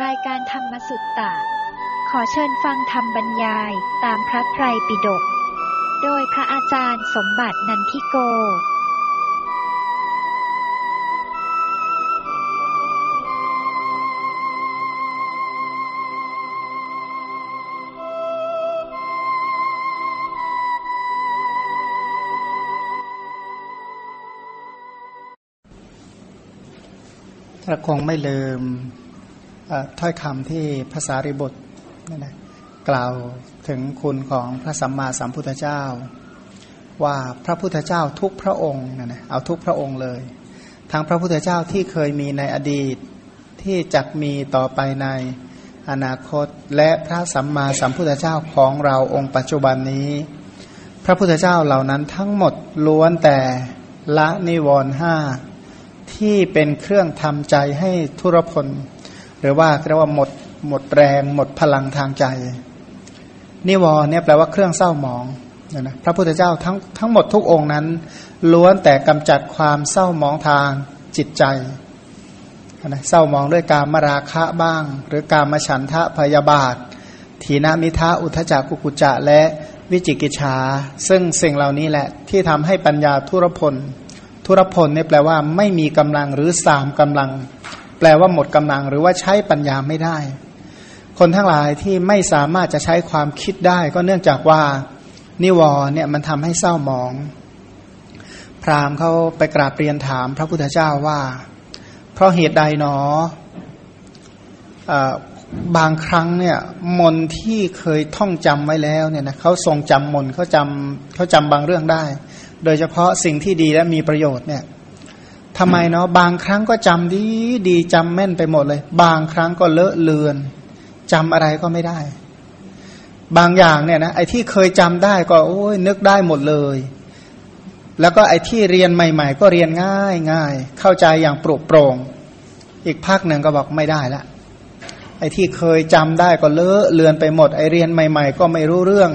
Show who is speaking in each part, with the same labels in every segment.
Speaker 1: รายการธรรมสุตตะ ขอเชิญฟังธรรมบรรยายตามพระไตรปิฎก โดยพระอาจารย์สมบัตินันทิโก
Speaker 2: เราคงไม่ลืม ถ้อยคำที่ภาษาริบุตรนี่นะกล่าวถึงคุณของพระสัมมาสัมพุทธเจ้า ว่าพระพุทธเจ้าทุกพระองค์นะนะเอาทุกพระองค์เลย ทั้งพระพุทธเจ้าที่เคยมีในอดีตที่จะมีต่อไปในอนาคต และพระสัมมาสัมพุทธเจ้าของเราองค์ปัจจุบันนี้ พระพุทธเจ้าเหล่านั้นทั้งหมดล้วนแต่ละนิวรณ์ห้าที่เป็นเครื่องทำใจให้ทุรพล หรือว่าเรียกว่าหมดหมดแรงหมดพลังทางใจ นิวรณ์เนี่ยแปลว่าเครื่องเศร้าหมองนะนะพระพุทธเจ้าทั้งทั้งหมดทุกองค์นั้น ล้วนแต่กำจัดความเศร้าหมองทางจิตใจนะเศร้าหมองด้วยการมราคะบ้าง หรือการมฉันทะพยาบาทถีนามิทะอุทจักกุกุจะและวิจิกิจฉาซึ่งสิ่งเหล่านี้แหละที่ทำให้ปัญญาทุรพล ทุรพลเนี่ยแปลว่าไม่มีกำลังหรือสามกำลัง แปลว่าหมดกำลังหรือว่าใช้ปัญญาไม่ได้ คนทั้งหลายที่ไม่สามารถจะใช้ความคิดได้ ก็เนื่องจากว่านิวรเนี่ยมันทำให้เศร้าหมอง พราหมณ์เขาไปกราบเรียนถามพระพุทธเจ้าว่า เพราะเหตุใดหนอบางครั้งเนี่ยมนที่เคยท่องจำไว้แล้วเนี่ยนะเขาทรงจำมนเขาจำเขาจำบางเรื่องได้ โดยเฉพาะสิ่งที่ดีและมีประโยชน์เนี่ย ทำไมเนาะบางครั้งก็จำดีดีจำแม่นไปหมดเลย บางครั้งก็เลอะเลือนจำอะไรก็ไม่ได้ บางอย่างเนี่ยนะไอ้ที่เคยจำได้ก็โอ้ยนึกได้หมดเลย แล้วก็ไอ้ที่เรียนใหม่ ๆ ก็เรียนง่ายง่ายเข้าใจอย่างปรุโปร่งอีกภาคหนึ่งก็บอกไม่ได้ละไอ้ที่เคยจำได้ก็เลอะเลือนไปหมดไอ้เรียนใหม่ ๆ ก็ไม่รู้เรื่อง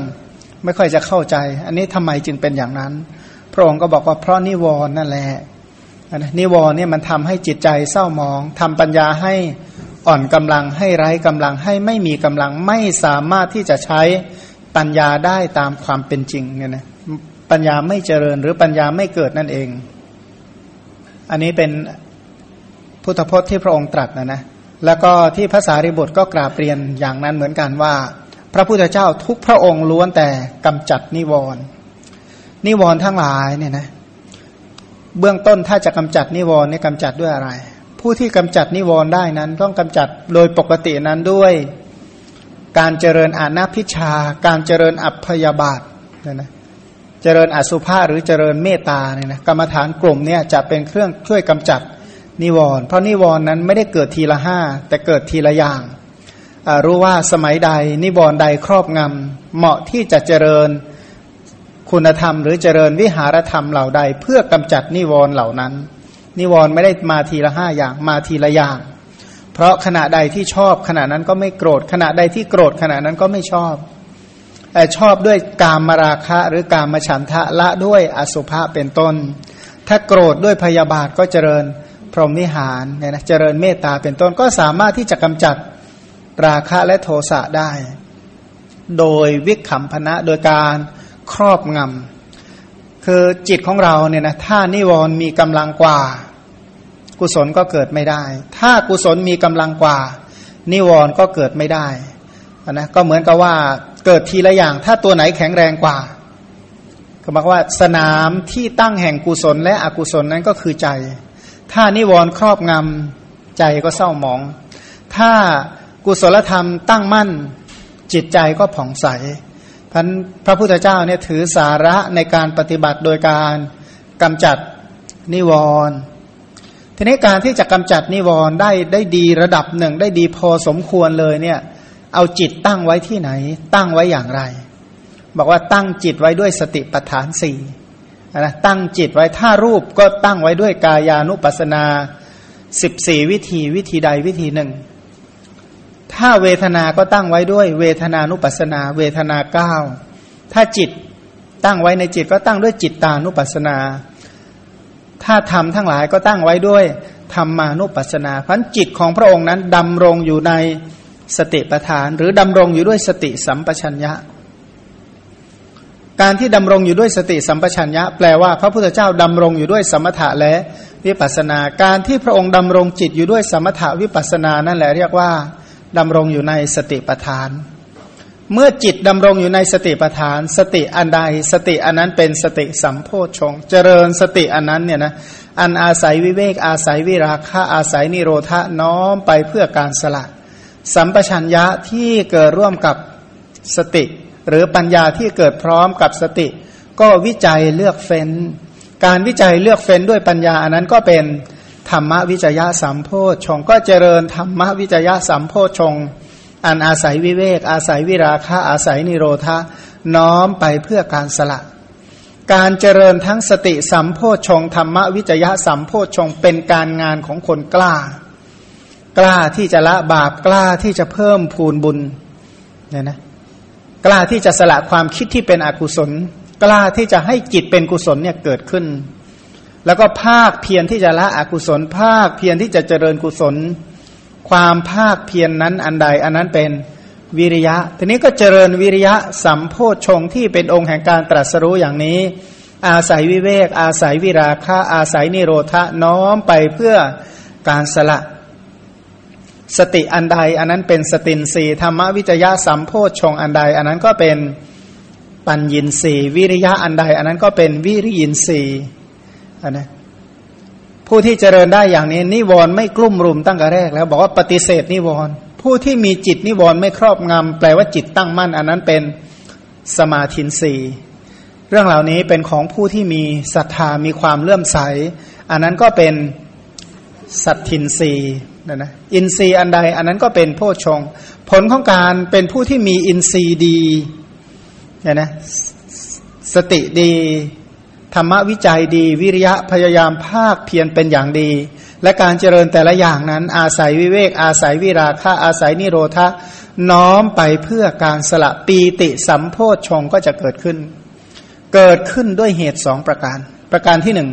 Speaker 2: ไม่ค่อยจะเข้าใจ อันนี้ทำไมจึงเป็นอย่างนั้นพระองค์ก็บอกว่าเพราะนิวรณ์นั่นแหละ นิวรณ์เนี่ยมันทำให้จิตใจเศร้าหมองทำปัญญาให้อ่อนกำลังให้ไร้กำลังให้ไม่มีกำลังไม่สามารถที่จะใช้ปัญญาได้ตามความเป็นจริงเนี่ยนะปัญญาไม่เจริญหรือปัญญาไม่เกิดนั่นเอง อันนี้เป็นพุทธพจน์ที่พระองค์ตรัสนะนะแล้วก็ที่ภาษาริบุตรก็กราบเรียนอย่างนั้นเหมือนกันว่า พระพุทธเจ้าทุกพระองค์ล้วนแต่กำจัดนิวรณ์นิวรณ์ทั้งหลายเนี่ยนะ เบื้องต้นถ้าจะกำจัดนิวรณ์เนี่ยกำจัดด้วยอะไร ผู้ที่กำจัดนิวรณ์ได้นั้น ต้องกำจัดโดยปกตินั้นด้วยการเจริญอานาพิชา การเจริญอัพยาบาทเนี่ยนะเจริญอสุภาหรือเจริญเมตตาเนี่ยนะกรรมฐานกลุ่มเนี่ยจะเป็นเครื่องช่วยกำจัดนิวรณ์เพราะนิวรณ์นั้นไม่ได้เกิดทีละห้าแต่เกิดทีละอย่างรู้ว่าสมัยใดนิวรณ์ใดครอบงำเหมาะที่จะเจริญ คุณธรรมหรือเจริญวิหารธรรมเหล่าใด เพื่อกำจัดนิวรณ์เหล่านั้น นิวรณ์ไม่ได้มาทีละห้าอย่างมาทีละอย่าง เพราะขณะใดที่ชอบขณะนั้นก็ไม่โกรธ ขณะใดที่โกรธขณะนั้นก็ไม่ชอบแต่ชอบด้วยกามมาราคะหรือกามฉันทะละด้วยอสุภะเป็นต้น ถ้าโกรธด้วยพยาบาทก็เจริญพรหมวิหารเนี่ยนะเจริญเมตตาเป็นต้นก็สามารถที่จะกำจัดราคะและโทสะได้ โดยวิขำพนะโดยการ ครอบงำคือจิตของเราเนี่ยนะถ้านิวรณ์มีกำลังกว่า กุศลก็เกิดไม่ได้ ถ้ากุศลมีกำลังกว่า นิวรณ์ก็เกิดไม่ได้นะก็เหมือนกับว่าเกิดทีละอย่าง ถ้าตัวไหนแข็งแรงกว่าก็บอกว่าสนามที่ตั้งแห่งกุศลและอกุศลนั้นก็คือใจ ถ้านิวรณ์ครอบงำใจก็เศร้าหมอง ถ้ากุศลธรรมตั้งมั่นจิตใจก็ผ่องใส พันพระพุทธเจ้าเนี่ยถือสาระในการปฏิบัติโดยการกำจัดนิวรณ์ทีนี้การที่จะกำจัดนิวรณ์ได้ได้ดีระดับหนึ่ง ได้ดีพอสมควรเลยเนี่ยเอาจิตตั้งไว้ที่ไหน ตั้งไว้อย่างไร บอกว่าตั้งจิตไว้ด้วยสติปัฏฐานสี่นะตั้งจิตไว้ถ้ารูปก็ตั้งไว้ด้วยกายานุปัสนาสิบสี่วิธีวิธีใดวิธีหนึ่ง ถ้าเวทนาก็ตั้งไว้ด้วย เวทนานุปัสนา เวทนาเก้าถ้าจิตตั้งไว้ในจิตก็ตั้งด้วยจิตตานุปัสนา ถ้าทำทั้งหลายก็ตั้งไว้ด้วยธรรมานุปัสนาพันจิตของพระองค์นั้นดำรงอยู่ในสติปัฏฐาน หรือดำรงอยู่ด้วยสติสัมปชัญญะ การที่ดำรงอยู่ด้วยสติสัมปชัญญะ แปลว่าพระพุทธเจ้าดำรงอยู่ด้วยสมถะและวิปัสนา การที่พระองค์ดำรงจิตอยู่ด้วยสมถะวิปัสนานั่นแหละเรียกว่า ดำรงอยู่ในสติปัฏฐาน เมื่อจิตดำรงอยู่ในสติปัฏฐาน สติอันใด สติอันนั้นเป็นสติสัมโพชง เจริญสติอันนั้นเนี่ยนะอันอาศัยวิเวกอาศัยวิราคะอาศัยนิโรธะน้อมไปเพื่อการสละ สัมปชัญญะที่เกิดร่วมกับสติ หรือปัญญาที่เกิดพร้อมกับสติ ก็วิจัยเลือกเฟ้น การวิจัยเลือกเฟ้นด้วยปัญญาอันนั้นก็เป็น ธรรมวิจยะสัมโพชงก็เจริญธรรมวิจยะสัมโพชงอันอาศัยวิเวก อาศัยวิราคะอาศัยนิโรธะน้อมไปเพื่อการสละ การเจริญทั้งสติสัมโพชงธรรมวิจยะสัมโพชงเป็นการงานของคนกล้า กล้าที่จะละบาปกล้าที่จะเพิ่มพูนบุญเนี่ยนะกล้าที่จะสละความคิดที่เป็นอกุศล กล้าที่จะให้จิตเป็นกุศลเนี่ยเกิดขึ้น แล้วก็ภาคเพียรที่จะละอกุศล ภาคเพียรที่จะเจริญกุศล ความภาคเพียรนนั้นอันใดอันนั้นเป็นวิริยะ ทีนี้ก็เจริญวิริยะสัมโพชงที่เป็นองค์แห่งการตรัสรู้อย่างนี้ อาศัยวิเวก อาศัยวิราคะ อาศัยนิโรธะน้อมไปเพื่อการสละ สติอันใด อันนั้นเป็นสตินสีธรรมวิจยะสัมโพชงอันใด อันนั้นก็เป็นปัญญินสีวิริยะอันใด อันนั้นก็เป็นวิริยินสี อนนะผู้ที่เจริญได้อย่างนี้ นิวรณ์ไม่กลุ่มรุมตั้งแต่แรก แล้ว บอกว่าปฏิเสธนิวรณ์ผู้ที่มีจิตนิวรณ์ไม่ครอบงำแปลว่าจิตตั้งมั่น อันนั้นเป็นสมาธินสีเรื่องเหล่านี้เป็นของผู้ที่มีศรัทธามีความเลื่อมใส อันนั้นก็เป็นสัตทินรีนะนะอินทรีย์อันใด อันนั้นก็เป็นโพชง ผลของการเป็นผู้ที่มีอินทรีย์ดีเนี่ยนะสติดี ธรรมวิจัยดี วิริยะพยายามภาคเพียรเป็นอย่างดี และการเจริญแต่ละอย่างนั้น อาศัยวิเวก อาศัยวิราคะอาศัยนิโรธะน้อมไปเพื่อการสละปีติสัมโพชฌงก็จะเกิดขึ้น เกิดขึ้นด้วยเหตุสองประการ ประการที่หนึ่ง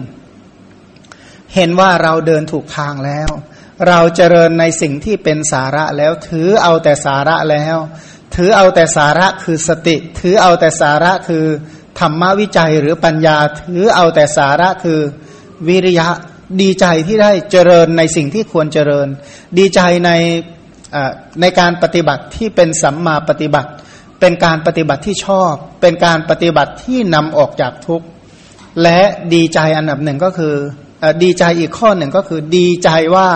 Speaker 2: เห็นว่าเราเดินถูกทางแล้ว เราเจริญในสิ่งที่เป็นสาระแล้วถือเอาแต่สาระแล้ว ถือเอาแต่สาระคือสติ ถือเอาแต่สาระคือ ธรรมวิจัยหรือปัญญาถือเอาแต่สาระคือวิริยะดีใจที่ได้เจริญในสิ่งที่ควรเจริญ ดีใจในในการปฏิบัติที่เป็นสัมมาปฏิบัติ เป็นการปฏิบัติที่ชอบ เป็นการปฏิบัติที่นำออกจากทุกข์ และดีใจอันดับหนึ่งก็คืออดีใจอีกข้อหนึ่งก็คือดีใจว่า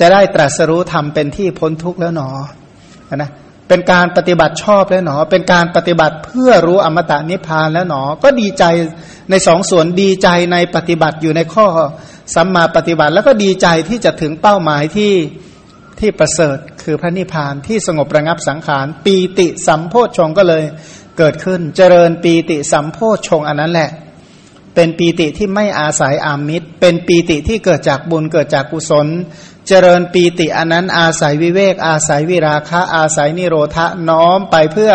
Speaker 2: จะได้ตรัสรู้ธรรมเป็นที่พ้นทุกข์แล้วหนอนะ เป็นการปฏิบัติชอบแล้วหนอ เป็นการปฏิบัติเพื่อรู้อมตะนิพพานแล้วหนอ ก็ดีใจในสองส่วนดีใจในปฏิบัติอยู่ในข้อสัมมาปฏิบัติ แล้วก็ดีใจที่จะถึงเป้าหมายที่ที่ประเสริฐคือพระนิพพานที่สงบระงับสังขารปีติสัมโพชงก็เลยเกิดขึ้น เจริญปีติสัมโพชงอันนั้นแหละ เป็นปีติที่ไม่อาศัยอามิตร เป็นปีติที่เกิดจากบุญเกิดจากกุศล เจริญปีติอันนั้นอาศัยวิเวก อาศัยวิราคะ อาศัยนิโรธะน้อมไปเพื่อ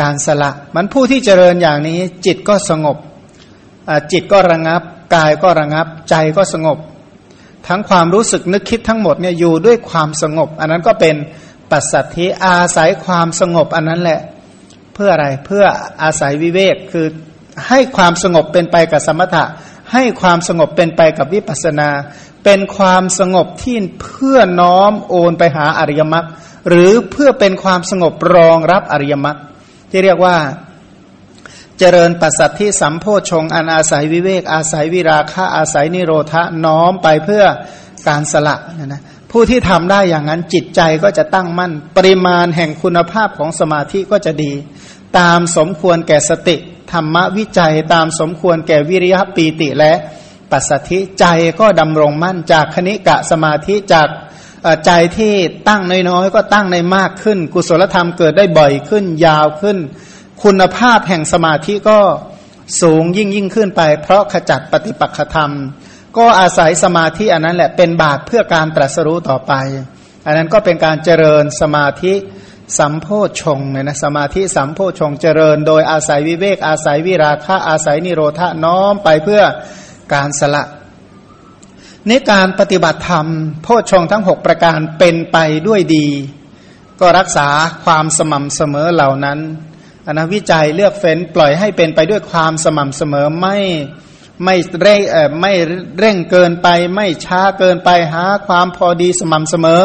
Speaker 2: การสละ มันผู้ที่เจริญอย่างนี้ จิตก็สงบจิตก็ระงับ กายก็ระงับ ใจก็สงบ ทั้งความรู้สึกนึกคิดทั้งหมดเนี่ยอยู่ด้วยความสงบ อันนั้นก็เป็นปัสสัทธิอาศัยความสงบอันนั้นแหละ เพื่ออะไรเพื่ออาศัยวิเวกคือให้ความสงบเป็นไปกับสมถะ ให้ความสงบเป็นไปกับวิปัสนา เป็นความสงบที่เพื่อน้อมโอนไปหาอริยมรรคหรือเพื่อเป็นความสงบรองรับอริยมรรคที่เรียกว่าเจริญปัสสัทธิสัมโพชงอันอาศัยวิเวก อาศัยวิราคะอาศัยนิโรธะน้อมไปเพื่อการสละนะนะผู้ที่ทำได้อย่างนั้นจิตใจก็จะตั้งมั่น ปริมาณแห่งคุณภาพของสมาธิก็จะดี ตามสมควรแก่สติ ธรรมวิจัยตามสมควรแก่วิริยะปีติและ ปัสสธิใจก็ดำรงมั่นจากคณิกะสมาธิจากใจที่ตั้งน้อยๆ ก็ตั้งในมากขึ้น กุศลธรรมเกิดได้บ่อยขึ้นยาวขึ้น คุณภาพแห่งสมาธิก็สูงยิ่งยิ่งขึ้นไป เพราะขจัดปฏิปักษธรรม ก็อาศัยสมาธิอันนั้นแหละเป็นบาตเพื่อการตรัสรู้ต่อไป อันนั้นก็เป็นการเจริญสมาธิสัมโพชงเนี่ยนะสมาธิสัมโพชงเจริญ โดยอาศัยวิเวกอาศัยวิราคะอาศัยนิโรธะน้อมไปเพื่อ การสละนี่การปฏิบัติธรรม โพชฌงทั้งหกประการเป็นไปด้วยดี ก็รักษาความสม่ำเสมอเหล่านั้นอนะวิจัยเลือกเฟ้นปล่อยให้เป็นไปด้วยความสม่ำเสมอไม่ไม่เร่งเออไม่เร่งเกินไป ไม่ช้าเกินไปหาความพอดีสม่ำเสมอ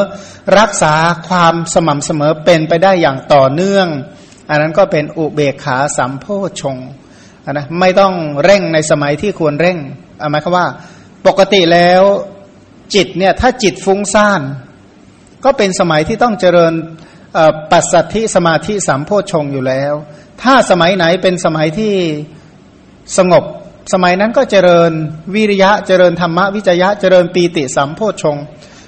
Speaker 2: รักษาความสม่ำเสมอเป็นไปได้อย่างต่อเนื่อง อันนั้นก็เป็นอุเบกขาสัมโพชงนนะไม่ต้องเร่งในสมัยที่ควรเร่ง หมายความว่า ปกติแล้วจิตเนี่ยถ้าจิตฟุ้งซ่าน ก็เป็นสมัยที่ต้องเจริญปัสสัทธิสมาธิสัมโพชงอยู่แล้ว ถ้าสมัยไหนเป็นสมัยที่สงบ สมัยนั้นก็เจริญวิริยะเจริญธรรมวิจยะเจริญปีติสัมโพชง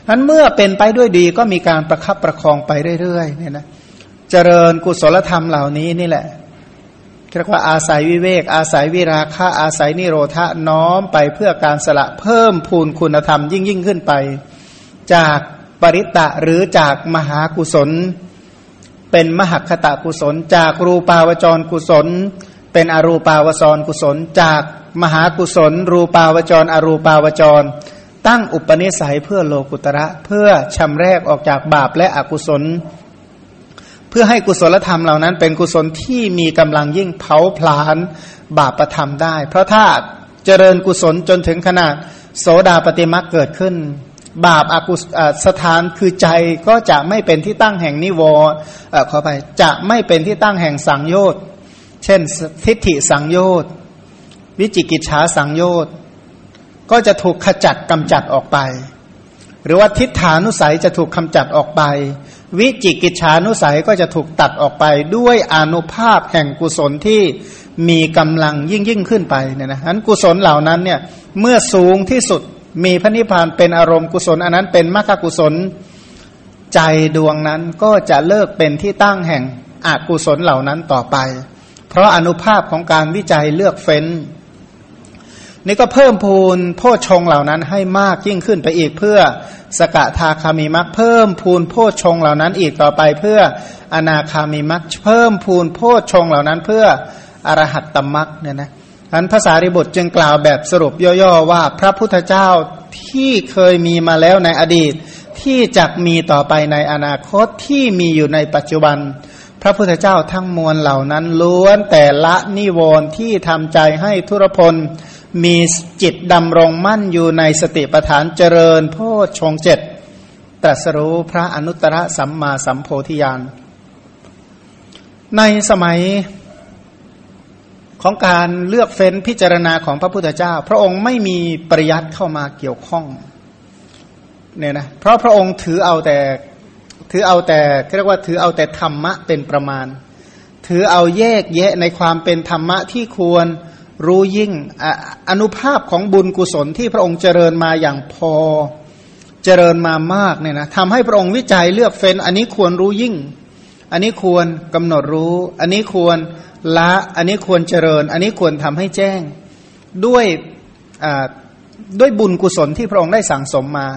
Speaker 2: นั้นเมื่อเป็นไปด้วยดีก็มีการประคับประคองไปเรื่อยๆเนี่ยนะเจริญกุศลธรรมเหล่านี้นี่แหละ เรียกว่าอาศัยวิเวก อาศัยวิราคะ อาศัยนิโรธะน้อมไปเพื่อการสละเพิ่มพูนคุณธรรมยิ่งยิ่งขึ้นไป จากปริตะหรือจากมหากุศล เป็นมหคตะกุศล จากรูปาวจรกุศล เป็นอรูปาวจรกุศล จากมหากุศล รูปาวจร อรูปาวจร ตั้งอุปนิสัยเพื่อโลกุตระเพื่อชำแรกออกจากบาปและอกุศล เพื่อให้กุศลธรรมเหล่านั้น เป็นกุศลที่มีกำลังยิ่งเผาผลาญบาปประธรรมได้ เพราะถ้าเจริญกุศลจนถึงขนาด โสดาปฏิมักเกิดขึ้น บาปอากุศสถานคือใจก็จะไม่เป็นที่ตั้งแห่งนิวรณ์ขอไปจะไม่เป็นที่ตั้งแห่งสังโยชน์เช่นทิฏฐิสังโยชน์วิจิกิจฉาสังโยชน์ก็จะถูกขจัดกำจัดออกไป หรือว่าทิฏฐานุสัยจะถูกกำจัดออกไป วิจิกิจฉานุสัยก็จะถูกตัดออกไปด้วยอนุภาพแห่งกุศลที่มีกำลังยิ่งยิ่งขึ้นไปเนี่ยนะนั้นกุศลเหล่านั้นเนี่ยเมื่อสูงที่สุดมีพระนิพพานเป็นอารมณ์กุศล อันนั้นเป็นมรรคกุศลใจดวงนั้นก็จะเลิกเป็นที่ตั้งแห่งอกุศลเหล่านั้นต่อไป เพราะอนุภาพของการวิจัยเลือกเฟ้น นี่ก็เพิ่มพูนโพชงเหล่านั้นให้มากยิ่งขึ้นไปอีกเพื่อสกทาคามีมักเพิ่มพูนโพชงเหล่านั้นอีกต่อไปเพื่ออนาคามีมักเพิ่มพูนโพชงเหล่านั้นเพื่ออรหัตตมักเนี่ยนะอันภาษาริบุตรจึงกล่าวแบบสรุปย่อๆว่าพระพุทธเจ้าที่เคยมีมาแล้วในอดีต ที่จะมีต่อไปในอนาคตที่มีอยู่ในปัจจุบัน พระพุทธเจ้าทั้งมวลเหล่านั้นล้วนแต่ละนิวรณ์ที่ทำใจให้ทุรพล มีจิตดำรงมั่นอยู่ในสติปัฏฐานเจริญ โพชงเจ็ดตรัสรู้พระอนุตตรสัมมาสัมโพธิญาณในสมัยของการเลือกเฟ้นพิจารณาของพระพุทธเจ้า พระองค์ไม่มีปริยัติเข้ามาเกี่ยวข้องเนี่ยนะเพราะพระองค์ถือเอาแต่ถือเอาแต่เรียกว่าถือเอาแต่ธรรมะเป็นประมาณ ถือเอาแยกแยะในความเป็นธรรมะที่ควร รู้ยิ่งอนุภาพของบุญกุศลที่พระองค์เจริญมาอย่างพอเจริญมามากเนี่ยนะทำให้พระองค์วิจัยเลือกเฟ้น อันนี้ควรรู้ยิ่ง อันนี้ควรกำหนดรู้ อันนี้ควรละ อันนี้ควรเจริญ อันนี้ควรทำให้แจ้ง ด้วยด้วยบุญกุศลที่พระองค์ได้สั่งสมมา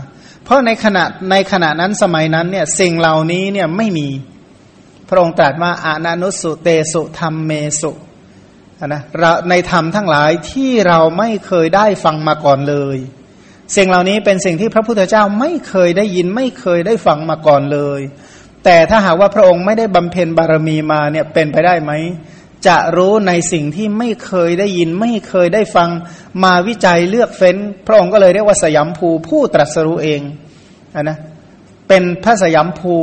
Speaker 2: เพราะในขณะในขณะนั้นสมัยนั้นเนี่ยสิ่งเหล่านี้เนี่ยไม่มี พระองค์ตรัสว่าอานานุสุเตสุธรรมเมสุ นะในธรรมทั้งหลายที่เราไม่เคยได้ฟังมาก่อนเลยสิ่งเหล่านี้เป็นสิ่งที่พระพุทธเจ้าไม่เคยได้ยินไม่เคยได้ฟังมาก่อนเลย แต่ถ้าหากว่าพระองค์ไม่ได้บำเพ็ญบารมีมาเนี่ยเป็นไปได้ไหม จะรู้ในสิ่งที่ไม่เคยได้ยินไม่เคยได้ฟังมาวิจัยเลือกเฟ้น พระองค์ก็เลยเรียกว่าสยามภูผู้ตรัสรู้เองอนนะเป็นพระสยามภู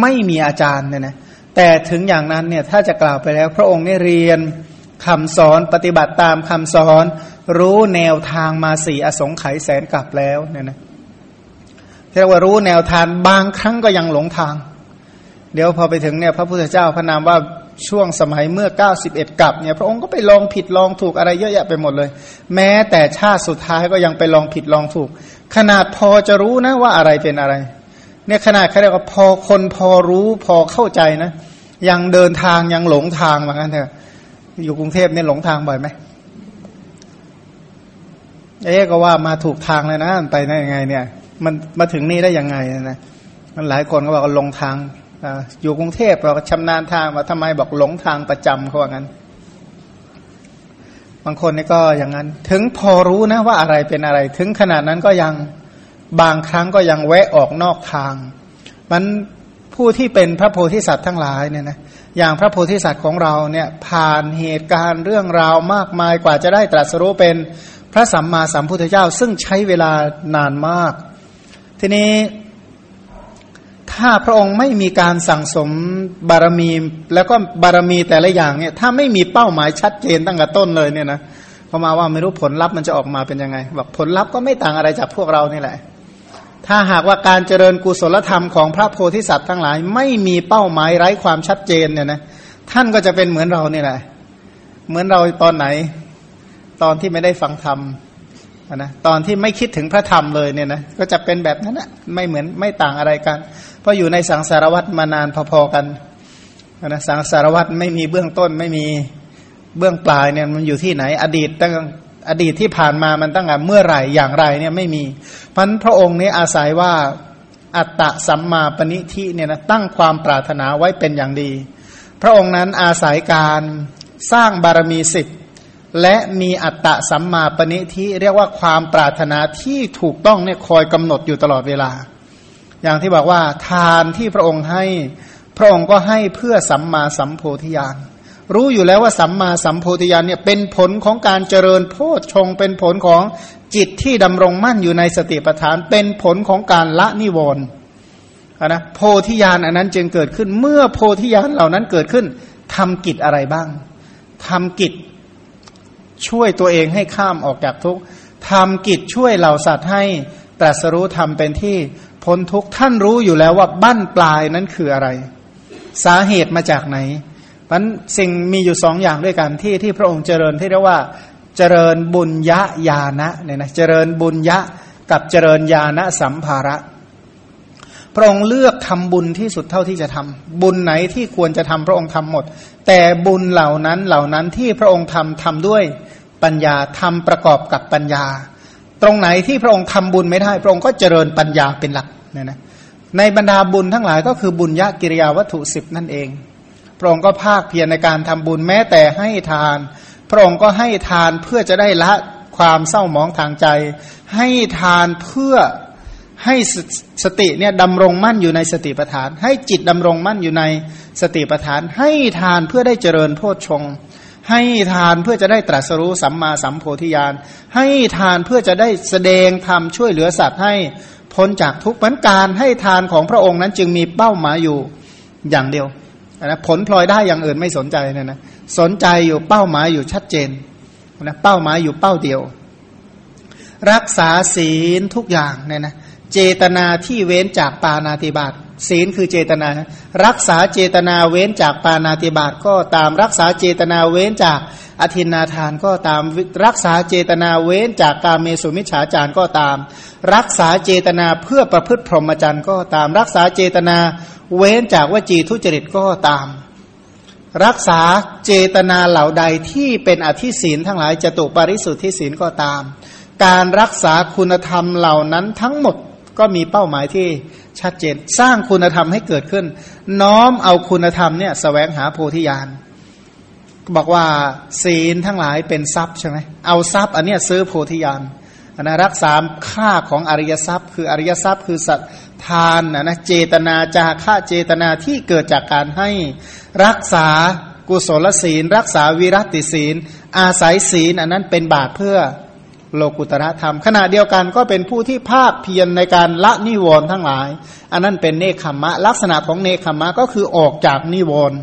Speaker 2: ไม่มีอาจารย์เนี่ยนะแต่ถึงอย่างนั้นเนี่ยถ้าจะกล่าวไปแล้ว พระองค์ได้เรียน คำสอนปฏิบัติตามคำสอน รู้แนวทางมาสี่อสงไขยแสนกลับแล้วเนี่ยนะเรียกว่ารู้แนวทางบางครั้งก็ยังหลงทาง เดี๋ยวพอไปถึงเนี่ยพระพุทธเจ้าพระนามว่าช่วงสมัยเมื่อ 91 กับเนี่ยพระองค์ก็ไปลองผิดลองถูกอะไรเยอะแยะไปหมดเลย แม้แต่ชาติสุดท้ายก็ยังไปลองผิดลองถูก ขนาดพอจะรู้นะว่าอะไรเป็นอะไร เนี่ยขนาดเขาเรียกว่าพอคนพอรู้พอเข้าใจนะ ยังเดินทางยังหลงทางเหมือนกันเถอะ อยู่กรุงเทพเนี่ยหลงทางบ่อยไหมเอ๊ก็ว่ามาถูกทางเลยนะไปได้ยังไง เนี่ย มันมาถึงนี่ได้ยังไงนะมันหลายคนก็บอกว่าหลงทางอยู่กรุงเทพเราก็ชำนาญทางว่าทำไมบอกหลงทางประจำเขาว่างั้น บางคนนี่ก็อย่างนั้น ถึงพอรู้นะว่าอะไรเป็นอะไร ถึงขนาดนั้นก็ยังบางครั้งก็ยังแวะออกนอกทาง มันผู้ที่เป็นพระโพธิสัตว์ทั้งหลายเนี่ยนะ อย่างพระโพธิสัตว์ของเราเนี่ยผ่านเหตุการณ์เรื่องราวมากมายกว่าจะได้ตรัสรู้เป็นพระสัมมาสัมพุทธเจ้า ซึ่งใช้เวลานานมาก ทีนี้ถ้าพระองค์ไม่มีการสั่งสมบารมี แล้วก็บารมีแต่ละอย่างเนี่ยถ้าไม่มีเป้าหมายชัดเจนตั้งแต่ต้นเลยเนี่ยนะเขามาว่าไม่รู้ผลลัพธ์มันจะออกมาเป็นยังไงบอกผลลัพธ์ก็ไม่ต่างอะไรจากพวกเรานี่แหละ ถ้าหากว่าการเจริญกุศลธรรมของพระโพธิสัตว์ทั้งหลาย ไม่มีเป้าหมายไร้ความชัดเจนเนี่ยนะท่านก็จะเป็นเหมือนเราเนี่ยแหละเหมือนเราตอนไหน ตอนที่ไม่ได้ฟังธรรมนะตอนที่ไม่คิดถึงพระธรรมเลยเนี่ยนะก็จะเป็นแบบนั้นนะไม่เหมือนไม่ต่างอะไรกัน เพราะอยู่ในสังสารวัตรมานานพอๆกันนะสังสารวัตรไม่มีเบื้องต้นไม่มีเบื้องปลายเนี่ยมันอยู่ที่ไหน อดีตตั้ง อดีตที่ผ่านมามันตั้งแต่เมื่อไหร่อย่างไรเนี่ยไม่มีพันพระองค์นี้อาศัยว่าอัตตะสัมมาปณิทิเนี่ยนะตั้งความปรารถนาไว้เป็นอย่างดี พระองค์นั้นอาศัยการสร้างบารมีสิบและมีอัตตะสัมมาปณิทิเรียกว่าความปรารถนาที่ถูกต้องเนี่ยคอยกำหนดอยู่ตลอดเวลา อย่างที่บอกว่าทานที่พระองค์ให้พระองค์ก็ให้เพื่อสัมมาสัมโพธิญาณ รู้อยู่แล้วว่าสัมมาสัมโพธิญาณเนี่ยเป็นผลของการเจริญโพชฌงเป็นผลของจิตที่ดำรงมั่นอยู่ในสติปัฏฐาน เป็นผลของการละนิวรณ์นะโพธิญาณอันนั้นจึงเกิดขึ้นเมื่อโพธิญาณเหล่านั้นเกิดขึ้นทำกิจอะไรบ้างทำกิจช่วยตัวเองให้ข้ามออกจากทุกข์ทำกิจช่วยเหล่าสัตว์ให้ตรัสรู้ทำเป็นที่พ้นทุกข์ท่านรู้อยู่แล้วว่าบั้นปลายนั้นคืออะไร สาเหตุมาจากไหน มันสิ่งมีอยู่สองอย่างด้วยกันที่ที่พระองค์เจริญที่เรียกว่าเจริญบุญยะญาณะเนี่ยนะเจริญบุญยะกับเจริญญาณสัมภาระ พระองค์เลือกทำบุญที่สุดเท่าที่จะทำบุญไหนที่ควรจะทำพระองค์ทำหมด แต่บุญเหล่านั้นเหล่านั้นที่พระองค์ทำทำด้วยปัญญาทำประกอบกับปัญญา ตรงไหนที่พระองค์ทำบุญไม่ได้ พระองค์ก็เจริญปัญญาเป็นหลักเนี่ยนะในบรรดาบุญทั้งหลายก็คือบุญยะกิริยาวัตถุสิบนั่นเอง พระองค์ก็ภาคเพียรในการทำบุญแม้แต่ให้ทาน พระองค์ก็ให้ทานเพื่อจะได้ละความเศร้าหมองทางใจ ให้ทานเพื่อให้สติเนี่ยดำรงมั่นอยู่ในสติปัฏฐาน ให้จิตดำรงมั่นอยู่ในสติปัฏฐาน ให้ทานเพื่อได้เจริญโพชฌงให้ทานเพื่อจะได้ตรัสรู้สัมมาสัมโพธิญาณ ให้ทานเพื่อจะได้แสดงธรรมช่วยเหลือสัตว์ให้พ้นจากทุกข์เหมือนการให้ทานของพระองค์นั้นจึงมีเป้าหมายอยู่อย่างเดียว นะผลพลอยได้อย่างอื่นไม่สนใจเนี่ยนะสนใจอยู่เป้าหมายอยู่ชัดเจนนะเป้าหมายอยู่เป้าเดียว รักษาศีลทุกอย่างเนี่ยนะเจตนาที่เว้นจากปานาติบาตศีลคือเจตนา รักษาเจตนาเว้นจากปานาติบาตก็ตามรักษาเจตนาเว้นจากอธินาทานก็ตามรักษาเจตนาเว้นจากกาเมสุมิฉาจารก็ตาม รักษาเจตนาเพื่อประพฤติพรหมจรรย์ก็ตามรักษาเจตนา เว้นจากวจีทุจริตก็ตาม รักษาเจตนาเหล่าใดที่เป็นอธิศีลทั้งหลายจะตุปริสุทธิศีลก็ตาม การรักษาคุณธรรมเหล่านั้นทั้งหมดก็มีเป้าหมายที่ชัดเจนสร้างคุณธรรมให้เกิดขึ้น น้อมเอาคุณธรรมเนี่ยสแสวงหาโพธิญาณบอกว่าศีลทั้งหลายเป็นทรัพย์ใช่ไหมเอาทรัพย์อันเนี้ยซื้อโพธิญาณ นะรักษาค่าของอริยทรัพย์ คืออริยทรัพย์ คือสัตทานนะนะเจตนาจาค่าเจตนาที่เกิดจากการให้รักษากุศลศีล รักษาวิรัติศีล อาศัยศีลอันนั้นเป็นบาตเพื่อโลกุตระธรรม ขณะเดียวกันก็เป็นผู้ที่ภาคเพียรในการละนิวรณ์ทั้งหลาย อันนั้นเป็นเนคขมะ ลักษณะของเนคขมะก็คือออกจากนิวรณ์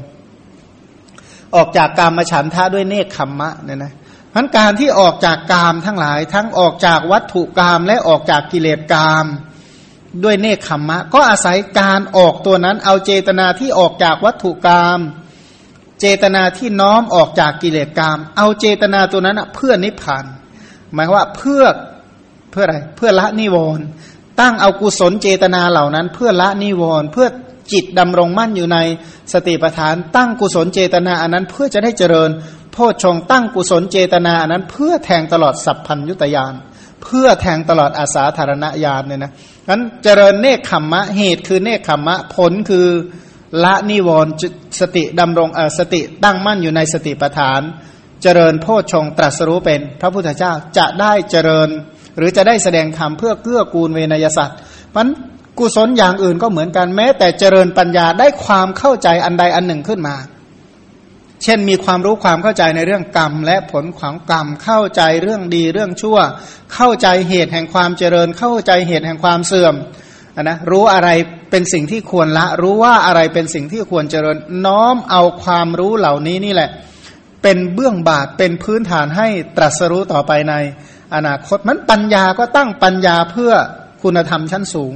Speaker 2: ออกจากกามฉันทะด้วยเนคขมมะเนี่ยนะ พันการที่ออกจากกามทั้งหลาย ทั้งออกจากวัตถุกามและออกจากกิเลสกามด้วยเนคขมมะ ก็อาศัยการออกตัวนั้น เอาเจตนาที่ออกจากวัตถุกรรมเจตนาที่น้อมออกจากกิเลสกรรมเอาเจตนาตัวนั้นเพื่อนิพพานหมายว่าเพื่อเพื่ออะไรเพื่อละนิวรณ์ตั้งเอากุศลเจตนาเหล่านั้น เพื่อละนิวรณ์เพื่อจิตดำรงมั่นอยู่ในสติปัฏฐาน ตั้งกุศลเจตนาอันนั้นเพื่อจะได้เจริญ โพชฌงตั้งกุศลเจตนาอันนั้น เพื่อแทงตลอดสัพพัญยุตยานเพื่อแทงตลอดอาสาธารณญาณเนี่ยนะนั้นเจริญเนคขมมะเหตุคือเนคขมมะผลคือละนิวรณ์สติดำรงสติตั้งมั่นอยู่ในสติปัฏฐาน เจริญโพชฌงตรัสรู้เป็น พระพุทธเจ้าจะได้เจริญ หรือจะได้แสดงธรรมเพื่อเกื้อกูลเวนยสัตว์มันกุศลอย่างอื่นก็เหมือนกันแม้ แต่เจริญปัญญาได้ความเข้าใจอันใดอันหนึ่งขึ้นมา เช่นมีความรู้ความเข้าใจในเรื่องกรรม และผลของกรรมเข้าใจเรื่องดีเรื่องชั่ว เข้าใจเหตุแห่งความเจริญ เข้าใจเหตุแห่งความเสื่อมนะรู้อะไรเป็นสิ่งที่ควรละ รู้ว่าอะไรเป็นสิ่งที่ควรเจริญ น้อมเอาความรู้เหล่านี้นี่แหละ เป็นเบื้องบาทเป็นพื้นฐานให้ตรัสรู้ต่อไปใน อนาคตมันปัญญาก็ตั้งปัญญาเพื่อคุณธรรมชั้นสูง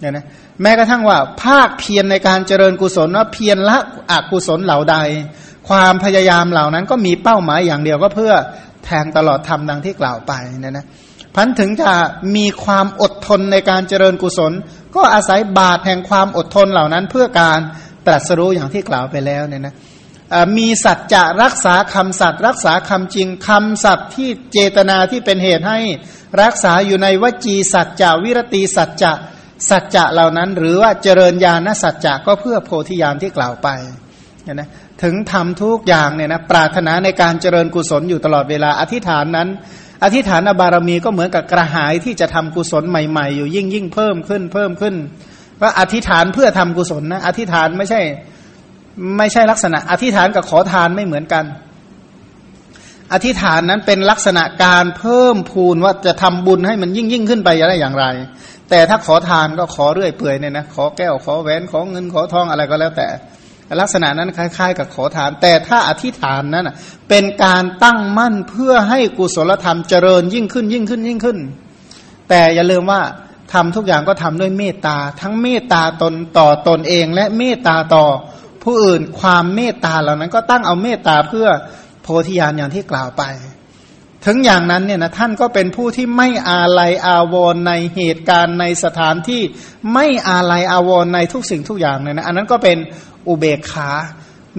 Speaker 2: เนี่ยนะแม้กระทั่งว่าภาคเพียรในการเจริญกุศลว่าเพียรละอกุศลเหล่าใด ความพยายามเหล่านั้นก็มีเป้าหมายอย่างเดียวก็เพื่อแทงตลอดธรรมดังที่กล่าวไปนี่ยนะพันถึงจะมีความอดทนในการเจริญกุศล ก็อาศัยบาตแห่งความอดทนเหล่านั้น เพื่อการตรัสรู้อย่างที่กล่าวไปแล้วเนี่ยนะมีสัจจะรักษาคำสัตย์รักษาคำจริงคำสัตย์ที่เจตนาที่เป็นเหตุให้รักษาอยู่ในวจีสัจจะวิรติสัจจะสัจจะเหล่านั้น หรือว่าเจริญญาณสัจจะก็เพื่อโพธิญาณที่กล่าวไปนะ ถึงทำทุกอย่างเนี่ยนะปรารถนาในการเจริญกุศลอยู่ตลอดเวลาอธิษฐานนั้น อธิษฐานบารมีก็เหมือนกับกระหายที่จะทำกุศลใหม่ๆ อยู่ยิ่งยิ่งเพิ่มขึ้นเพิ่มขึ้นว่าอธิษฐานเพื่อทำกุศลนะอธิษฐานไม่ใช่ไม่ใช่ลักษณะ อธิษฐานกับขอทานไม่เหมือนกัน อธิษฐานนั้นเป็นลักษณะการเพิ่มพูนว่าจะทำบุญให้มันยิ่งยิ่งขึ้นไปได้อย่างไร แต่ถ้าขอทานก็ขอเรื่อยเปื่อยเนี่ยนะขอแก้วขอแหวนขอเงินขอทองอะไรก็แล้วแต่ ลักษณะนั้นคล้าย ๆ กับขอทาน แต่ถ้าอธิษฐานนั้นเป็นการตั้งมั่นเพื่อให้กุศลธรรมเจริญยิ่งขึ้นยิ่งขึ้นยิ่งขึ้น แต่อย่าลืมว่าทำทุกอย่างก็ทำด้วยเมตตา ทั้งเมตตาตนต่อตนเอง และเมตตาต่อผู้อื่นความเมตตาเหล่านั้นก็ตั้งเอาเมตตาเพื่อโพธิญาณอย่างที่กล่าวไป ถึงอย่างนั้นเนี่ยนะท่านก็เป็นผู้ที่ไม่อาลัยอาวรในเหตุการณ์ในสถานที่ไม่อาลัยอาวรในทุกสิ่งทุกอย่างเนี่ยนะอันนั้นก็เป็น อุเบกขา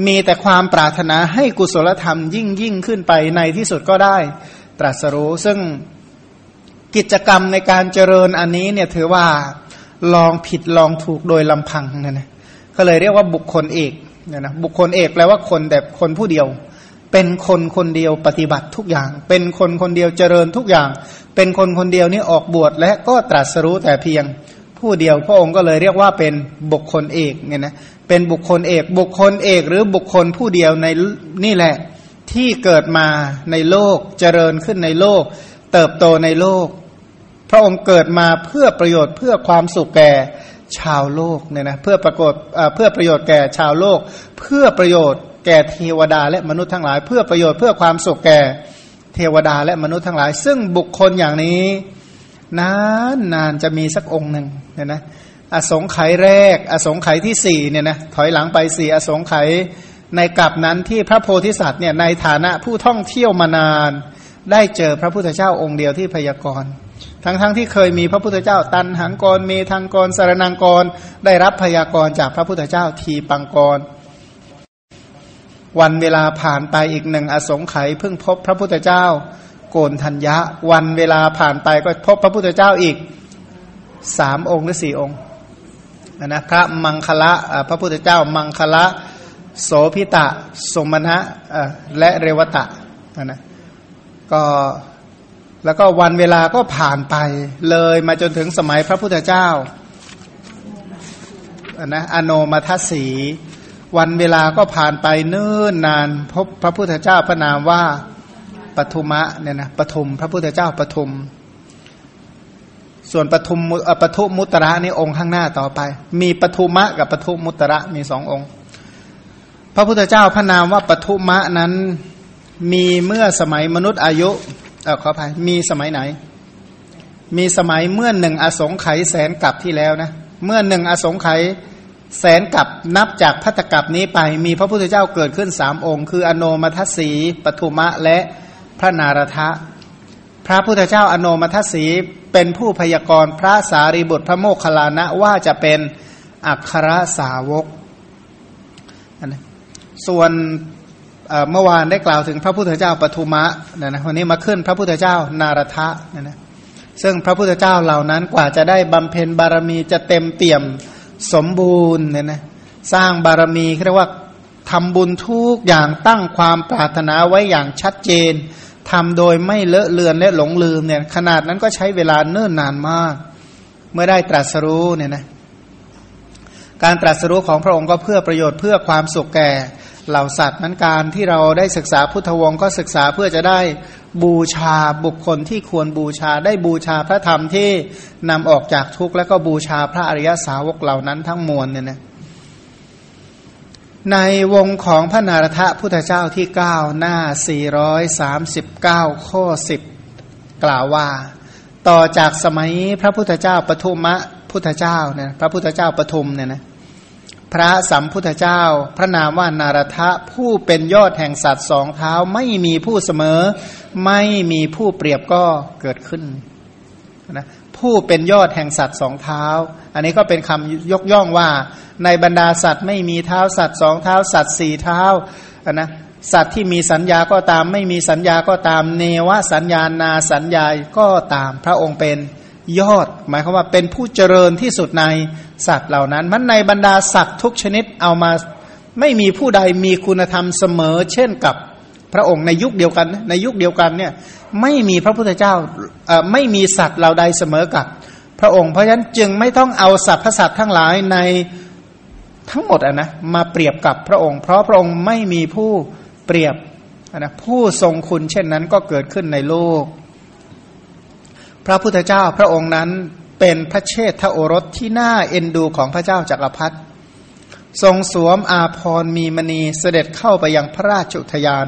Speaker 2: มีแต่ความปรารถนาให้กุศลธรรมยิ่งยิ่งขึ้นไปในที่สุดก็ได้ตรัสรู้ ซึ่งกิจกรรมในการเจริญอันนี้เนี่ยถือว่าลองผิดลองถูกโดยลำพังนะนะก็เลยเรียกว่าบุคคลเอกเนี่ยนะบุคคลเอกแปลว่าคนแต่คนผู้เดียว เป็นคนคนเดียวปฏิบัติทุกอย่าง เป็นคนคนเดียวเจริญทุกอย่าง เป็นคนคนเดียวนี่ออกบวชและก็ตรัสรู้แต่เพียง ผู้เดียวพระองค์ก็เลยเรียกว่าเป็นบุคคลเอกเนี่ยนะเป็นบุคคลเอกบุคคลเอกหรือบุคคลผู้เดียวในนี่แหละที่เกิดมาในโลกเจริญขึ้นในโลก เติบโตในโลก พระองค์เกิดมาเพื่อประโยชน์เพื่อความสุขแก่ชาวโลกเนี่ยนะเพื่อประโยชน์เพื่อประโยชน์แก่ชาวโลก เพื่อประโยชน์แก่เทวดาและมนุษย์ทั้งหลาย เพื่อประโยชน์เพื่อความสุขแก่เทวดาและมนุษย์ทั้งหลาย ซึ่งบุคคลอย่างนี้ นานนานจะมีสักองค์หนึ่งเนี่ยนะอสงไขยแรก อสงไขยที่สี่เนี่ยนะถอยหลังไปสี่อสงไขยในกลับนั้นที่พระโพธิสัตว์เนี่ยในฐานะผู้ท่องเที่ยวมานาน ได้เจอพระพุทธเจ้าองค์เดียวที่พยากรณ์ทั้งๆทที่เคยมีพระพุทธเจ้าตันหังกรเมทังกรสารนังกร ได้รับพยากรณ์จากพระพุทธเจ้าทีปังกร วันเวลาผ่านไปอีกหนึ่งอสงไขยเพิ่งพบพระพุทธเจ้า โกนธัญญะ วันเวลาผ่านไปก็พบพระพุทธเจ้าอีกสามองค์หรือสี่องค์นะพระมังคละพระพุทธเจ้ามังคละโสพิตะ สมณะและเรวตะนะก็แล้วก็วันเวลาก็ผ่านไปเลยมาจนถึงสมัยพระพุทธเจ้านะอโนมัทสีวันเวลาก็ผ่านไปเนิ่นนาน พบพระพุทธเจ้าพระนามว่า ปทุมะเนี่ยนะปทุม พระพุทธเจ้าปทุม ส่วนปทุมปทุมุตระนี่องค์ข้างหน้าต่อไป มีปทุมะกับปทุมุตระมีสององค์ พระพุทธเจ้าพระนามว่าปทุมะนั้นมีเมื่อสมัยมนุษย์อายุเออขออภัยมีสมัยไหน มีสมัยเมื่อหนึ่งอสงไขยแสนกลับที่แล้วนะเมื่อหนึ่งอสงไขยแสนกับนับจากพัตกับนี้ไปมีพระพุทธเจ้าเกิดขึ้นสามองค์ คือ อโนมัทสีปทุมะและ พระนารทะ พระพุทธเจ้าอโนมัทสีเป็นผู้พยากรณ์พระสารีบุตรพระโมคคัลลานะว่าจะเป็นอัครสาวก ส่วนเมื่อวานได้กล่าวถึงพระพุทธเจ้าปทุมะนะนะวันนี้มาขึ้นพระพุทธเจ้านารทะนะนะซึ่งพระพุทธเจ้าเหล่านั้นกว่าจะได้บำเพ็ญบารมีจะเต็มเปี่ยมสมบูรณ์เนี่ยนะสร้างบารมีเรียกว่า ทำบุญทุกอย่างตั้งความปรารถนาไว้อย่างชัดเจนทำโดยไม่เลอะเลือนและหลงลืมเนี่ยขนาดนั้นก็ใช้เวลาเนิ่นนานมาก เมื่อได้ตรัสรู้เนี่ยนะการตรัสรู้ของพระองค์ก็เพื่อประโยชน์เพื่อความสุขแก่เหล่าสัตว์นั้นการที่เราได้ศึกษาพุทธวงศ์ก็ศึกษาเพื่อจะได้บูชาบุคคลที่ควรบูชาได้บูชาพระธรรมที่นำออกจากทุกข์ แล้วก็บูชาพระอริยสาวกเหล่านั้นทั้งมวลเนี่ยนะ ในวงของพระนารถพุทธเจ้าที่ 9 หน้า 439 ข้อ 10 กล่าวว่า ต่อจากสมัยพระพุทธเจ้าปทุมะพุทธเจ้าเนี่ยพระพุทธเจ้าปทุมเนี่ยนะพระสัมพุทธเจ้า พระนามว่านารทะผู้เป็นยอดแห่งสัตว์สองเท้าไม่มีผู้เสมอ ไม่มีผู้เปรียบก็เกิดขึ้นนะ ผู้เป็นยอดแห่งสัตว์สองเท้า อันนี้ก็เป็นคำยกย่องว่า ในบรรดาสัตว์ไม่มีเท้าสัตว์สองเท้า สัตว์สี่เท้านะสัตว์ที่มีสัญญาก็ตาม ไม่มีสัญญาก็ตาม เนวสัญญานาสัญญาก็ตาม พระองค์เป็นยอด หมายความว่าเป็นผู้เจริญที่สุดในสัตว์เหล่านั้นมันในบรรดาสัตว์ทุกชนิดเอามาไม่มีผู้ใดมีคุณธรรมเสมอ เช่นกับ พระองค์ในยุคเดียวกันในยุคเดียวกันเนี่ยไม่มีพระพุทธเจ้าไม่มีสัตว์เหล่าใดเสมอกับพระองค์เพราะฉะนั้นจึงไม่ต้องเอาสัตว์พระสัตว์ทั้งหลายในทั้งหมดอะนะมาเปรียบกับพระองค์ เพราะพระองค์ไม่มีผู้เปรียบนะผู้ทรงคุณเช่นนั้นก็เกิดขึ้นในโลก พระพุทธเจ้าพระองค์นั้นเป็นพระเชษฐโอรสที่น่าเอ็นดูของพระเจ้าจักรพรรดิทรงสวมอาพรณ์มีมณีเสด็จเข้าไปยังพระราชุทยาน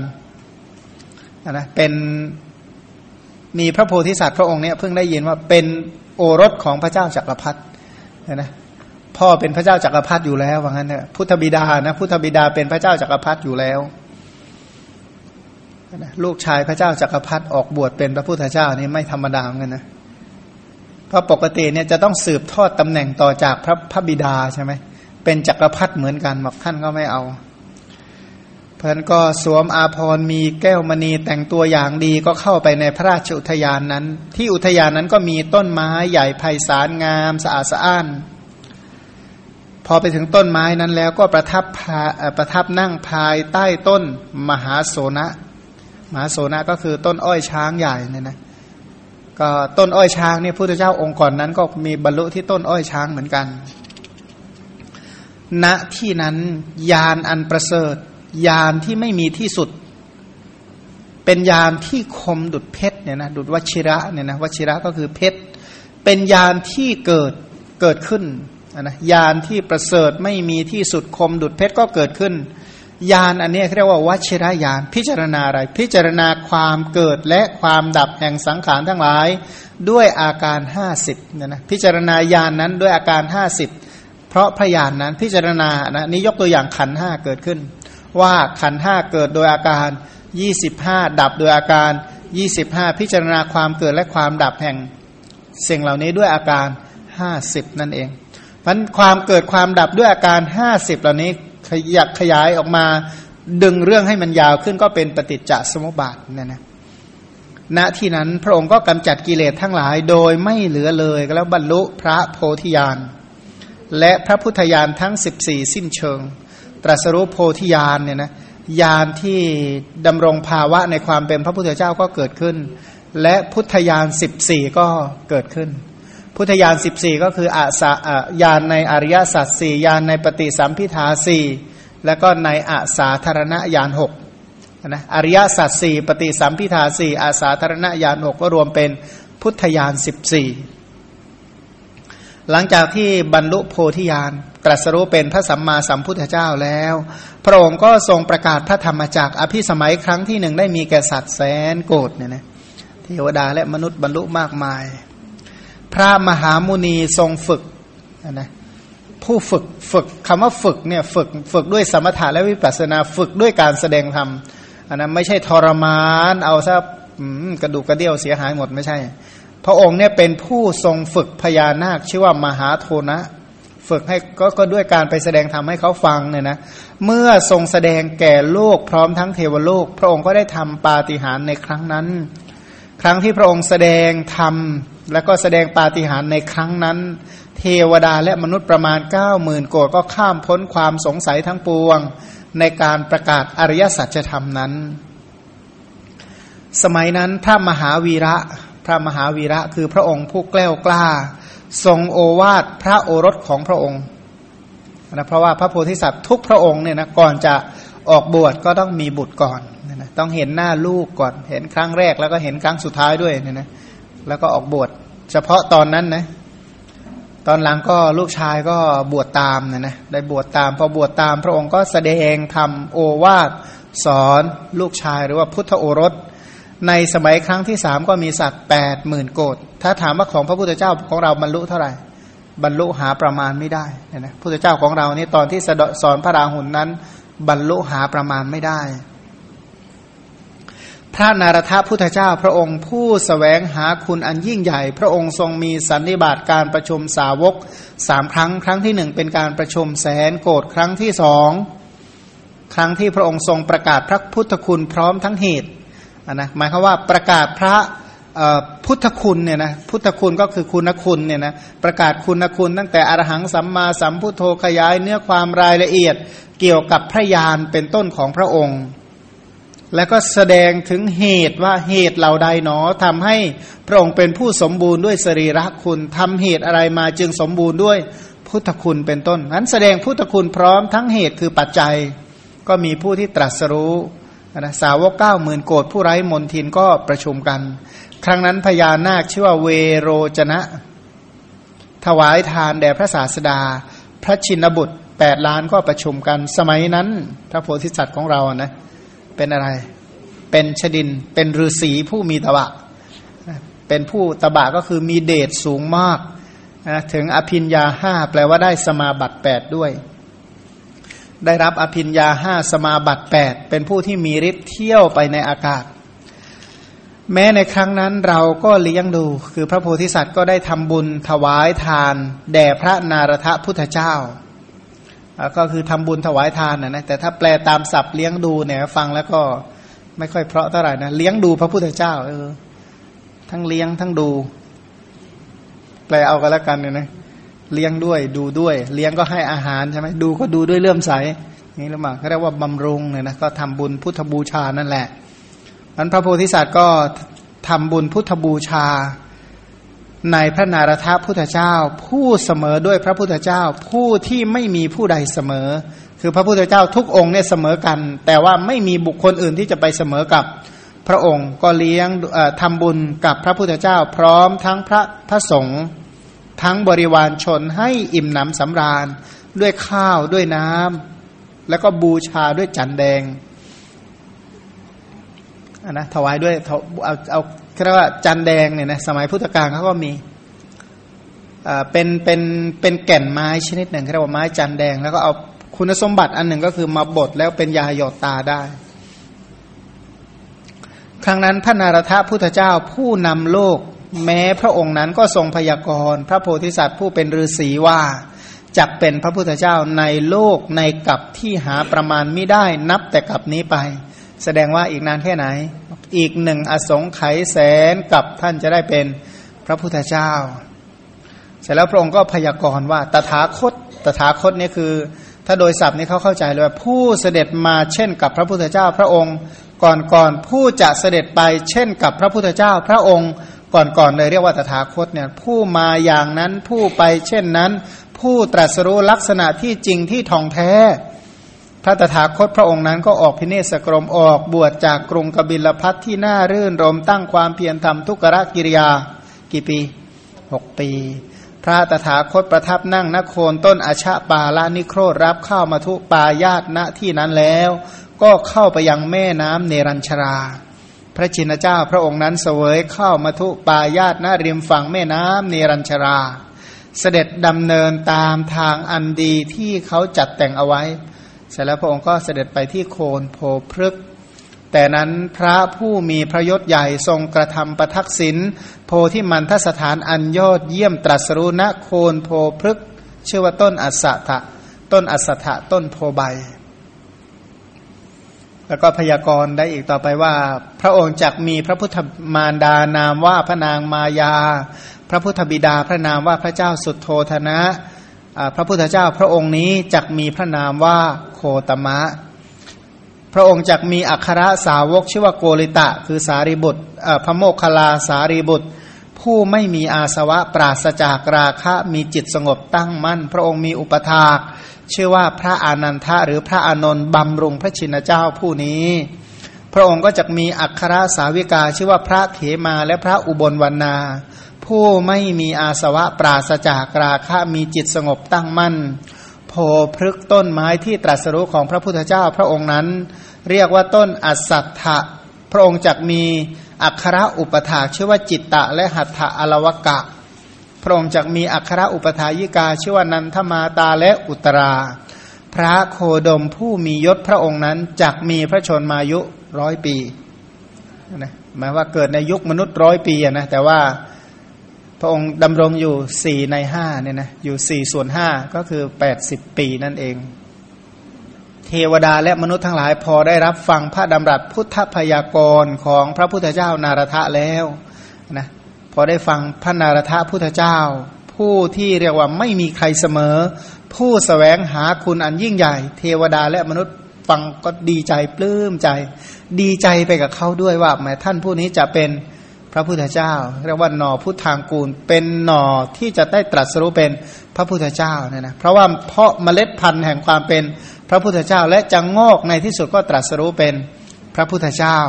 Speaker 2: นะเป็นมีพระโพธิสัตว์พระองค์เนี่ยเพิ่งได้ยินว่าเป็นโอรสของพระเจ้าจักรพรรดินะพ่อเป็นพระเจ้าจักรพรรดิอยู่แล้วว่างั้นเนี่ยพุทธบิดานะพุทธบิดาเป็นพระเจ้าจักรพรรดิอยู่แล้วนะลูกชายพระเจ้าจักรพรรดิออกบวชเป็นพระพุทธเจ้านี่ไม่ธรรมดาเหมือนกันนะเพราะปกติเนี่ยจะต้องสืบทอดตำแหน่งต่อจากพระพระบิดาใช่ไหมเป็นจักรพรรดิเหมือนกันบอกท่านก็ไม่เอา เพราะนั้นก็สวมอาภรมีแก้วมณีแต่งตัวอย่างดีก็เข้าไปในพระราชอุทยานนั้น ที่อุทยานนั้นก็มีต้นไม้ใหญ่ไพศาลงามสะอาดสะอ้าน พอไปถึงต้นไม้นั้นแล้วก็ประทับประทับนั่งภายใต้ต้นมหาโสนะมหาโสนะก็คือต้นอ้อยช้างใหญ่เนี่ยนะก็ต้นอ้อยช้างเนี่ยพระพุทธเจ้าองค์ก่อนนั้นก็มีบรรลุที่ต้นอ้อยช้างเหมือนกัน ณที่นั้นยานอันประเสริฐ ยานที่ไม่มีที่สุด เป็นยานที่คมดุดเพชรเนี่ยนะดุดวชิระเนี่ยนะวชิระก็คือเพชรเป็นยานที่เกิดเกิดขึ้นนะยานที่ประเสริฐไม่มีที่สุดคมดุดเพชรก็เกิดขึ้นญาณอันนี้เรียกว่าวชิรญาณพิจารณาอะไร พิจารณาความเกิดและความดับแห่งสังขารทั้งหลาย ด้วยอาการห้าสิบเนี่ยนะพิจารณาญานนั้นด้วยอาการห้าสิบเพราะพยานนั้นพิจารณานะนี่ยกตัวอย่างขันห้าเกิดขึ้น ว่าขันห้าเกิดโดยอาการยี่สิบห้าดับโดยอาการยี่สิบห้าพิจารณาความเกิดและความดับแห่งสิ่งเหล่านี้ด้วยอาการห้าสิบนั่นเองพราะความเกิดความดับด้วยอาการห้าสิบเหล่านี้ขยักขยายออกมาดึงเรื่องให้มันยาวขึ้นก็เป็นปฏิจจสมุปบาทเนี่ยนะณที่นั้นพระองค์ก็กำจัดกิเลสทั้งหลายโดยไม่เหลือเลยแล้วบรรลุพระโพธิญาณและพระพุทธญาณทั้ง 14 สิ้นเชิง ตรัสรู้โพธิญาณเนี่ยนะญาณที่ดำรงภาวะในความเป็นพระพุทธเจ้าก็เกิดขึ้น และพุทธญาณ14 ก็เกิดขึ้น พุทธญาณสิบสี่ก็คืออาสาญาณในอริยสัจสี่ญาณในปฏิสัมพิทาสี่แล้วก็ในอาสาธารณญาณหกนะอริยสัจสี่ปฏิสัมพิทาสี่อาสาธารณญาณหกก็รวมเป็นพุทธญาณสิบสี่ หลังจากที่บรรลุโพธิญาณตรัสรู้เป็นพระสัมมาสัมพุทธเจ้าแล้ว พระองค์ก็ทรงประกาศพระธรรมจักอภิสมัยครั้งที่หนึ่งได้มีแก่สัตว์แสนโกรธเนี่ยนะเทวดาและมนุษย์บรรลุมากมาย พระมหามุนีทรงฝึกนะผู้ฝึกฝึกคำว่าฝึกเนี่ยฝึกฝึกด้วยสมถะและวิปัสสนาฝึกด้วยการแสดงธรรมอันนั้นไม่ใช่ทรมาน เอาซะกระดูกกระเดี่ยวเสียหายหมดไม่ใช่ พระองค์เนี่ยเป็นผู้ทรงฝึกพญานาคชื่อว่ามหาโทนะ ฝึกให้ก็ก็ด้วยการไปแสดงธรรมให้เขาฟังเนี่ยนะเมื่อทรงแสดงแก่โลกพร้อมทั้งเทวโลก พระองค์ก็ได้ทำปาฏิหาริย์ในครั้งนั้น ครั้งที่พระองค์แสดงธรรมแล้วก็แสดงปาฏิหาริย์ในครั้งนั้น เทวดาและมนุษย์ประมาณ9ก้าหมื่นโกดก็ข้ามพ้นความสงสัยทั้งปวง ในการประกาศอริยสัจธรรมนั้น สมัยนั้นพระมหาวีระ พระมหาวีระคือพระองค์ผู้แกล้วกล้า ทรงโอวาทพระโอรสของพระองค์นะเพราะว่าพระโพธิสัตว์ทุกพระองค์เนี่ยนะก่อนจะออกบวชก็ต้องมีบุตรก่อนนะต้องเห็นหน้าลูกก่อน เห็นครั้งแรกแล้วก็เห็นครั้งสุดท้ายด้วยเนี่ยนะแล้วก็ออกบวชเฉพาะตอนนั้นนะตอนหลังก็ลูกชายก็บวชตามนะนะได้บวชตาม พอบวชตามพระองค์ก็แสดงทำโอวาทสอนลูกชายหรือว่าพุทธโอรส ในสมัยครั้งที่สามก็มีสัตว์แปดหมื่นโกดถ้าถามว่าของพระพุทธเจ้าของเราบรรลุเท่าไหร่ บรรลุหาประมาณไม่ได้นะนะพุทธเจ้าของเรานี่ตอนที่สอนพระราหุลนนั้น บรรลุหาประมาณไม่ได้ พระนารถพุทธเจ้าพระองค์ผู้สแสวงหาคุณอันยิ่งใหญ่ พระองค์ทรงมีสันนิบาตการประชุมสาวกสามครั้ง ครั้งที่หนึ่งเป็นการประชุมแสนโกรธครั้งที่สองครั้งที่พระองค์ทรงประกาศพระพุทธคุณพร้อมทั้งเหตุ นะหมายความว่าประกาศพระพุทธคุณเนี่ยนะพุทธคุณก็คือคุณคุณเนี่ยนะประกาศคุณคุณ ตั้งแต่อรหังสัมมาสัมพุทโธขยายเนื้อความรายละเอียดเกี่ยวกับพระยานเป็นต้นของพระองค์ แล้วก็แสดงถึงเหตุว่าเหตุเหล่าใดหนอทำให้พระองค์เป็นผู้สมบูรณ์ด้วยสรีระคุณทำเหตุอะไรมาจึงสมบูรณ์ด้วยพุทธคุณเป็นต้นนั้นแสดงพุทธคุณพร้อมทั้งเหตุคือปัจจัย ก็มีผู้ที่ตรัสรู้ นะสาวกเก้าหมื่นโกดผู้ไร้มนทินก็ประชุมกัน ครั้งนั้นพญานาคชื่อว่าเวโรจนะ ถวายทานแด่พระศาสดา พระชินบุตรแปดล้านก็ประชุมกัน สมัยนั้นพระโพธิสัตว์ของเรานะ เป็นอะไร เป็นชดิน เป็นฤาษีผู้มีตบะ เป็นผู้ตบะก็คือมีเดชสูงมากนะถึงอภินยาห้าแปลว่าได้สมาบัติแปดด้วย ได้รับอภินยาห้าสมาบัติแปดเป็นผู้ที่มีฤทธิ์เที่ยวไปในอากาศ แม้ในครั้งนั้นเราก็เลี้ยงดู คือพระโพธิสัตว์ก็ได้ทำบุญถวายทาน แด่พระนารถพุทธเจ้า ก็คือทำบุญถวายทานนะนะแต่ถ้าแปลตามศัพท์เลี้ยงดูเนี่ยฟังแล้วก็ไม่ค่อยเพราะเท่าไหร่นะเลี้ยงดูพระพุทธเจ้าเออทั้งเลี้ยงทั้งดู แปลเอากันแล้วกันเนี่ยนะ เลี้ยงด้วยดูด้วย เลี้ยงก็ให้อาหารใช่ไหมดูก็ดูด้วยเลื่อมใสนี่หรือเปล่าเขาเรียกว่าบำรุงเนี่ยนะก็ทำบุญพุทธบูชานั่นแหละมันพระโพธิสัตว์ก็ทำบุญพุทธบูชา ในพระนารถพุทธเจ้า ผู้เสมอด้วยพระพุทธเจ้า ผู้ที่ไม่มีผู้ใดเสมอ คือพระพุทธเจ้าทุกองค์เนี่ยเสมอกัน แต่ว่าไม่มีบุคคลอื่นที่จะไปเสมอกับพระองค์ก็เลี้ยงทำบุญกับพระพุทธเจ้า พร้อมทั้งพระพระสงฆ์ ทั้งบริวารชนให้อิ่มหนำสำราญ ด้วยข้าวด้วยน้ำแล้วก็บูชาด้วยจันแดงนะถวายด้วยเอาเอาเรียกว่าจันแดงเนี่ยนะสมัยพุทธกาลเขาก็มีอ่าเป็นเป็นเป็นแก่นไม้ชนิดหนึ่งเรียกว่าไม้จันแดง แล้วก็เอาคุณสมบัติอันหนึ่งก็คือมาบดแล้วเป็นยาหยดตาได้ ครั้งนั้นพระนารถพุทธเจ้าผู้นำโลก แม้พระองค์นั้นก็ทรงพยากรณ์พระโพธิสัตว์ผู้เป็นฤาษีว่าจักเป็นพระพุทธเจ้าในโลกในกับที่หาประมาณไม่ได้นับแต่กับนี้ไป แสดงว่าอีกนานแค่ไหน อีกหนึ่งอสงไขยแสนกับท่านจะได้เป็นพระพุทธเจ้า เสร็จแล้วพระองค์ก็พยากรณ์ว่าตถาคต ตถาคตนี่คือ ถ้าโดยศัพท์นี้เขาเข้าใจเลยว่าผู้เสด็จมาเช่นกับพระพุทธเจ้าพระองค์ก่อนก่อนผู้จะเสด็จไปเช่นกับพระพุทธเจ้าพระองค์ ก่อนก่อนเลยเรียกว่าตถาคตเนี่ยผู้มาอย่างนั้นผู้ไปเช่นนั้น ผู้ตรัสรู้ลักษณะที่จริงที่ทองแท้ พระตถาคตพระองค์นั้นก็ออกพิเนศกรมออกบวชจากกรุงกบิลพัทที่น่ารื่นรมตั้งความเพียรทำทุกรกิริยากี่ปีหกปี พระตถาคตประทับนั่งนโคนต้นอาชาปาลานิโครรับข้าวมาทุปายาตณที่นั้นแล้ว ก็เข้าไปยังแม่น้ำเนรัญชรา พระชินเจ้าพระองค์นั้นเสวยเข้ามาทุปายาตณริมฝั่งแม่น้ำเนรัญชรา เสด็จดำเนินตามทางอันดีที่เขาจัดแต่งเอาไว้ เสร็จแล้วพระองค์ก็เสด็จไปที่โคนโพพฤกแต่นั้นพระผู้มีพระยศใหญ่ทรงกระทำประทักษิณโพที่มันทสถานอันยอดเยี่ยมตรัสรู้ณโคนโพพฤกชื่อว่าต้นอัสสะต้นอัสสะต้นโพใบ แล้วก็พยากรณ์ได้อีกต่อไปว่า พระองค์จักมีพระพุทธมารดานามว่าพระนางมายา พระพุทธบิดาพระนามว่าพระเจ้าสุดโทธนะพระพุทธเจ้าพระองค์นี้จักมีพระนามว่าโคตมะ พระองค์จักมีอัครสาวกชื่อว่าโกริตะ คือสารีบุตรพระโมคคัลลาสารีบุตร ผู้ไม่มีอาสวะปราศจากราคะมีจิตสงบตั้งมั่น พระองค์มีอุปถากชื่อว่าพระอานันทะหรือพระอานนท์บำรุงพระชินเจ้าผู้นี้ พระองค์ก็จะมีอัครสาวิกาชื่อว่าพระเขมาและพระอุบลวรรณา ผู้ไม่มีอาสวะปราศจากราคะมีจิตสงบตั้งมั่น โพพฤกต้นไม้ที่ตรัสรู้ของพระพุทธเจ้าพระองค์นั้น เรียกว่าต้นอัสสัทธะพระองค์จักมี อัครอุปถาชื่อว่าจิตตะและหัตถะอลวกะ พระองค์จักมีอัครอุปถายิกาชื่อว่านันทมาตาและอุตรา พระโคดมผู้มียศพระองค์นั้นจักมีพระชนมายุร้อยปีนะหมายว่าเกิดในยุคมนุษย์ร้อยปีนะแต่ว่าพระองค์ดำรงอยู่สี่ในห้าเนี่ยนะอยู่สี่ส่วนห้าก็คือแปดสิบปีนั่นเอง เทวดาและมนุษย์ทั้งหลายพอได้รับฟังพระดำรัสพุทธพยากรของพระพุทธเจ้านารทะแล้วนะพอได้ฟังพระนารทะพุทธเจ้า ผู้ที่เรียกว่าไม่มีใครเสมอ ผู้สแสวงหาคุณอันยิ่งใหญ่ เทวดาและมนุษย์ฟังก็ดีใจปลื้มใจ ดีใจไปกับเขาด้วยว่าแม้ท่านผู้นี้จะเป็นพระพุทธเจ้า เรียกว่าหน่อพุทธางกูล เป็นหน่อที่จะได้ตรัสรู้เป็นพระพุทธเจ้าเนี่ยนะเพราะว่าเพาะเมล็ดพันธุ์แห่งความเป็น พระพุทธเจ้าและจะงอกในที่สุดก็ตรัสรู้เป็นพระพุทธเจ้า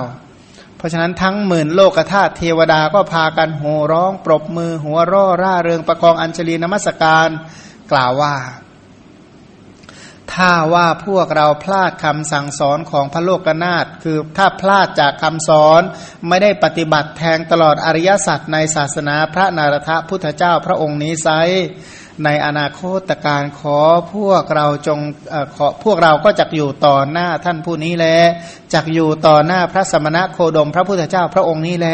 Speaker 2: เพราะฉะนั้นทั้งหมื่นโลกธาตุเทวดาก็พากันโห่ร้อง ปรบมือ หัวร่อร่าเริงประคองอัญชลีนมัสการกล่าวว่า ถ้าว่าพวกเราพลาดคำสั่งสอนของพระโลกนาถคือถ้าพลาดจากคำสอนไม่ได้ปฏิบัติแทงตลอดอริยสัจในศาสนาพระนารถพุทธเจ้าพระองค์นี้ไซ ในอนาคตการขอพวกเราจงขอพวกเราก็จะอยู่ต่อหน้าท่านผู้นี้แลจักอยู่ต่อหน้าพระสมณะโคดม พระพุทธเจ้าพระองค์นี้แล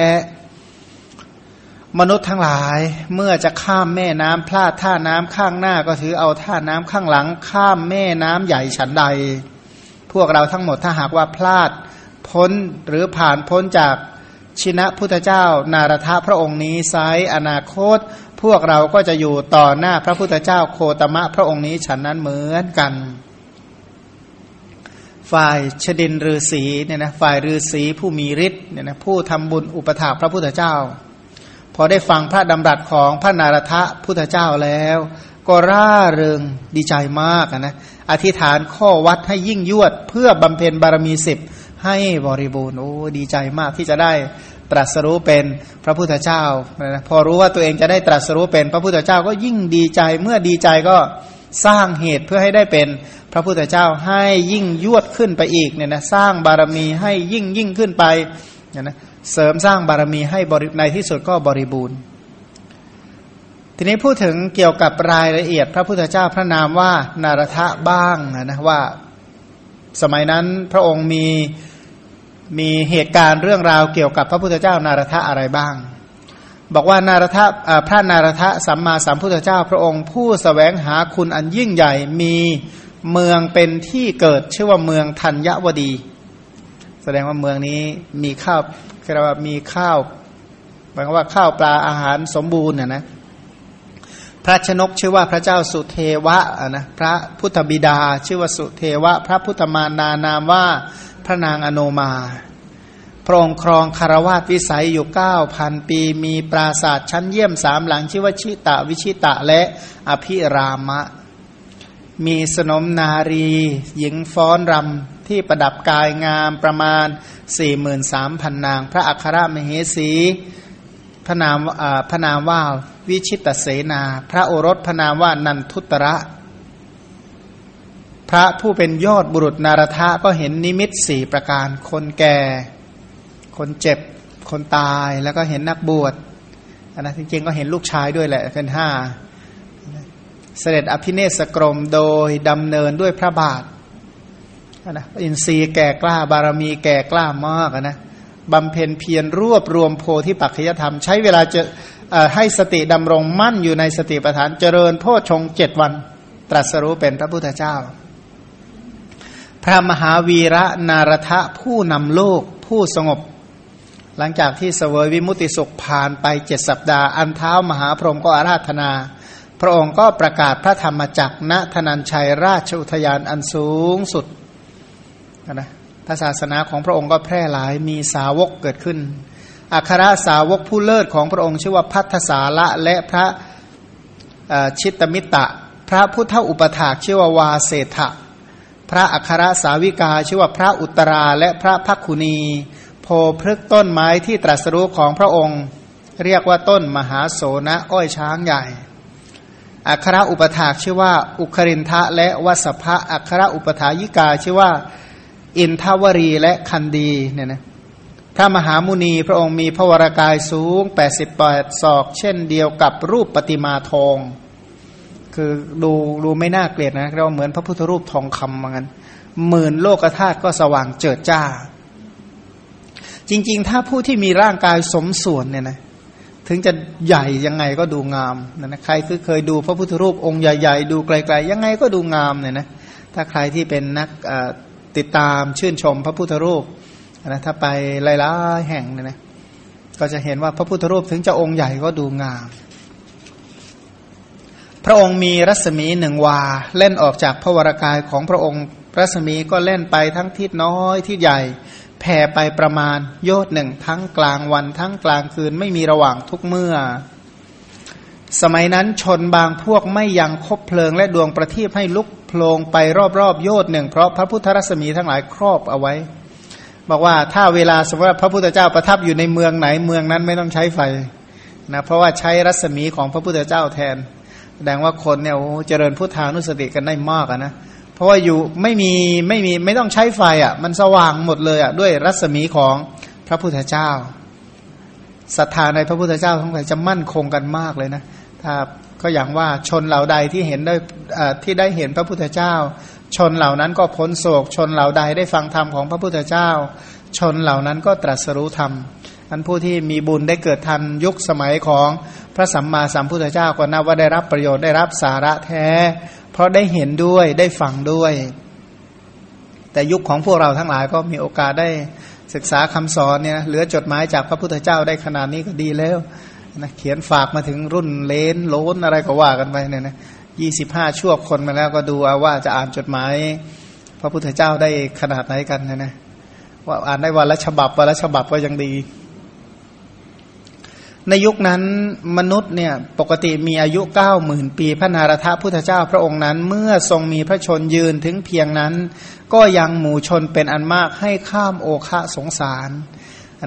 Speaker 2: มนุษย์ทั้งหลายเมื่อจะข้ามแม่น้ำพลาดท่าน้ำข้างหน้าก็ถือเอาท่าน้ำข้างหลัง ข้ามแม่น้ำใหญ่ฉันใด พวกเราทั้งหมดถ้าหากว่าพลาดพ้นหรือผ่านพ้นจากชินะพุทธเจ้า นารทะพระองค์นี้ไซอนาคต พวกเราก็จะอยู่ต่อหน้าพระพุทธเจ้าโคตมะพระองค์นี้ฉันนั้นเหมือนกัน ฝ่ายชดินฤาษีเนี่ยนะฝ่ายฤาษีผู้มีฤทธิ์เนี่ยนะผู้ทำบุญอุปถากพระพุทธเจ้า พอได้ฟังพระดำรัสของพระนารทะพุทธเจ้าแล้ว ก็ร่าเริงดีใจมากนะอธิษฐานข้อวัดให้ยิ่งยวดเพื่อบำเพ็ญบารมีสิบให้บริบูรณ์โอ้ดีใจมากที่จะได้ ตรัสรู้เป็นพระพุทธเจ้าพอรู้ว่าตัวเองจะได้ตรัสรู้เป็นพระพุทธเจ้าก็ยิ่งดีใจเมื่อดีใจก็สร้างเหตุเพื่อให้ได้เป็นพระพุทธเจ้าให้ยิ่งยวดขึ้นไปอีกเนี่ยนะสร้างบารมีให้ยิ่งยิ่งขึ้นไปเนี่ยนะเสริมสร้างบารมีให้บริในที่สุดก็บริบูรณ์ ทีนี้พูดถึงเกี่ยวกับรายละเอียด พระพุทธเจ้าพระนามว่านารทะบ้างนะว่า สมัยนั้นพระองค์มี มีเหตุการณ์เรื่องราวเกี่ยวกับพระพุทธเจ้านารทะอะไรบ้าง บอกว่านารทะพระนารทะสัมมาสัมพุทธเจ้าพระองค์ผู้สแสวงหาคุณอันยิ่งใหญ่มีเมืองเป็นที่เกิดชื่อว่าเมืองธัญวดี แสดงว่าเมืองนี้มีข้าวคือว่ามีข้าวหมายว่าข้าวปลาอาหารสมบูรณ์น่ยนะพระชนกชื่อว่าพระเจ้าสุเทวะนะพระพุทธบิดา ชื่อว่าสุเทวะ พระพุทธมานานามว่า พระนางอโนมา พระองค์ครองคารวาสวิสัยอยู่เก้าพันปี มีปราศาสตร์ชั้นเยี่ยมสามหลังชื่อว่าชิตะวิชิตะและอภิรามะ มีสนมนารี หญิงฟ้อนรำที่ประดับกายงามประมาณสี่หมื่นสามพันนาง พระอัครมเหสีพระนามพระนามว่าวิชิตเสนา พระโอรสพระนามว่านันทุตระ พระผู้เป็นยอดบุรุษนารทะก็เห็นนิมิตสี่ประการ คนแก่ คนเจ็บ คนตายแล้วก็เห็นนักบวชนนะจริงๆก็เห็นลูกชายด้วยแหละเป็นห้าเสด็จอภิเนศกรมโดยดำเนินด้วยพระบาทนะอินทรีย์แก่กล้าบารมีแก่กล้ามากนะบำเพ็ญเพียรรวบรวมโพธิปัจจยธรรม ใช้เวลาจะให้สติดำรงมั่นอยู่ในสติปัฏฐานเจริญโพชงเจ็ดวัน ตรัสรู้เป็นพระพุทธเจ้า พระมหาวีระนารทะผู้นำโลกผู้สงบ หลังจากที่เสวยวิมุติสุขผ่านไปเจ็ดสัปดาห์ อันเท้ามหาพรหมก็อาราธนา พระองค์ก็ประกาศพระธรรมจักรณธนัญชัยราชอุทยานอันสูงสุดนะพระศาสนาของพระองค์ก็แพร่หลายมีสาวกเกิดขึ้น อัครสาวกผู้เลิศของพระองค์ชื่อว่าพัทธสาละและพระชิตมิตะ พระพุทธอุปถากชื่อว่าวาเศธะ พระอัครสาวิกาชื่อว่าพระอุตราและพระพักคุณี โพพฤกต้นไม้ที่ตรัสรู้ของพระองค์ เรียกว่าต้นมหาโสนะอ้อยช้างใหญ่ อัครอุปถากชื่อว่า อุครินทะและวสภะอัครอุปถายิกาชื่อว่า อินทวรีและคันดีเนี่ยนะพระมหามุนีพระองค์มีพระวรากายสูง 88 ศอก เช่นเดียวกับรูปปฏิมาทอง คือดูดูไม่น่าเกลียดนะเราเหมือนพระพุทธรูปทองคำเหมือนกันหมื่นโลกธาตุก็สว่างเจิดจ้า จริง ๆ ถ้าผู้ที่มีร่างกายสมส่วนเนี่ยนะถึงจะใหญ่ยังไงก็ดูงามนะนะใครคือเคยดูพระพุทธรูปองค์ใหญ่ๆ ดูไกลๆ ยังไงก็ดูงามเนี่ยนะถ้าใครที่เป็นนักติดตามชื่นชมพระพุทธรูปนะถ้าไปหลายๆแห่งเนี่ยนะก็จะเห็นว่าพระพุทธรูปถึงจะองค์ใหญ่ก็ดูงาม พระองค์มีรัศมีหนึ่งวา เล่นออกจากพระวรากายของพระองค์ รัศมีก็เล่นไปทั้งทิศน้อยที่ใหญ่ แผ่ไปประมาณโยชหนึ่งทั้งกลางวันทั้งกลางคืนไม่มีระหว่างทุกเมื่อ สมัยนั้นชนบางพวกไม่ยังคบเพลิงและดวงประทีปให้ลุกโพลงไปรอบๆโยชหนึ่งเพราะพระพุทธรัศมีทั้งหลายครอบเอาไว้ บอกว่าถ้าเวลาสมมติว่าพระพุทธเจ้าประทับอยู่ในเมืองไหนเมืองนั้นไม่ต้องใช้ไฟนะเพราะว่าใช้รัศมีของพระพุทธเจ้าแทน แสดงว่าคนเนี่ยโอ้เจริญพุทธานุสติกันได้มากนะเพราะว่าอยู่ไม่มีไม่มีไม่ต้องใช้ไฟอะ่ะ มันสว่างหมดเลยอะ่ะด้วยรัศมีของพระพุทธเจ้าศรัทธาในพระพุทธเจ้าทั้งหลายจะมั่นคงกันมากเลยนะถ้าก็อย่างว่าชนเหล่าใดที่เห็นได้ที่ได้เห็นพระพุทธเจ้า ชนเหล่านั้นก็พ้นโศก ชนเหล่าใดได้ฟังธรรมของพระพุทธเจ้า ชนเหล่านั้นก็ตรัสรู้ธรรมอันผู้ที่มีบุญได้เกิดทันยุคสมัยของ พระสัมมาสัมพุทธเจ้าก็นับว่าได้รับประโยชน์ได้รับสาระแท้ เพราะได้เห็นด้วยได้ฟังด้วย แต่ยุคของพวกเราทั้งหลายก็มีโอกาสได้ศึกษาคำสอนเนี่ยเหลือจดหมายจากพระพุทธเจ้าได้ขนาดนี้ก็ดีแล้วนะเขียนฝากมาถึงรุ่นเลนโลนอะไรก็ว่ากันไปเนี่ยนะยี่สิบห้าชั่วคนมาแล้วก็ดูเอาว่าจะอ่านจดหมาย พระพุทธเจ้าได้ขนาดไหนกันนะนะว่าอ่านได้วันละฉบับวันละฉบับก็ยังดี ในยุคนั้นมนุษย์เนี่ยปกติมีอายุเก้าหมื่นปีพระนารถพุทธเจ้าพระองค์นั้น เมื่อทรงมีพระชนยืนถึงเพียงนั้น ก็ยังหมู่ชนเป็นอันมากให้ข้ามโอคะสงสาร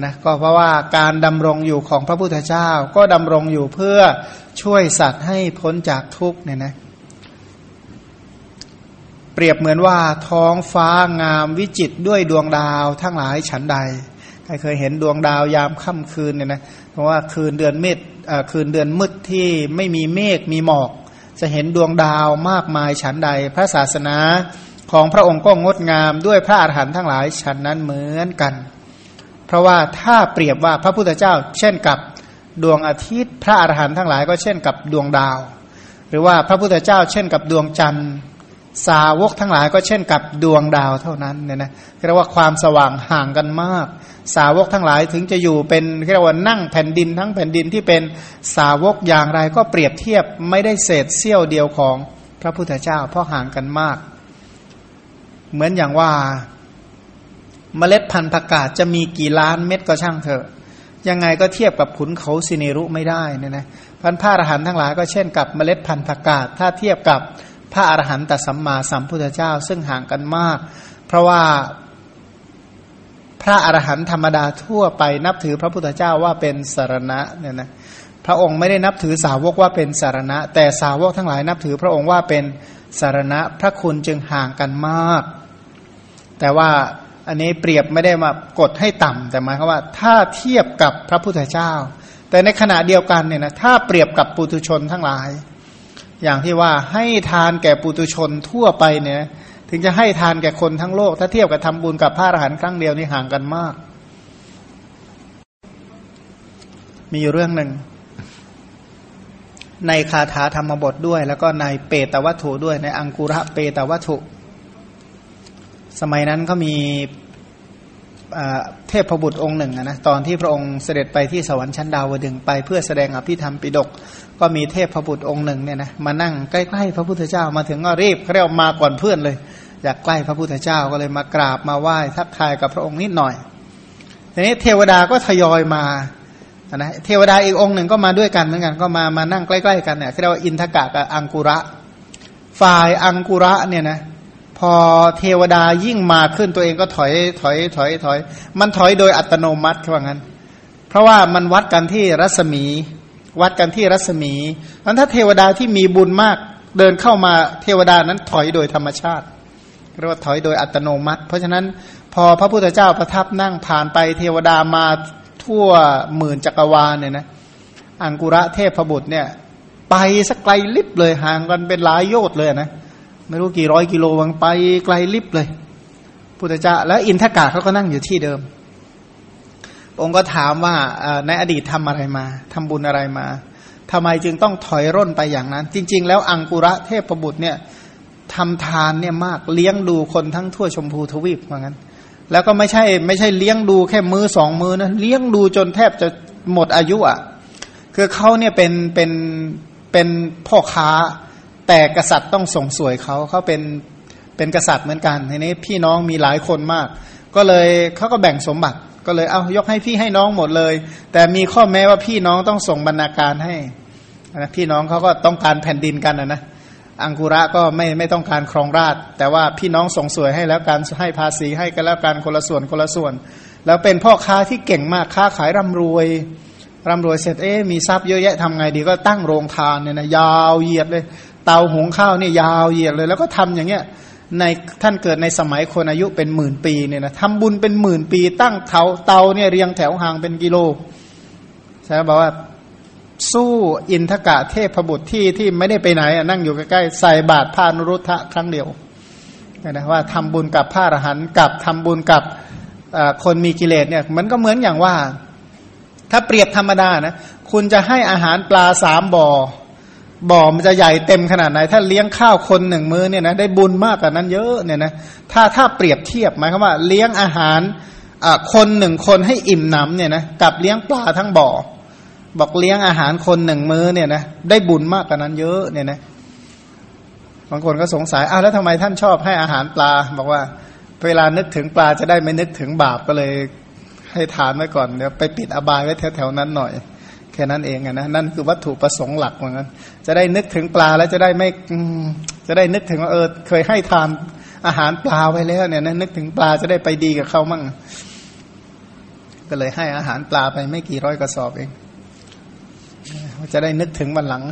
Speaker 2: นะก็เพราะว่าการดำรงอยู่ของพระพุทธเจ้า ก็ดำรงอยู่เพื่อช่วยสัตว์ให้พ้นจากทุกข์เนี่ยนะเปรียบเหมือนว่าท้องฟ้างามวิจิตด้วยดวงดาวทั้งหลายฉันใดใครเคยเห็นดวงดาวยามค่ำคืนเนี่ยนะ เพราะว่าคืนเดือนเมืดคืนเดือนมืดที่ไม่มีเมฆมีหมอก จะเห็นดวงดาวมากมายฉันใด พระศาสนาของพระองค์ก็งดงามด้วยพระอาหารหันต์ทั้งหลายฉันนั้นเหมือนกัน เพราะว่าถ้าเปรียบว่าพระพุทธเจ้า เช่นกับดวงอาทิตย์ พระอรหันต์ทั้งหลายก็เช่นกับดวงดาว หรือว่าพระพุทธเจ้า เช่นกับดวงจันทร์ สาวกทั้งหลายก็เช่นกับดวงดาวเท่านั้นเนี่ยนะเรียกว่าความสว่างห่างกันมาก สาวกทั้งหลายถึงจะอยู่เป็นเรียกว่านั่งแผ่นดินทั้งแผ่นดินที่เป็นสาวกอย่างไรก็เปรียบเทียบไม่ได้เศษเสี้ยวเดียวของพระพุทธเจ้า เพราะห่างกันมาก เหมือนอย่างว่าเมล็ดพันธุ์ผักกาดจะมีกี่ล้านเม็ดก็ช่างเถอะ ยังไงก็เทียบกับขุนเขาสิเนรุไม่ได้เนี่ยนะพันพระอรหันทั้งหลายก็เช่นกับเมล็ดพันธุ์ผักกาดถ้าเทียบกับ พระอรหันต์แต่สัมมาสัมพุทธเจ้า ซึ่งห่างกันมาก เพราะว่าพระอรหันต์ธรรมดาทั่วไปนับถือพระพุทธเจ้าว่าเป็นสารณะเนี่ยนะพระองค์ไม่ได้นับถือสาวกว่าเป็นสารณะ แต่สาวกทั้งหลายนับถือพระองค์ว่าเป็นสารณะพระคุณจึงห่างกันมาก แต่ว่าอันนี้เปรียบไม่ได้มากดให้ต่ำแต่หมายความว่า ถ้าเทียบกับพระพุทธเจ้า แต่ในขณะเดียวกันเนี่ยนะถ้าเปรียบกับปุตุชนทั้งหลาย อย่างที่ว่าให้ทานแก่ปุตุชนทั่วไปเนี่ยถึงจะให้ทานแก่คนทั้งโลก ถ้าเทียบกับทำบุญกับพระอรหันต์ครั้งเดียวนี่ห่างกันมาก มีอยู่เรื่องหนึ่ง ในคาถาธรรมบทด้วย แล้วก็ในเปตวัตถุด้วยในอังกุระเปตวัตถุ สมัยนั้นก็มี เทพบุตรองค์หนึ่งนะตอนที่พระองค์เสด็จไปที่สวรรค์ชั้นดาวดึงไป เพื่อแสดงอภิธรรมปิดก ก็มีเทพบุตรองค์หนึ่งเนี่ยนะมานั่งใกล้ๆพระพุทธเจ้ามาถึงก็รีบเขาเรียกมาก่อนเพื่อนเลย อยากใกล้พระพุทธเจ้าก็เลยมากราบมาไหว้ทักทายกับพระองค์นิดหน่อยทีนี้เทวดาก็ทยอยมานะเทวดาอีกองค์หนึ่งก็มาด้วยกันเหมือนกันก็มามานั่งใกล้ ๆ กันเนี่ยเรียกว่าอินทกะกับอังกุระ ฝ่ายอังกุระเนี่ยนะ พอเทวดายิ่งมาขึ้นตัวเองก็ถอยถอยถอยถอย มันถอยโดยอัตโนมัติว่างั้น เพราะว่ามันวัดกันที่รัศมี วัดกันที่รัศมีนั้นถ้าเทวดาที่มีบุญมากเดินเข้ามาเทวดานั้นถอยโดยธรรมชาติเรียกว่าถอยโดยอัตโนมัติ เพราะฉะนั้นพอพระพุทธเจ้าประทับนั่งผ่านไปเทวดามาทั่วหมื่นจักรวาลเนี่ยนะอังกุระเทพบุตรเนี่ย ไปสักไกลลิบเลยห่างกันเป็นหลายโยชน์เลยนะ ไม่รู้กี่ร้อยกิโลวังไปไกลลิบเลยพุทธเจ้าแล้วอินทกาเขาก็นั่งอยู่ที่เดิม องค์ก็ถามว่าในอดีตทำอะไรมาทำบุญอะไรมาทำไมจึงต้องถอยร่นไปอย่างนั้น จริง ๆ แล้วอังกุระเทพบุตรเนี่ยทำทานเนี่ยมากเลี้ยงดูคนทั้งทั่วชมพูทวีปเหมือนกันแล้วก็ไม่ใช่ไม่ใช่เลี้ยงดูแค่มือสองมือนะเลี้ยงดูจนแทบจะหมดอายุอะคือเขาเนี่ยเป็นเป็นเป็นพ่อค้า แต่กษัตริย์ต้องส่งสวยเขาเขาเป็นเป็นกษัตริย์เหมือนกันทีนี้พี่น้องมีหลายคนมาก ก็เลยเขาก็แบ่งสมบัติก็เลยเอายกให้พี่ให้น้องหมดเลย แต่มีข้อแม้ว่าพี่น้องต้องส่งบรรณาการให้นะพี่น้องเขาก็ต้องการแผ่นดินกันนะนะอังกุระก็ไม่ไม่ต้องการครองราชแต่ว่าพี่น้องส่งสวยให้แล้วการให้ภาษีให้กันแล้วการคนละส่วนคนละส่วน แล้วเป็นพ่อค้าที่เก่งมากค้าขายร่ำรวยร่ำรวยเสร็จเอ๊มีทรัพย์เยอะแยะทำไงดีก็ตั้งโรงทานเนี่ยนะยาวเหยียดเลย เตาหุงข้าวนี่ยาวเหยียดเลย แล้วก็ทำอย่างเงี้ยในท่านเกิดในสมัยคนอายุเป็นหมื่นปีเนี่ยนะทำบุญเป็นหมื่นปี ตั้งเตาเตาเนี่ยเรียงแถวห่างเป็นกิโลใช่ไหมบอกว่าสู้อินทกะเทพบุตรที่ที่ไม่ได้ไปไหนนั่งอยู่ใกล้ๆใส่บาตรผ้านุรุทธะครั้งเดียวนะว่าทำบุญกับพระอรหันต์กับทำบุญกับคนมีกิเลสเนี่ยมันก็เหมือนอย่างว่า ถ้าเปรียบธรรมดานะคุณจะให้อาหารปลาสามบ่อ บ่อมันจะใหญ่เต็มขนาดไหน ถ้าเลี้ยงข้าวคนหนึ่งมื้อเนี่ยนะได้บุญมากกว่านั้นเยอะเนี่ยนะถ้าถ้าเปรียบเทียบหมายความว่า เลี้ยงอาหารคนหนึ่งคนให้อิ่มหนำเนี่ยนะกับเลี้ยงปลาทั้งบ่อ บอกเลี้ยงอาหารคนหนึ่งมื้อเนี่ยนะได้บุญมากกว่านั้นเยอะเนี่ยนะบางคนก็สงสัยอ้าวแล้วทำไมท่านชอบให้อาหารปลา บอกว่าเวลานึกถึงปลาจะได้ไม่นึกถึงบาปก็เลยให้ทานไว้ก่อนเดี๋ยวไปปิดอบายไว้แถวๆนั้นหน่อย แค่นั้นเองนะนั่นคือวัตถุประสงค์หลักเหมือนกันจะได้นึกถึงปลาแล้วจะได้ไม่จะได้นึกถึงว่าเออเคยให้ทานอาหารปลาไว้แล้วเนี่ยนะนึกถึงปลาจะได้ไปดีกับเขามั่ง ก็เลยให้อาหารปลาไปไม่กี่ร้อยกระสอบเองจะได้นึกถึงวันหลัง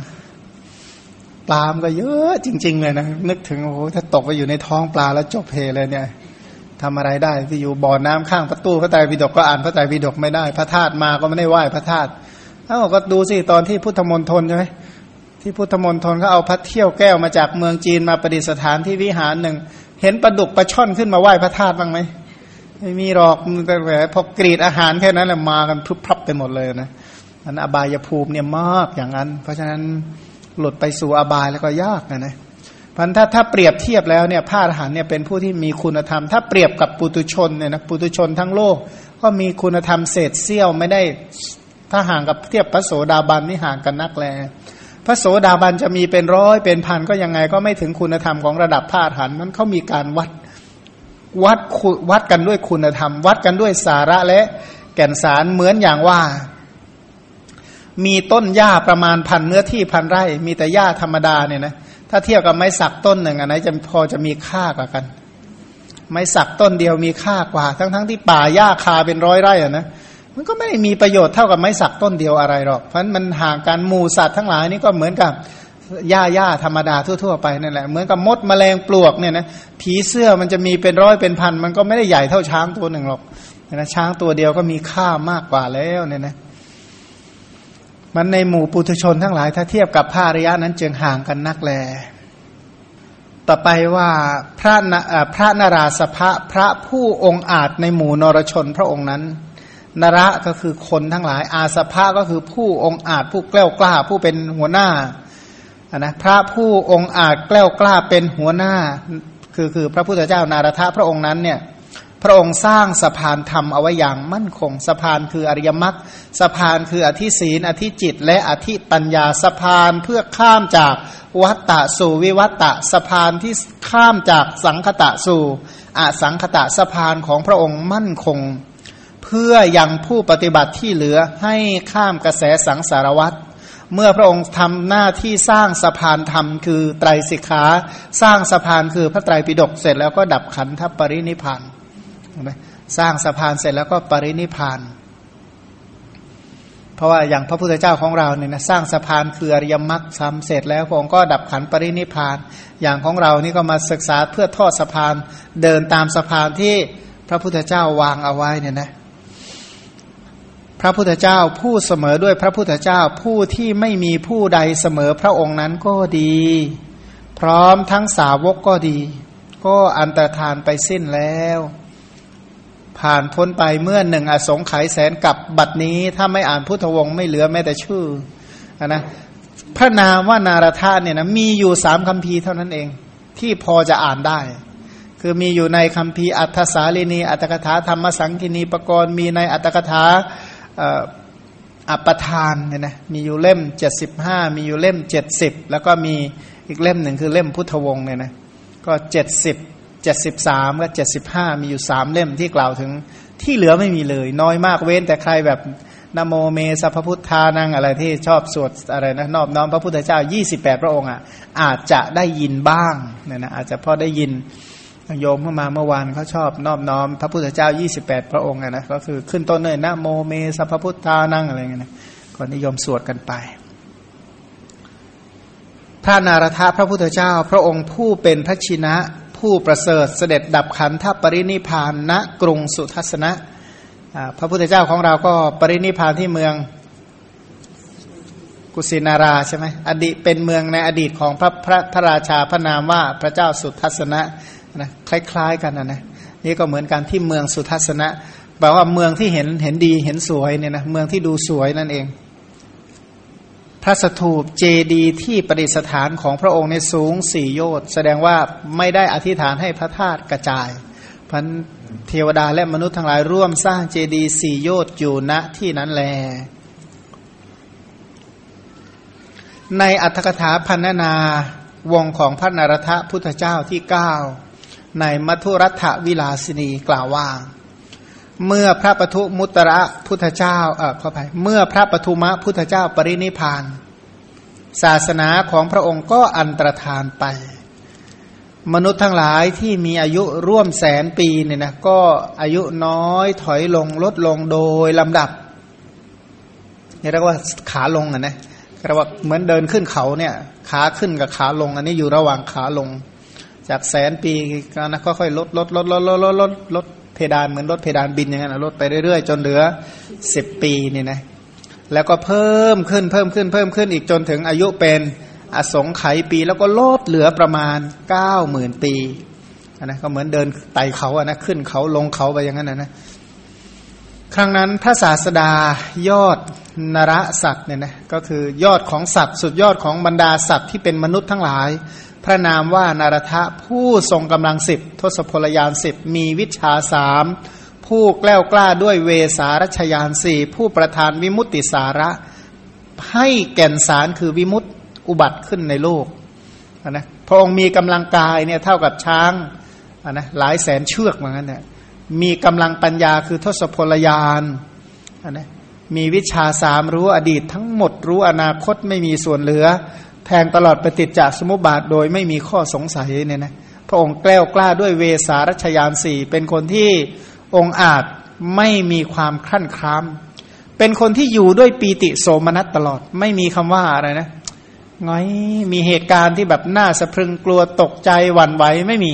Speaker 2: ปลามก็เยอะจริง ๆ เลยนะนึกถึงโอ้โหถ้าตกไปอยู่ในท้องปลาแล้วจบเพเลยเนี่ยทำอะไรได้ที่อยู่บ่อน้ำข้างประตูพระไตรปิฎกก็อ่านพระไตรปิฎกไม่ได้ พระธาตุมาก็ไม่ได้ไหว้พระธาตุ เอ้าก็ดูสิตอนที่พุทธมนตรใช่ไหมที่พุทธมนตรเขาเอาพัดเที่ยวแก้วมาจากเมืองจีนมาประดิษฐานที่วิหารหนึ่ง เห็นปลาดุกปลาช่อนขึ้นมาไหว้พระธาตุบ้างไหมไม่มีหรอกแต่แหวพอกรีดอาหารแค่นั้นแหละมากันพรุบพรับไปหมดเลยนะอันอบายภูมิเนี่ยมากอย่างนั้น เพราะฉะนั้นหลุดไปสู่อบายแล้วก็ยากนะนะพันถ้าถ้าเปรียบเทียบแล้วเนี่ยพระอรหันเนี่ยเป็นผู้ที่มีคุณธรรม ถ้าเปรียบกับปุตุชนเนี่ยนะปุตุชนทั้งโลกก็มีคุณธรรมเศษเสี้ยวไม่ได้ ถ้าห่างกับเทียบพระโสดาบันนี่ห่างกันนักแล พระโสดาบันจะมีเป็นร้อยเป็นพันก็ยังไง ก็ไม่ถึงคุณธรรมของระดับพระอรหันนั้นเขามีการวัดวัดวัดกันด้วยคุณธรรม วัดกันด้วยสาระและแก่นสารเหมือนอย่างว่า มีต้นหญ้าประมาณพันเนื้อที่พันไร่ มีแต่หญ้าธรรมดาเนี่ยนะถ้าเทียบกับไม้สักต้นหนึ่งอันไหนจะพอจะมีค่ากว่ากัน ไม้สักต้นเดียวมีค่ากว่า ทั้งๆทที่ป่าหญ้าคาเป็นร้อยไร่อะนะ มันก็ไม่ได้มีประโยชน์เท่ากับไม้สักต้นเดียวอะไรหรอก เพราะมันห่างกันหมูสัตว์ทั้งหลายนี่ก็เหมือนกับหญ้าหญ้าธรรมดาทั่ว ๆ ไปนั่นแหละ เหมือนกับมดแมลงปลวกเนี่ยนะผีเสื้อมันจะมีเป็นร้อยเป็นพัน มันก็ไม่ได้ใหญ่เท่าช้างตัวหนึ่งหรอกนะช้างตัวเดียวก็มีค่ามากกว่าแล้วเนี่ยนะมันในหมู่ปุถุชนทั้งหลาย ถ้าเทียบกับพระอริยะนั้นจึงห่างกันนักแล ต่อไปว่าพระพระนราสภะพระผู้องค์อาจในหมู่นรชนพระองค์นั้น นระก็คือคนทั้งหลาย อาสภะก็คือผู้องค์อาจผู้แกล้วกล้า ผู้เป็นหัวหน้านะพระผู้องค์อาจแกล้วกล้าเป็นหัวหน้า คือคือพระพุทธเจ้านารถะพระองค์นั้นเนี่ยพพระองค์สร้างสะพานธรรมเอาไว้อย่างมั่นคงสะพานคืออริยมรรคสะพานคืออธิศีนอธิจิต และอธิปัญญาสะพานเพื่อข้ามจากวัตตะสู่วิวัตตะสะพานที่ข้ามจากสังคตะสู่อสังคตะสะพานของพระองค์มั่นคง เพื่อยังผู้ปฏิบัติที่เหลือให้ข้ามกระแสสังสารวัตรเมื่อพระองค์ทำหน้าที่สร้างสะพานธรรมคือไตรสิกขา สร้างสะพานคือพระไตรปิฎกเสร็จแล้วก็ดับขันธปรินิพานสร้างสะพานเสร็จแล้วก็ปรินิพาน เพราะว่าอย่างพระพุทธเจ้าของเราเนี่ยนะสร้างสะพานคืออริยมรรคทำเสร็จแล้วพระองค์ก็ดับขันปรินิพาน อย่างของเรานี่ก็มาศึกษาเพื่อทอดสะพานเดินตามสะพานที่พระพุทธเจ้าวางเอาไว้เนี่ยนะ ระพุทธเจ้าผู้เสมอด้วยพระพุทธเจ้าผู้ที่ไม่มีผู้ใดเสมอพระองค์นั้นก็ดี พร้อมทั้งสาวกก็ดี ก็อันตรธานไปสิ้นแล้ว ผ่านพ้นไปเมื่อหนึ่งอสงไขยแสนกับบัดนี้ถ้าไม่อ่านพุทธวงศ์ไม่เหลือแม้แต่ชื่อนะพระนามว่านารธาเนี่ยนะมีอยู่สามคำพีเท่านั้นเอง ที่พอจะอ่านได้ คือมีอยู่ในคำพีอัฏสาลีนีอัตถกถาธรรมสังคินีปกรณ์มีในอัตถกถา อัปทานเนี่ยนะมีอยู่เล่มเจ็ดสิบห้ามีอยู่เล่มเจ็ดสิบแล้วก็มีอีกเล่มหนึ่งคือเล่มพุทธวงศ์เนี่ยนะก็เจ็ดสิบเจ็ดสิบสามก็เจ็ดสิบห้ามีอยู่สามเล่มที่กล่าวถึงที่เหลือไม่มีเลย น้อยมากเว้นแต่ใครแบบนโมเมสัพพุทธานังอะไรที่ชอบสวดอะไรนะนอบน้อมพระพุทธเจ้า 28 พระองค์อะอาจจะได้ยินบ้างเนี่ยนะอาจจะพอได้ยิน โยมเข้ามาเมื่อวานเขาชอบนอบน้อมพระพุทธเจ้า 28 พระองค์นะก็คือขึ้นต้นเลยนะโมเมสัพพุทธานั่งอะไรเงี้ยนะก็นิยมสวดกันไป พระนารถาพระพุทธเจ้า พระองค์ผู้เป็นพระชินะ ผู้ประเสริฐเสด็จดับขันธปรินิพานณกรุงสุทัศนะพระพุทธเจ้าของเราก็ปรินิพานที่เมืองกุสินาราใช่ไหมอดีตเป็นเมืองในอดีตของพระพระพระราชาพระนามว่าพระเจ้าสุทัศนะ นะคล้าย ๆ กันนะนะนี่ก็เหมือนกันที่เมืองสุทัศนะแปลว่าเมืองที่เห็นเห็นดีเห็นสวยเนี่ยนะเมืองที่ดูสวยนั่นเอง พระสถูปเจดีที่ประดิษฐานของพระองค์ในสูงสี่โยชน์แสดงว่าไม่ได้อธิษฐานให้พระธาตุกระจายพันเทวดาและมนุษย์ทั้งหลายร่วมสร้างเจดีสี่โยชน์อยู่ณที่นั้นแล ในอัตถกถาพันนาวงของพระนารถพุทธเจ้าที่เก้า ในมัทุรัฐวิลาสินีกล่าวว่า เมื่อพระปทุมุตระพุทธเจ้าเออขอไปเมื่อพระปทุมะพุทธเจ้าปรินิพาน ศาสนาของพระองค์ก็อันตรธานไป มนุษย์ทั้งหลายที่มีอายุร่วมแสนปีเนี่ยนะก็อายุน้อยถอยลงลดลงโดยลำดับเรียกว่าขาลงอะนะเรียกว่าเหมือนเดินขึ้นเขาเนี่ย ขาขึ้นกับขาลง อันนี้อยู่ระหว่างขาลง จากแสนปีก็นะค่อยๆลดลดลดลดลดลดลดลดเพดานเหมือนลดเพดานบินอย่างนั้นลดไปเรื่อยๆ จนเหลือสิบปีนี่นะแล้วก็เพิ่มขึ้นเพิ่มขึ้นเพิ่มขึ้นอีกจนถึงอายุเป็นอสงไขยปี แล้วก็ลดเหลือประมาณเก้าหมื่นปีนะก็เหมือนเดินไต่เขาอะนะขึ้นเขาลงเขาไปอย่างนั้นนะนะครั้งนั้นพระศาสดายอดนรสัตว์เนี่ยนะก็คือยอดของสัตว์ สุดยอดของบรรดาสัตว์ที่เป็นมนุษย์ทั้งหลาย พระนามว่านารทะผู้ทรงกำลังสิบทศพลยานสิบมีวิชาสามผู้แกล้วกล้าด้วยเวสารชยานสี่ผู้ประธานวิมุตติสาระ ให้แก่นสารคือวิมุตติอุบัติขึ้นในโลกนะพระองค์มีกำลังกายเนี่ยเท่ากับช้างนะหลายแสนเชือกเหมือนกันเนี่ยมีกำลังปัญญาคือทศพลยานนะมีวิชาสามรู้อดีตทั้งหมดรู้อนาคตไม่มีส่วนเหลือ แทงตลอดปฏิจจสมุปบาทโดยไม่มีข้อสงสัยเนี่ยนะพระองค์แกล้วกล้าด้วยเวสารัชยานสี่เป็นคนที่องค์อาจไม่มีความขั้นคราม เป็นคนที่อยู่ด้วยปีติโสมนัสตลอด ไม่มีคำว่าอะไรนะง้อยมีเหตุการณ์ที่แบบน่าสะพรึงกลัวตกใจหวั่นไหวไม่มี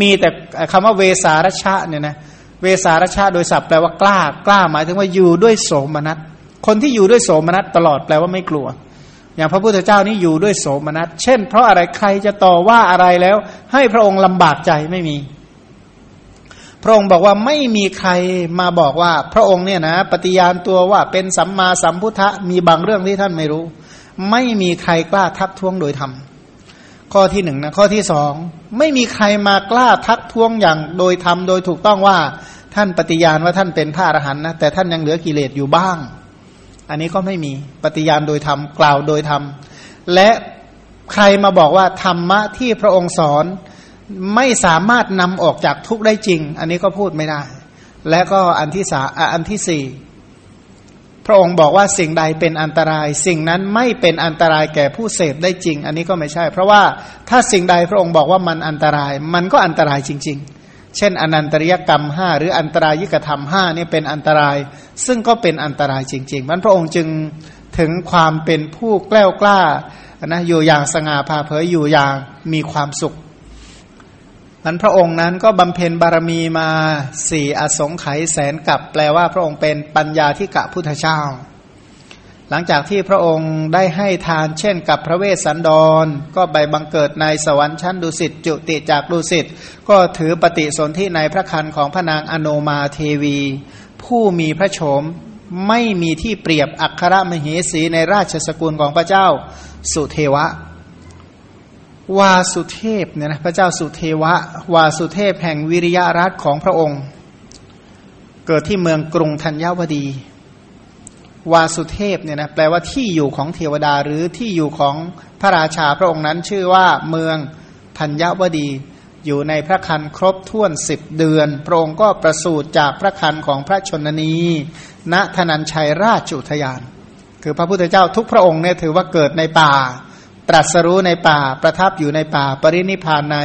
Speaker 2: มีแต่คำว่าเวสารชะเนี่ยนะเวสารชาโดยศัพท์แปลว่ากล้ากล้าหมายถึงว่าอยู่ด้วยโสมนัสคนที่อยู่ด้วยโสมนัสตลอดแปลว่าไม่กลัว อย่างพระพุทธเจ้านี่อยู่ด้วยโสมนัส เช่นเพราะอะไรใครจะต่อว่าอะไรแล้ว ให้พระองค์ลำบากใจไม่มี พระองค์บอกว่าไม่มีใครมาบอกว่า พระองค์เนี่ยนะ ปฏิญาณตัวว่าเป็นสัมมาสัมพุทธะมีบางเรื่องที่ท่านไม่รู้ ไม่มีใครกล้าทักท้วงโดยธรรมข้อที่หนึ่งนะข้อที่สองไม่มีใครมากล้าทักท้วงอย่างโดยทำโดยถูกต้องว่าท่านปฏิญาณว่าท่านเป็นพระอรหันต์นะแต่ท่านยังเหลือกิเลสอยู่บ้าง อันนี้ก็ไม่มีปฏิญาณโดยธรรมกล่าวโดยธรรม และใครมาบอกว่าธรรมะที่พระองค์สอนไม่สามารถนำออกจากทุกได้จริง อันนี้ก็พูดไม่ได้ และก็อันที่สาอันที่สี่พระองค์บอกว่าสิ่งใดเป็นอันตราย สิ่งนั้นไม่เป็นอันตรายแก่ผู้เสพได้จริง อันนี้ก็ไม่ใช่ เพราะว่าถ้าสิ่งใดพระองค์บอกว่ามันอันตราย มันก็อันตรายจริง ๆ เช่น อนันตริยกรรมห้าหรืออันตรายิกธรรมห้าเนี่ยเป็นอันตราย ซึ่งก็เป็นอันตรายจริง ๆ มันพระองค์จึงถึงความเป็นผู้แกล้วกล้านะอยู่อย่างสง่าผ่าเผยอยู่อย่างมีความสุขนั้นพระองค์นั้นก็บำเพ็ญบารมีมาสี่อสงไขยแสนกับ แปลว่าพระองค์เป็นปัญญาที่กะพุทธเจ้า หลังจากที่พระองค์ได้ให้ทานเช่นกับพระเวสสันดร ก็ไปบังเกิดในสวรรค์ชั้นดุสิตจุติจากดุสิตก็ถือปฏิสนธิในพระคันของพระนางอโนมาเทวี ผู้มีพระโฉมไม่มีที่เปรียบอัครมเหสีในราชสกุลของพระเจ้าสุเทวะ วาสุเทพเนี่ยนะพระเจ้าสุเทวะ วาสุเทพแห่งวิริยรัตของพระองค์ เกิดที่เมืองกรุงธัญวดี วาสุเทพเนี่ยนะแปลว่าที่อยู่ของเทวดาหรือที่อยู่ของพระราชาพระองค์นั้นชื่อว่าเมืองธัญวดี อยู่ในพระคันครบถ้วนสิบเดือน พระองค์ก็ประสูติจากพระคันของพระชนนีณธนัญชัยราชุทยาน คือพระพุทธเจ้าทุกพระองค์เนี่ยถือว่าเกิดในป่า ตรัสรู้ในป่าประทับอยู่ในป่าปรินิพานใน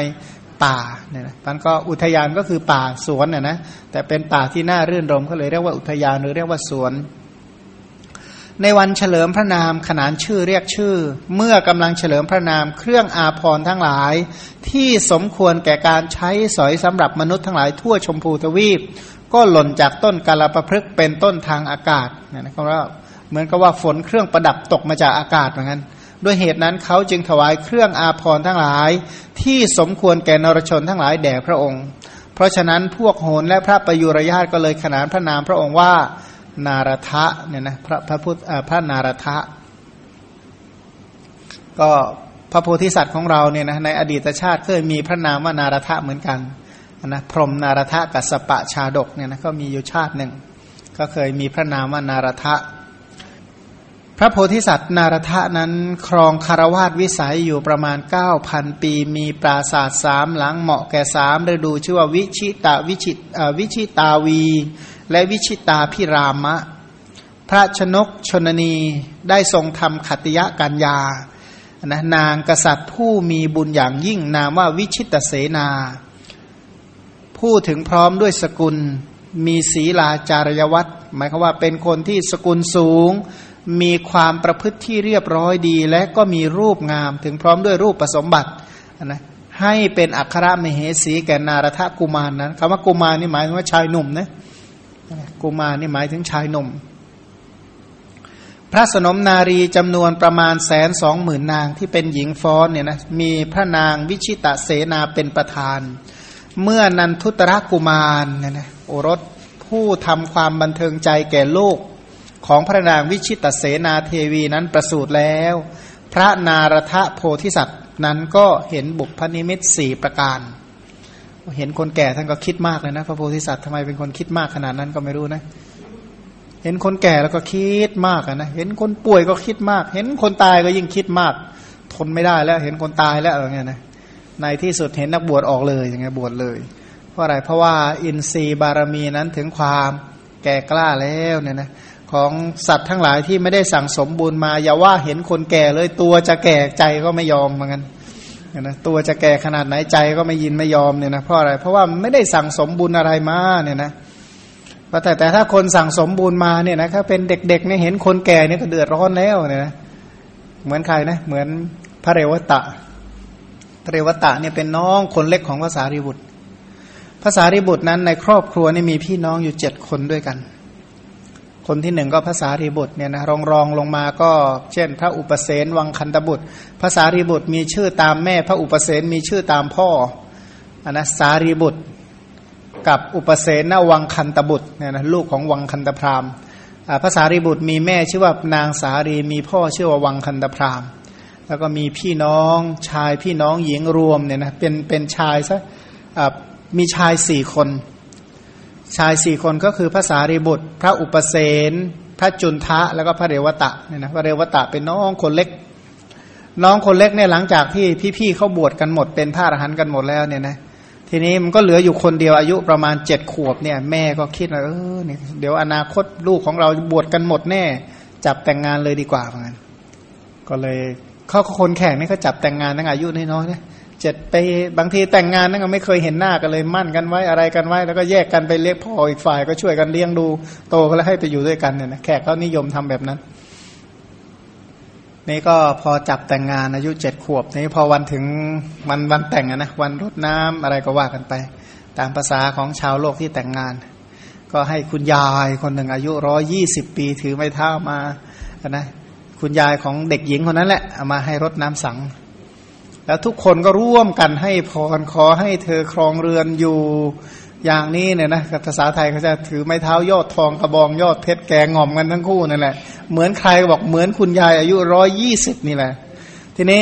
Speaker 2: ป่าเนี่ยนะมันก็อุทยานก็คือป่าสวนน่ะนะแต่เป็นป่าที่น่ารื่นรมก็เลยเรียกว่าอุทยานหรือเรียกว่าสวน ในวันเฉลิมพระนามขนานชื่อเรียกชื่อ เมื่อกำลังเฉลิมพระนามเครื่องอาภรณ์ทั้งหลาย ที่สมควรแก่การใช้สอยสำหรับมนุษย์ทั้งหลายทั่วชมพูทวีป ก็หล่นจากต้นกาลประพฤกเป็นต้นทางอากาศนะก็ว่าเหมือนกับว่าฝนเครื่องประดับตกมาจากอากาศเหมือนกันด้วยเหตุนั้นเขาจึงถวายเครื่องอาภรณ์ทั้งหลาย ที่สมควรแก่นรชนทั้งหลายแด่พระองค์ เพราะฉะนั้นพวกโหนและพระประยุรญาตก็เลยขนานพระนามพระองค์ว่า นารทะเนี่ยนะพระพระพุทธพระนารทะ ก็พระโพธิสัตว์ของเราเนี่ยนะในอดีตชาติเคยมีพระนามว่านารทะเหมือนกันนะพรมนารทะกับสปะชาดกเนี่ยนะก็มีอยู่ชาติหนึ่ง ก็เคยมีพระนามว่านารทะ พระโพธิสัตว์นารทะนั้นครองคารวาสวิสัยอยู่ประมาณ 9,000 ปี มีปราศาสตร์สามหลังเหมาะแก่สามฤดูชื่อว่าวิชิตาวิชิตวิชิตาวี และวิชิตาพิรามะ พระชนกชนนีได้ทรงทำขัตยะกัญญานะนางกษัตริย์ผู้มีบุญอย่างยิ่งนามว่าวิชิตเสนา ผู้ถึงพร้อมด้วยสกุล มีศีลาจารยวัตรหมายความว่าเป็นคนที่สกุลสูง มีความประพฤติที่เรียบร้อยดี และก็มีรูปงาม ถึงพร้อมด้วยรูปประสมบัตินะให้เป็นอัครมเหสีแก่นารทกุมารนนั้นคำว่ากุมารนี่หมายถึงว่าชายหนุ่มนะ กุมารนี่หมายถึงชายหนุ่ม พระสนมนารีจำนวนประมาณแสนสองหมื่นนางที่เป็นหญิงฟ้อนเนี่ยนะมีพระนางวิชิตะเสนาเป็นประธาน เมื่อนันทุตระกุมารเนี่ยนะโอรสผู้ทำความบันเทิงใจแก่โลกของพระนางวิชิตเสนาเทวีนั้นประสูติแล้ว พระนารทะโพธิสัตว์นั้นก็เห็นบุพนิมิตสี่ประการ เห็นคนแก่ท่านก็คิดมากเลยนะ พระโพธิสัตว์ทำไมเป็นคนคิดมากขนาดนั้นก็ไม่รู้นะ เห็นคนแก่แล้วก็คิดมากนะเห็นคนป่วยก็คิดมาก เห็นคนตายก็ยิ่งคิดมาก ทนไม่ได้แล้ว เห็นคนตายแล้วอะไรเงี้ยนะในที่สุดเห็นนักบวชออกเลยอย่างเงี้ยบวชเลย เพราะอะไรเพราะว่าอินทรีย์บารมีนั้นถึงความแก่กล้าแล้วเนี่ยนะของสัตว์ทั้งหลายที่ไม่ได้สั่งสมบุญมา อย่าว่าเห็นคนแก่เลยตัวจะแก่ใจก็ไม่ยอมเหมือนกัน นะตัวจะแก่ขนาดไหนใจก็ไม่ยินไม่ยอมเนี่ยนะเพราะอะไรเพราะว่าไม่ได้สั่งสมบุญอะไรมาเนี่ยนะแต่แต่ถ้าคนสั่งสมบุญมาเนี่ยนะถ้าเป็นเด็กๆเนี่ยเห็นคนแก่เนี่ยก็เดือดร้อนแล้วเนี่ยนะเหมือนใครนะเหมือนพระเรวตะ พระเรวตะเนี่ยเป็นน้องคนเล็กของภาษาริบุตรภาษาริบุตรนั้นในครอบครัวนี่มีพี่น้องอยู่เจ็ดคนด้วยกัน คนที่หนึ่งก็ภาษารีบุตรเนี่ยนะรองรองลงมาก็ เช่น พระอุปเสนวังคันตบุตรภาษารีบุตรมีชื่อตามแม่ พระอุปเสนมีชื่อตามพ่ออันนะสารีบุตร กับอุปเสนนวังคันตบุตรเนี่ยนะลูกของวังคันตพราหมณ์ภาษารีบุตรมีแม่ชื่อว่านางสารีมีพ่อชื่อว่าวังคันตพราหมณ์แล้วก็มีพี่น้องชายพี่น้องหญิงรวมเนี่ยนะเป็นเป็นชายซะมีชายสี่คน ชายสี่คนก็คือพระสารีบุตร พระอุปเสนพระจุนทะแล้วก็พระเรวตะเนี่ยนะพระเรวตะเป็นน้องคนเล็ก น้องคนเล็กเนี่ยหลังจากที่พี่ๆเขาบวชกันหมดเป็นพระอรหันต์กันหมดแล้วเนี่ยนะทีนี้มันก็เหลืออยู่คนเดียวอายุประมาณเจ็ดขวบเนี่ยแม่ก็คิดว่าเออเนี่ยเดี๋ยวอนาคตลูกของเราบวชกันหมดแน่ จับแต่งงานเลยดีกว่าเหมือนกันก็เลยเขาคนแข่งนี่เขาจับแต่งงานตั้งอายุน้อยๆเนี่ย เจ็ดไปบางทีแต่งงานนั่นก็ไม่เคยเห็นหน้ากันเลยมั่นกันไว้อะไรกันไว้ แล้วก็แยกกันไปเลี้ยงพ่ออีกฝ่ายก็ช่วยกันเลี้ยงดูโตก็แล้วให้ไปอยู่ด้วยกันเนี่ยนะแขกเขานิยมทำแบบนั้น นี่ก็พอจับแต่งงานอายุเจ็ดขวบ นี่พอวันถึงวันวันแต่งนะวันรดน้ำอะไรก็ว่ากันไป ตามภาษาของชาวโลกที่แต่งงาน ก็ให้คุณยายคนหนึ่งอายุร้อยี่สิบปีถือไม้เท้ามานะคุณยายของเด็กหญิงคนนั้นแหละเอามาให้รดน้ำสัง แล้วทุกคนก็ร่วมกันให้พรขอให้เธอครองเรือนอยู่อย่างนี้เนี่ยนะภาษาไทยเขาจะถือไม้เท้ายอดทองกระบองยอดเพชรแกงง่อมกันทั้งคู่นั่นแหละ เหมือนใครบอกเหมือนคุณยายอายุร้อยยี่สิบนี่แหละ ทีนี้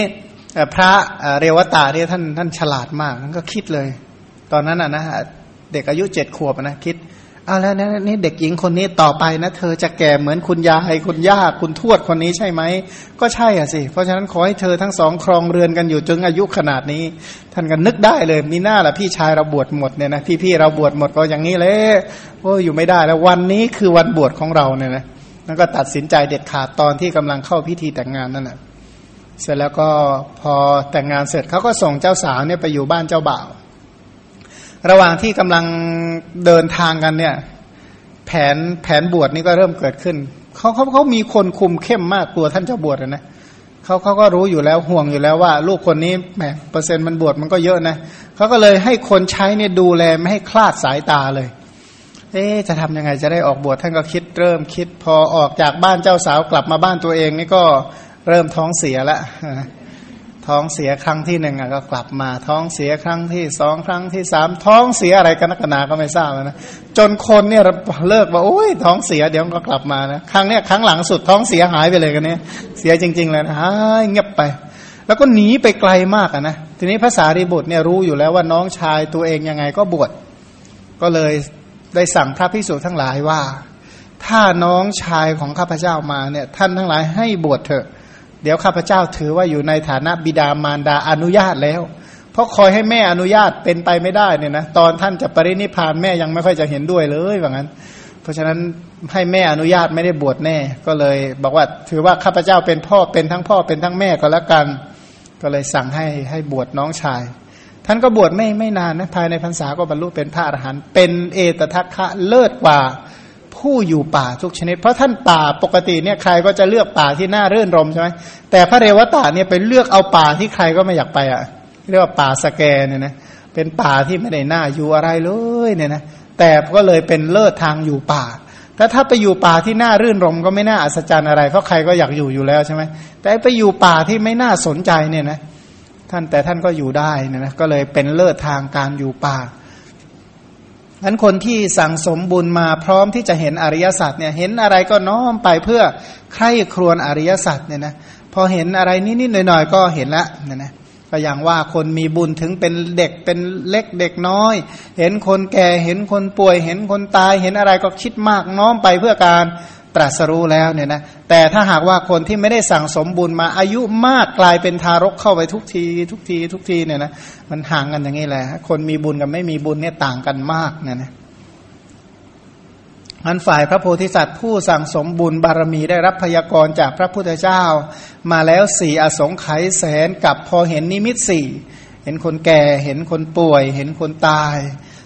Speaker 2: พระเรวตาเนี่ยท่านท่านฉลาดมากท่านก็คิดเลย ตอนนั้นอะนะเด็กอายุเจ็ดขวบนะคิด เอาแล้วนะนี่เด็กหญิงคนนี้ต่อไปนะ เธอจะแก่เหมือนคุณยายคุณย่าคุณทวดคนนี้ใช่ไหม ก็ใช่อะสิ เพราะฉะนั้นขอให้เธอทั้งสองครองเรือนกันอยู่จนอายุขนาดนี้ ท่านก็นึกได้เลยมีหน้าละพี่ชายเราบวชหมดเนี่ยนะพี่พี่เราบวชหมดก็อย่างนี้เลยโอ้อยู่ไม่ได้แล้ววันนี้คือวันบวชของเราเนี่ยนะแล้วก็ตัดสินใจเด็ดขาดตอนที่กำลังเข้าพิธีแต่งงานนั่นแหละเสร็จแล้วก็พอแต่งงานเสร็จเขาก็ส่งเจ้าสาวเนี่ยไปอยู่บ้านเจ้าบ่าว ระหว่างที่กำลังเดินทางกันเนี่ย แผนแผนบวชนี่ก็เริ่มเกิดขึ้นเขาเขาเขามีคนคุมเข้มมากกลัวท่านจะบวชนะเขาเขาก็รู้อยู่แล้วห่วงอยู่แล้วว่า ลูกคนนี้แหมเปอร์เซ็นต์มันบวชมันก็เยอะนะเขาก็เลยให้คนใช้เนี่ยดูแลไม่ให้คลาดสายตาเลย เอ๊จะทำยังไงจะได้ออกบวชท่านก็คิดเริ่มคิด พอออกจากบ้านเจ้าสาวกลับมาบ้านตัวเองนี่ก็เริ่มท้องเสียแล้ว ท้องเสียครั้งที่หนึ่งก็กลับมาท้องเสียครั้งที่สองครั้งที่สามท้องเสียอะไรกันนักหนาก็ไม่ทราบนะจนคนเนี่ยเลิกว่าโอ้ยท้องเสียเดี๋ยวก็กลับมานะครั้งเนี้ยครั้งหลังสุดท้องเสียหายไปเลยกันเนี้ยเสียจริง ๆ เลยนะหายเงียบไป แล้วก็หนีไปไกลมากนะทีนี้ภาษารีบุตรเนี่ยรู้อยู่แล้วว่าน้องชายตัวเองยังไงก็บวชก็เลยได้สั่งพระภิกษุทั้งหลายว่า ถ้าน้องชายของข้าพเจ้ามาเนี่ย ท่านทั้งหลายให้บวชเถอะ เดี๋ยวข้าพเจ้าถือว่าอยู่ในฐานะบิดามารดาอนุญาตแล้ว เพราะคอยให้แม่อนุญาตเป็นไปไม่ได้เนี่ยนะตอนท่านจะปรินิพานแม่ยังไม่ค่อยจะเห็นด้วยเลยว่างั้น เพราะฉะนั้นให้แม่อนุญาตไม่ได้บวชแน่ ก็เลยบอกว่าถือว่าข้าพเจ้าเป็นพ่อเป็นทั้งพ่อเป็นทั้งแม่ก็แล้วกัน ก็เลยสั่งให้ให้บวชน้องชาย ท่านก็บวชไม่ไม่นานนะภายในพรรษาก็บรรลุเป็นพระอรหันต์เป็นเอตทัคคะเลิศกว่า ผู้อยู่ป่าทุกชนิด เพราะท่านป่าปกติเนี่ยใครก็จะเลือกป่าที่น่าเรื่นรมใช่ไหมแต่พระเรวตาเนี่ยไปเลือกเอาป่าที่ใครก็ไม่อยากไปอะ เรียกว่าป่าสแกเนี่ยนะเป็นป่าที่ไม่ได้น่าอยู่อะไรเลยเนี่ยนะแต่ก็เลยเป็นเลิศทางอยู่ป่าแต่ถ้าไปอยู่ป่าที่น่ารื่นรมก็ไม่น่าอัศจรรย์อะไร เพราะใครก็อยากอยู่อยู่แล้วใช่ไหมแต่ไปอยู่ป่าที่ไม่น่าสนใจเนี่ยนะท่านแต่ท่านก็อยู่ได้นะนะก็เลยเป็นเลิศทางการอยู่ป่า นั้นคนที่สั่งสมบุญมาพร้อมที่จะเห็นอริยสัจเนี่ยเห็นอะไรก็น้อมไปเพื่อใคร่ครวญอริยสัจเนี่ยนะพอเห็นอะไรนิดๆหน่อยๆก็เห็นละเนี่ยนะก็อย่างว่าคนมีบุญถึงเป็นเด็กเป็นเล็กเด็กน้อย เห็นคนแก่เห็นคนป่วย เห็นคนตายเห็นอะไรก็คิดมากน้อมไปเพื่อการ ตรัสรู้แล้วเนี่ยนะแต่ถ้าหากว่าคนที่ไม่ได้สั่งสมบุญมาอายุมากกลายเป็นทารกเข้าไปทุกทีทุกทีทุกทีเนี่ยนะมันห่างกันอย่างนี้แหละ คนมีบุญกับไม่มีบุญเนี่ยต่างกันมากเนี่ยนะอันฝ่ายพระโพธิสัตว์ผู้สั่งสมบุญบารมีได้รับพยากรณ์จากพระพุทธเจ้า มาแล้วสี่อสงไขยแสนกับพอเห็นนิมิตสี่เห็นคนแก่เห็นคนป่วย เห็นคนตาย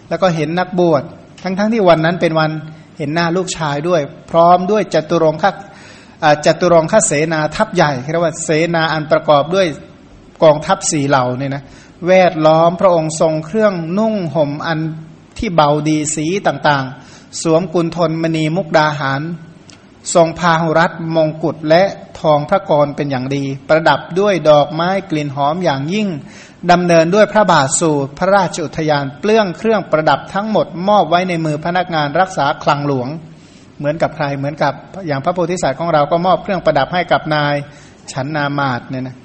Speaker 2: แล้วก็เห็นนักบวชทั้งๆทที่วันนั้นเป็นวัน เห็นหน้าลูกชายด้วย พร้อมด้วยจตุรงคจตุรงคเสนาทัพใหญ่เรียกว่าเสนาอันประกอบด้วยกองทัพสี่เหล่าเนี่ยนะแวดล้อมพระองค์ทรงเครื่องนุ่งห่มอันที่เบาดีสีต่างๆ สวมกุลทนมณีมุกดาหาร ทรงพาหุรัตมงกุฎและทองพระกรเป็นอย่างดี ประดับด้วยดอกไม้กลิ่นหอมอย่างยิ่งดำเนินด้วยพระบาทสู่พระราชอุทยานเปลื้องเครื่องประดับทั้งหมดมอบไว้ในมือพนักงานรักษาคลังหลวง เหมือนกับใครเหมือนกับอย่างพระโพธิสัตว์ของเราก็มอบเครื่องประดับให้กับนาย ฉันนามาตเนี่ยนะ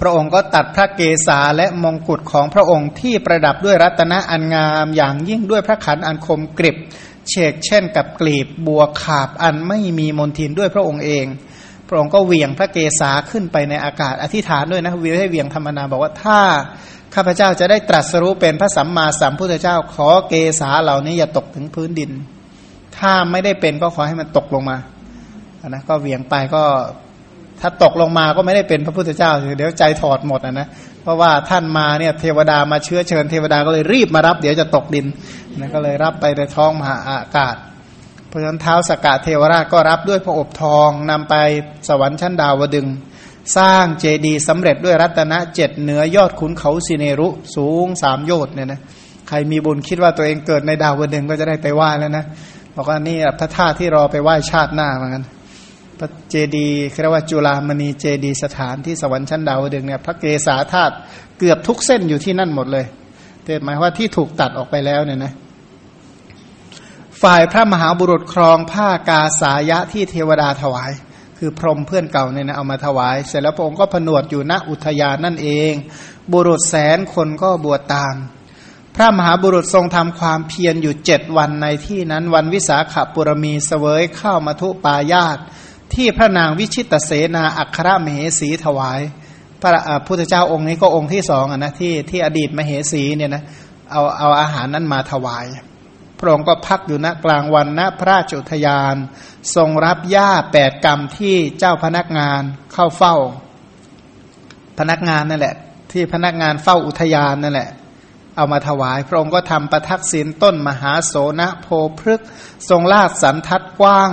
Speaker 2: พระองค์ก็ตัดพระเกศาและมงกุฎของพระองค์ที่ประดับด้วยรัตนะอันงามอย่างยิ่งด้วยพระขันอันคมกริบเชกเช่นกับกลีบบัวขาบอันไม่มีมนทินด้วยพระองค์เอง พระองค์ก็เหวี่ยงพระเกศาขึ้นไปในอากาศอธิษฐานด้วยนะวิให้เหวี่ยงธรรมนาบอกว่าถ้าข้าพเจ้าจะได้ตรัสรู้เป็นพระสัมมาสัมพุทธเจ้าขอเกศาเหล่านี้อย่าตกถึงพื้นดิน ถ้าไม่ได้เป็นก็ขอให้มันตกลงมานะก็เหวี่ยงไปก็ ถ้าตกลงมาก็ไม่ได้เป็นพระพุทธเจ้าเดี๋ยวใจถอดหมดนะนะเพราะว่าท่านมาเนี่ยเทวดามาเชื้อเชิญเทวดาก็เลยรีบมารับ เดี๋ยวจะตกดินนะก็เลยรับไปในท้องมหาอากาศ เพราะฉะนั้นเท้าสกกะเทวราชก็รับด้วยพระอบทองนำไปสวรรค์ชั้นดาวดึง สร้างเจดีย์สำเร็จด้วยรัตนะเจ็ดเหนือยอดขุนเขาสิเนรุสูงสามโยชน์เนี่ยนะใครมีบุญคิดว่าตัวเองเกิดในดาวดึงก็จะได้ไปไหว้แล้วนะบอกว่านี่พระธาตุที่รอไปไหว้ชาติหน้าเหมือนกัน พระเจดีเรียกว่าจุลามณีเจดีสถานที่สวรรค์ชั้นดาวดึงเนี่ยพระเกศาธาตุเกือบทุกเส้นอยู่ที่นั่นหมดเลยเทศหมายว่าที่ถูกตัดออกไปแล้วเนี่ยนะฝ่ายพระมหาบุรุษครองผ้ากาสายะที่เทวดาถวาย คือพรหมเพื่อนเก่าเนี่ยนะเอามาถวาย เสร็จแล้วพระองค์ก็ผนวดอยู่ณอุทยานนั่นเอง บุรุษแสนคนก็บวชตาม พระมหาบุรุษทรงทำความเพียรอยู่เจ็ดวันในที่นั้นวันวิสาขบุรมีเสวยเข้ามาทุปายาต ที่พระนางวิชิตเสนาอัครมเหสีถวาย พระพุทธเจ้าองค์นี้ก็องค์ที่สองนะที่ที่อดีตมเหสีเนี่ยนะเอาเอาอาหารนั้นมาถวาย พระองค์ก็พักอยู่ณกลางวันณพระราชอุทยาน ทรงรับหญ้าแปดกรรมที่เจ้าพนักงานเข้าเฝ้า พนักงานนั่นแหละ ที่พนักงานเฝ้าอุทยานนั่นแหละเอามาถวาย พระองค์ก็ทำประทักษิณต้นมหาโสนโพพฤกทรงลากสันทัดกว้าง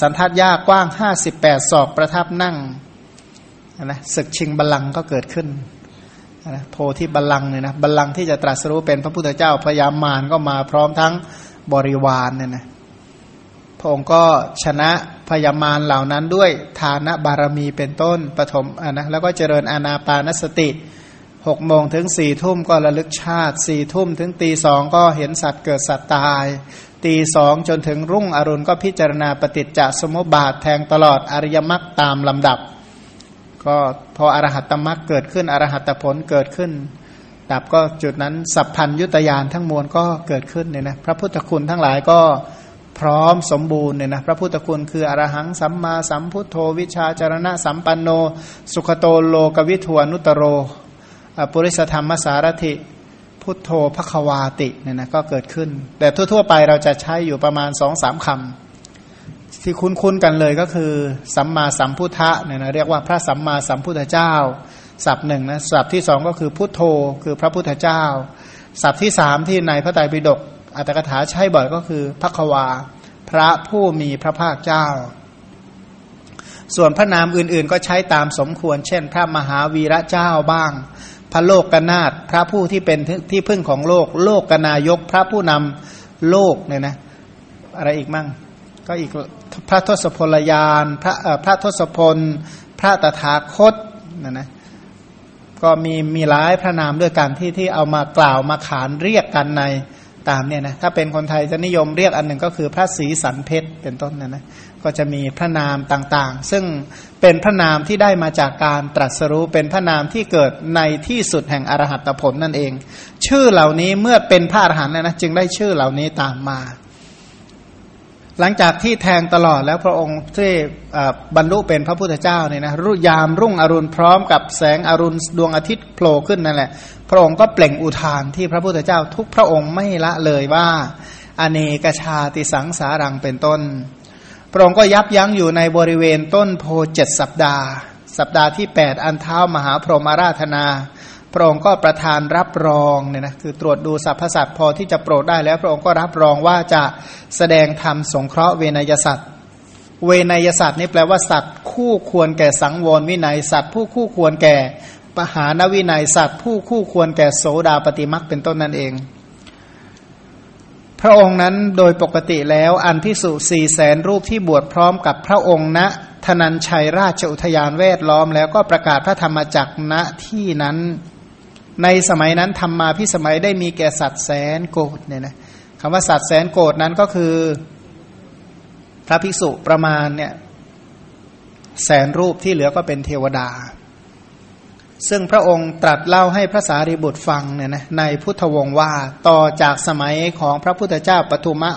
Speaker 2: สันทัดยากกว้างห้าสิบแปดศอกประทับนั่งนะศึกชิงบัลลังก์ก็เกิดขึ้นนะโพที่บัลลังก์เนี่ยนะบัลลังก์ที่จะตรัสรู้เป็นพระพุทธเจ้าพยามารก็มาพร้อมทั้งบริวารเนี่ยนะพระองค์ก็ชนะพยามารเหล่านั้นด้วยฐานะบารมีเป็นต้นปฐมอะนะแล้วก็เจริญอานาปานสติหกโมงถึงสี่ทุ่มก็ระลึกชาติสี่ทุ่มถึงตีสองก็เห็นสัตว์เกิดสัตว์ตาย ตีสองจนถึงรุ่งอรุณก็พิจารณาปฏิจจสมุปบาทแทงตลอดอริยมรรคตามลำดับ ก็พออรหัตมรรคเกิดขึ้นอรหัตผลเกิดขึ้นดับก็จุดนั้นสัพพัญยุตยานทั้งมวลก็เกิดขึ้นเนี่ยนะพระพุทธคุณทั้งหลายก็พร้อมสมบูรณ์เนี่ยนะพระพุทธคุณคืออรหังสัมมาสัมพุทโธวิชาจารณะสัมปันโน สุขโตโลกวิทวนุตโร ปุริสธรรมสารถิ พุทโธพระควาติเนี่ยนะก็เกิดขึ้น แต่ทั่ว ๆ ไปเราจะใช้อยู่ประมาณสองสามคำที่คุ้นๆกันเลยก็คือ สัมมาสัมพุทธะเนี่ยนะเรียกว่าพระสัมมาสัมพุทธเจ้า ศัพท์หนึ่งนะศัพท์ที่สองก็คือพุทโธคือพระพุทธเจ้า ศัพท์ที่สามที่ในพระไตรปิฎกอัตถกถาใช้บ่อยก็คือพระควา พระผู้มีพระภาคเจ้า ส่วนพระนามอื่นๆ ก็ใช้ตามสมควร เช่น พระมหาวีระเจ้าบ้าง พระโลกกนาตพระผู้ที่เป็นที่พึ่งของโลก โลกกนายก พระผู้นำโลกเนี่ยนะ อะไรอีกมั่ง ก็อีกพระทศพลยานพระพระทศพล พระตถาคตนะนะก็มีมีหลายพระนามด้วยกันที่ที่เอามากล่าวมาขานเรียกกันในตามเนี่ยนะถ้าเป็นคนไทยจะนิยมเรียกอันหนึ่งก็คือพระศรีสันเพชรเป็นต้นนะนะ ก็จะมีพระนามต่างๆ ซึ่งเป็นพระนามที่ได้มาจากการตรัสรู้เป็นพระนามที่เกิดในที่สุดแห่งอรหัตผลนั่นเอง ชื่อเหล่านี้เมื่อเป็นพระอรหันต์นะจึงได้ชื่อเหล่านี้ตามมา หลังจากที่แทงตลอดแล้วพระองค์ที่บรรลุเป็นพระพุทธเจ้าเนี่ยนะรุ่ยามรุ่งอรุณพร้อมกับแสงอรุณดวงอาทิตย์โผล่ขึ้นนั่นแหละ พระองค์ก็เปล่งอุทานที่พระพุทธเจ้าทุกพระองค์ไม่ละเลยว่า อเนกชาติสังสารังเป็นต้น พระองค์ก็ยับยั้งอยู่ในบริเวณต้นโพเจ็ดสัปดาห์ สัปดาห์ที่ 8 อันเท้ามหาพรหมาราธนา พระองค์ก็ประทานรับรองเนี่ยนะคือตรวจดูสรรพสัตว์พอที่จะโปรดได้แล้ว พระองค์ก็รับรองว่าจะแสดงธรรมสงเคราะห์เวนยสัตว์เวนยสัตว์นี่แปลว่าสัตว์คู่ควรแก่สังวรวินัยสัตว์ผู้คู่ควรแก่ปหานวินัยสัตว์ผู้คู่ควรแก่โสดาปฏิมักเป็นต้นนั่นเอง ระองค์นั้นโดยปกติแล้วอันพิสุสี่แสนรูปที่บวชพร้อมกับพระองค์ณธนัญชัยราชอุทยานแวดล้อม แล้วก็ประกาศพระธรรมจักรณที่นั้น ในสมัยนั้นธรรมาพิสมัยได้มีแก่สัตว์แสนโกดเนี่ยนะคำว่าสัตว์แสนโกดนั้นก็คือ พระภิกษุประมาณเนี่ยแสนรูปที่เหลือก็เป็นเทวดา ซึ่งพระองค์ตรัสเล่าให้พระสารีบุตรฟังเนี่ยนะในพุทธวงศ์ว่าต่อจากสมัยของพระพุทธเจ้าปทุมะ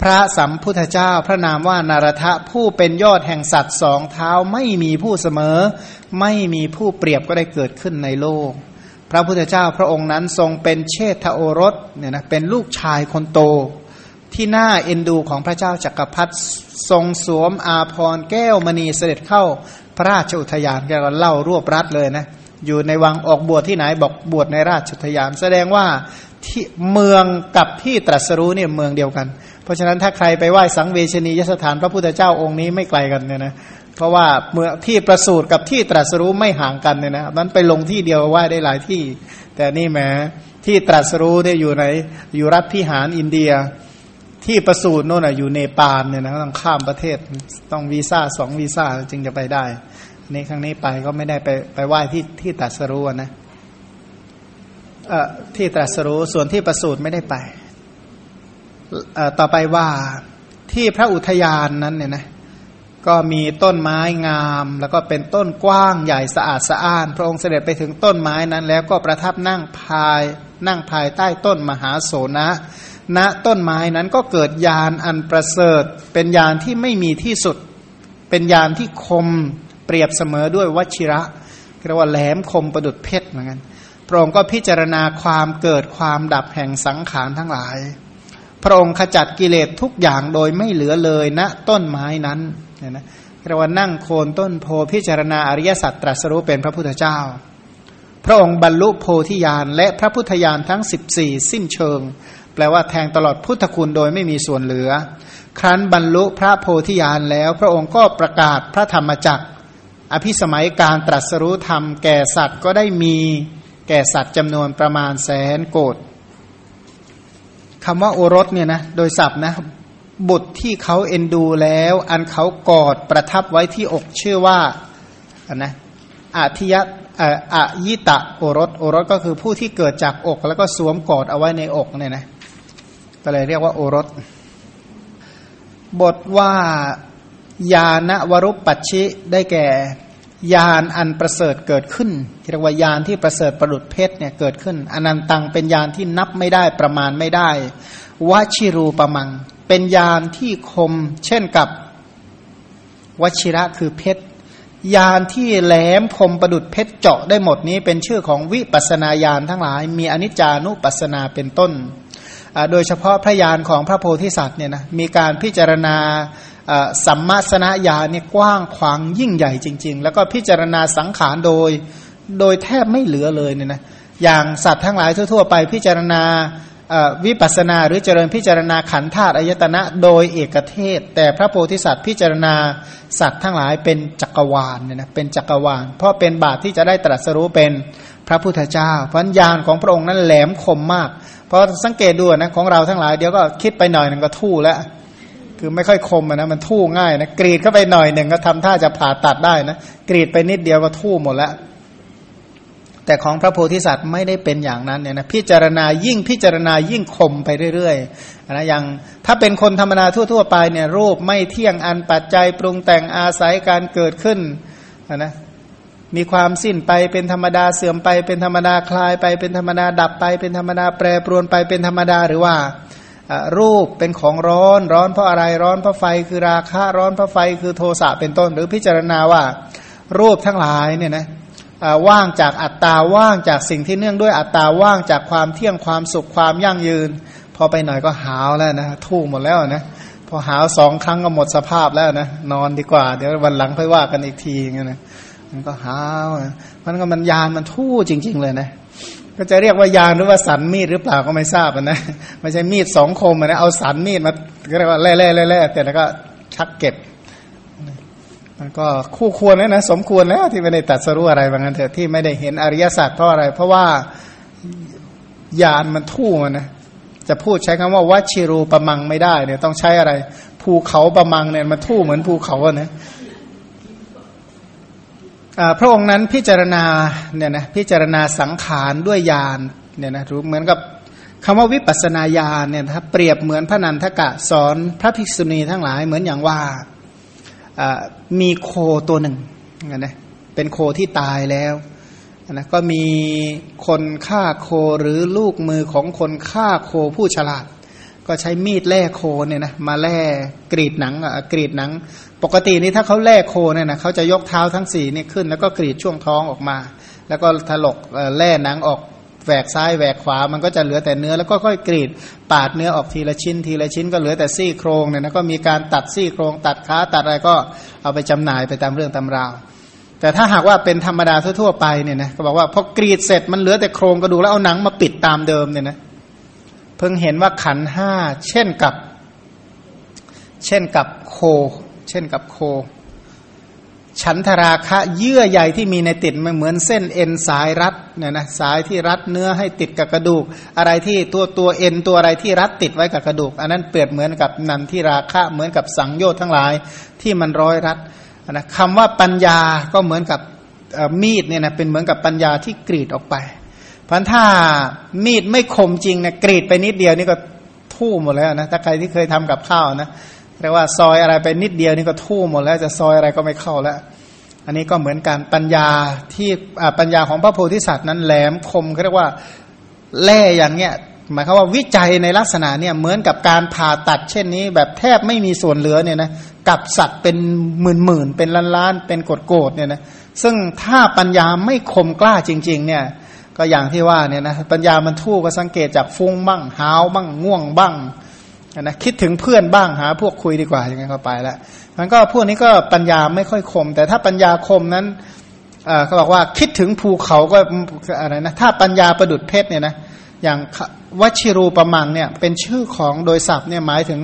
Speaker 2: พระสัมพุทธเจ้าพระนามว่านารทะผู้เป็นยอดแห่งสัตว์สองเท้าไม่มีผู้เสมอ ไม่มีผู้เปรียบก็ได้เกิดขึ้นในโลก พระพุทธเจ้าพระองค์นั้นทรงเป็นเชษฐโอรสเนี่ยนะเป็นลูกชายคนโต ที่หน่าเอ็นดูของพระเจ้าจักรพรรดิทรงสวมอาพรแก้วมณีเสด็จเข้า พระราชอุทยานแกก็เล่ารวบรัดเลยนะอยู่ในวังออกบวชที่ไหนบอกบวชในราชอุทยาน แสดงว่าที่เมืองกับที่ตรัสรู้เนี่ยเมืองเดียวกัน เพราะฉะนั้นถ้าใครไปไหว้สังเวชนียสถานพระพุทธเจ้าองค์นี้ไม่ไกลกันเนี่ยนะเพราะว่าเมื่อที่ประสูติกับที่ตรัสรู้ไม่ห่างกันเนี่ยนะมันไปลงที่เดียวไหว้ได้หลายที่ แต่นี่แหมที่ตรัสรู้เนี่ยอยู่ในอยู่รัฐพิหารอินเดีย ที่ประสูติโน่นอยู่เนปาลเนี่ยนะต้องข้ามประเทศต้องวีซ่าสองวีซ่าจึงจะไปได้นี่ครั้งนี้ไปก็ไม่ได้ไปไปไหว้ที่ที่ตัสรู้นะเอ่อที่ตรัสรู้ส่วนที่ประสูติไม่ได้ไปเอ่อต่อไปว่าที่พระอุทยานนั้นเนี่ยนะก็มีต้นไม้งาม แล้วก็เป็นต้นกว้างใหญ่สะอาดสะอ้าน พระองค์เสด็จไปถึงต้นไม้นั้น แล้วก็ประทับนั่งภายนั่งภายใต้ต้นมหาโสนะ ณต้นไม้นั้นก็เกิดยานอันประเสริฐ เป็นยานที่ไม่มีที่สุด เป็นยานที่คมเปรียบเสมอด้วยวชิระเรียกว่าแหลมคมประดุดเพชรเหมือนกันพระองค์ก็พิจารณาความเกิดความดับแห่งสังขารทั้งหลาย พระองค์ขจัดกิเลสทุกอย่างโดยไม่เหลือเลยณนะต้นไม้นั้นเนี่ยนะเรียกว่านั่งโคนต้นโพพิจารณาอริยสัจตรัสรู้เป็นพระพุทธเจ้า พระองค์บรรลุโพธิญาณและพระพุทธญาณทั้ง 14 สิ้นเชิง แปลว่าแทงตลอดพุทธคุณโดยไม่มีส่วนเหลือ ครั้นบรรลุพระโพธิญาณแล้ว พระองค์ก็ประกาศพระธรรมจักร อภิสมัยการตรัสรู้ธรรมแก่สัตว์ก็ได้มีแก่สัตว์จำนวนประมาณแสนโกดคำว่าโอรสเนี่ยนะโดยศัพท์นะบุตรที่เขาเอ็นดูแล้ว อันเขากอดประทับไว้ที่อกชื่อว่าอันนะอาทิยะอายิตะโอรสโอรสก็คือผู้ที่เกิดจากอก แล้วก็สวมกอดเอาไว้ในอกเนี่ยนะ ก็เลยเรียกว่าโอรส บทว่ายานวรุปปัชชิได้แก่ยานอันประเสริฐเกิดขึ้นเรียกว่ายานที่ประเสริฐประดุดเพชรเนี่ยเกิดขึ้น อนันตังเป็นยานที่นับไม่ได้ประมาณไม่ได้วชิรูปมัง เป็นยานที่คม เช่นกับวชิระคือเพชรยานที่แหลมคมประดุดเพชรเจาะได้หมดนี้เป็นชื่อของวิปัสนาญาณทั้งหลาย มีอนิจจานุปัสนาเป็นต้น โดยเฉพาะพระยานของพระโพธิสัตว์เนี่ยนะมีการพิจารณาสัมมาสนญาณเนี่ยกว้างขวางยิ่งใหญ่จริง ๆ แล้วก็พิจารณาสังขารโดยโดยแทบไม่เหลือเลยเนี่ยนะอย่างสัตว์ทั้งหลายทั่วๆไปพิจารณาวิปัสนาหรือเจริญพิจารณาขันธาตุอายตนะโดยเอกเทศ แต่พระโพธิสัตว์พิจารณาสัตว์ทั้งหลายเป็นจักรวาลเนี่ยนะเป็นจักรวาล เพราะเป็นบาตรที่จะได้ตรัสรู้เป็นพระพุทธเจ้าพัญญาณของพระองค์นั้นแหลมคมมาก ราะสังเกตดูนะของเราทั้งหลายเดี๋ยวก็คิดไปหน่อยหนึ่งก็ทู่แล้วคือไม่ค่อยคมนะมันทู่ง่ายนะกรีดเข้าไปหน่อยหนึ่งก็ทำท่าจะผ่าตัดได้นะกรีดไปนิดเดียวก็ทู่หมดแล้วแต่ของพระโพธิสัตว์ไม่ได้เป็นอย่างนั้นเนี่ยนะพิจารณายิ่งพิจารณายิ่งคมไปเรื่อยๆนะอย่างถ้าเป็นคนธรรมดาทั่ว ๆ ไปเนี่ยรูปไม่เที่ยงอันปัจจัยปรุงแต่งอาศัยการเกิดขึ้นนะ มีความสิ้นไปเป็นธรรมดาเสื่อมไปเป็นธรรมดาคลายไปเป็นธรรมดาดับไปเป็นธรรมดาแปรปรวนไปเป็นธรรมดาหรือว่ารูปเป็นของร้อนร้อนเพราะอะไรร้อนเพราะไฟคือราคะร้อนเพราะไฟคือโทสะเป็นต้น หรือพิจารณาว่ารูปทั้งหลายเนี่ยนะว่างจากอัตตาว่างจากสิ่งที่เนื่องด้วยอัตตาว่างจากความเที่ยงความสุขความยั่งยืน พอไปหน่อยก็หาวแล้วนะทู่หมดแล้วนะพอหาวสองครั้งก็หมดสภาพแล้วนะนอนดีกว่า เดี๋ยววันหลังค่อยว่ากันอีกทีอย่างเงี้ยนะ มันก็หาวมันก็มันยานมันทู่จริง ๆ เลยนะ ก็จะเรียกว่ายางหรือว่าสันมีดหรือเปล่าก็ไม่ทราบนะไม่ใช่มีดสองคมนะเอาสันมีดมาเรียกว่าแล่แล่แล่แต่แล้วก็ชักเก็บมันก็คู่ควรแล้วนะสมควรแล้วที่ไม่ได้ตัดสรู้อะไรบางอันเถอะที่ไม่ได้เห็นอริยสัจเพราะอะไร เพราะว่ายานมันทู่มันนะจะพูดใช้คำว่าวัชิรูประมังไม่ได้เนี่ยต้องใช้อะไร ภูเขาประมังเนี่ยมันทู่เหมือนภูเขาอะนะ พระองค์นั้นพิจารณาเนี่ยนะพิจารณาสังขารด้วยญาณเนี่ยนะรู้เหมือนกับคำว่าวิปัสนาญาณเนี่ยถ้าเปรียบเหมือนพระนันทกะสอนพระภิกษุณีทั้งหลายเหมือนอย่างว่ามีโคตัวหนึ่งนะเป็นโคที่ตายแล้วนะก็มีคนฆ่าโคหรือลูกมือของคนฆ่าโคผู้ฉลาด ก็ใช้มีดแล่โคเนี่ยนะมาแล่กรีดหนังอะกรีดหนัง ปกตินี่ถ้าเขาแล่โคเนี่ยนะเขาจะยกเท้าทั้งสี่นี่ขึ้น แล้วก็กรีดช่วงท้องออกมา แล้วก็ถลกแล่หนังออกแหวกซ้ายแหวกขวามันก็จะเหลือแต่เนื้อแล้วก็ค่อยกรีดปาดเนื้อออกทีละชิ้น ทีละชิ้นก็เหลือแต่ซี่โครงเนี่ยนะก็มีการตัดซี่โครง ตัดขาตัดอะไรก็เอาไปจำหน่ายไปตามเรื่องตำราว แต่ถ้าหากว่าเป็นธรรมดาทั่วๆไปเนี่ยนะก็บอกว่าพอกรีดเสร็จมันเหลือแต่โครงกระดูกแล้วเอาหนังมาปิดตามเดิมเนี่ยนะเพิ่งเห็นว่าขันห้าเช่นกับ เช่นกับโค เช่นกับโค ฉันทราคะเยื่อใยที่มีในติดมันเหมือนเส้นเอ็นสายรัดเนี่ยนะสายที่รัดเนื้อให้ติดกับกระดูก อะไรที่ตัวตัวเอ็นตัวอะไรที่รัดติดไว้กับกระดูก อันนั้นเปรียบเหมือนกับนันทิราคะเหมือนกับสังโยชน์ทั้งหลายที่มันร้อยรัดนะคำว่าปัญญาก็เหมือนกับมีดเนี่ยนะเป็นเหมือนกับปัญญาที่กรีดออกไปพันถ้ามีดไม่คมจริงนะกรีดไปนิดเดียวนี่ก็ทู่หมดแล้วนะถ้าใครที่เคยทำกับข้าวนะ เรียกว่าซอยอะไรไปนิดเดียวนี่ก็ทู่หมดแล้วจะซอยอะไรก็ไม่เข้าแล้ว อันนี้ก็เหมือนการปัญญาที่ปัญญาของพระโพธิสัตว์นั้นแหลมคมเขาเรียกว่าแล่อย่างเนี้ยหมายความว่าวิจัยในลักษณะเนี่ยเหมือนกับการผ่าตัดเช่นนี้ แบบแทบไม่มีส่วนเหลือเนี่ยนะกับสัตว์เป็นหมื่นหมื่นเป็นล้านล้านเป็นกดโกดเนี่ยนะซึ่งถ้าปัญญาไม่คมกล้าจริง ๆ เนี่ยก็อย่างที่ว่าเนี่ยนะปัญญามันทู่ก็สังเกตจากฟุ้งบ้างหาวบ้างง่วงบ้าง นะคิดถึงเพื่อนบ้างหา พวกคุยดีกว่าอย่างเงี้เขาไปแล้วมันก็พวกนี้ก็ปัญญาไม่ค่อยคม แต่ถ้าปัญญาคมนั้นเขาบอกว่าคิดถึงภูเขาก็อะไรนะถ้าปัญญาประดุดเพชรเนี่ยนะอย่างวชิรูประมังเนี่ยเป็นชื่อของโดยศัพท์เนี่ยหมายถึง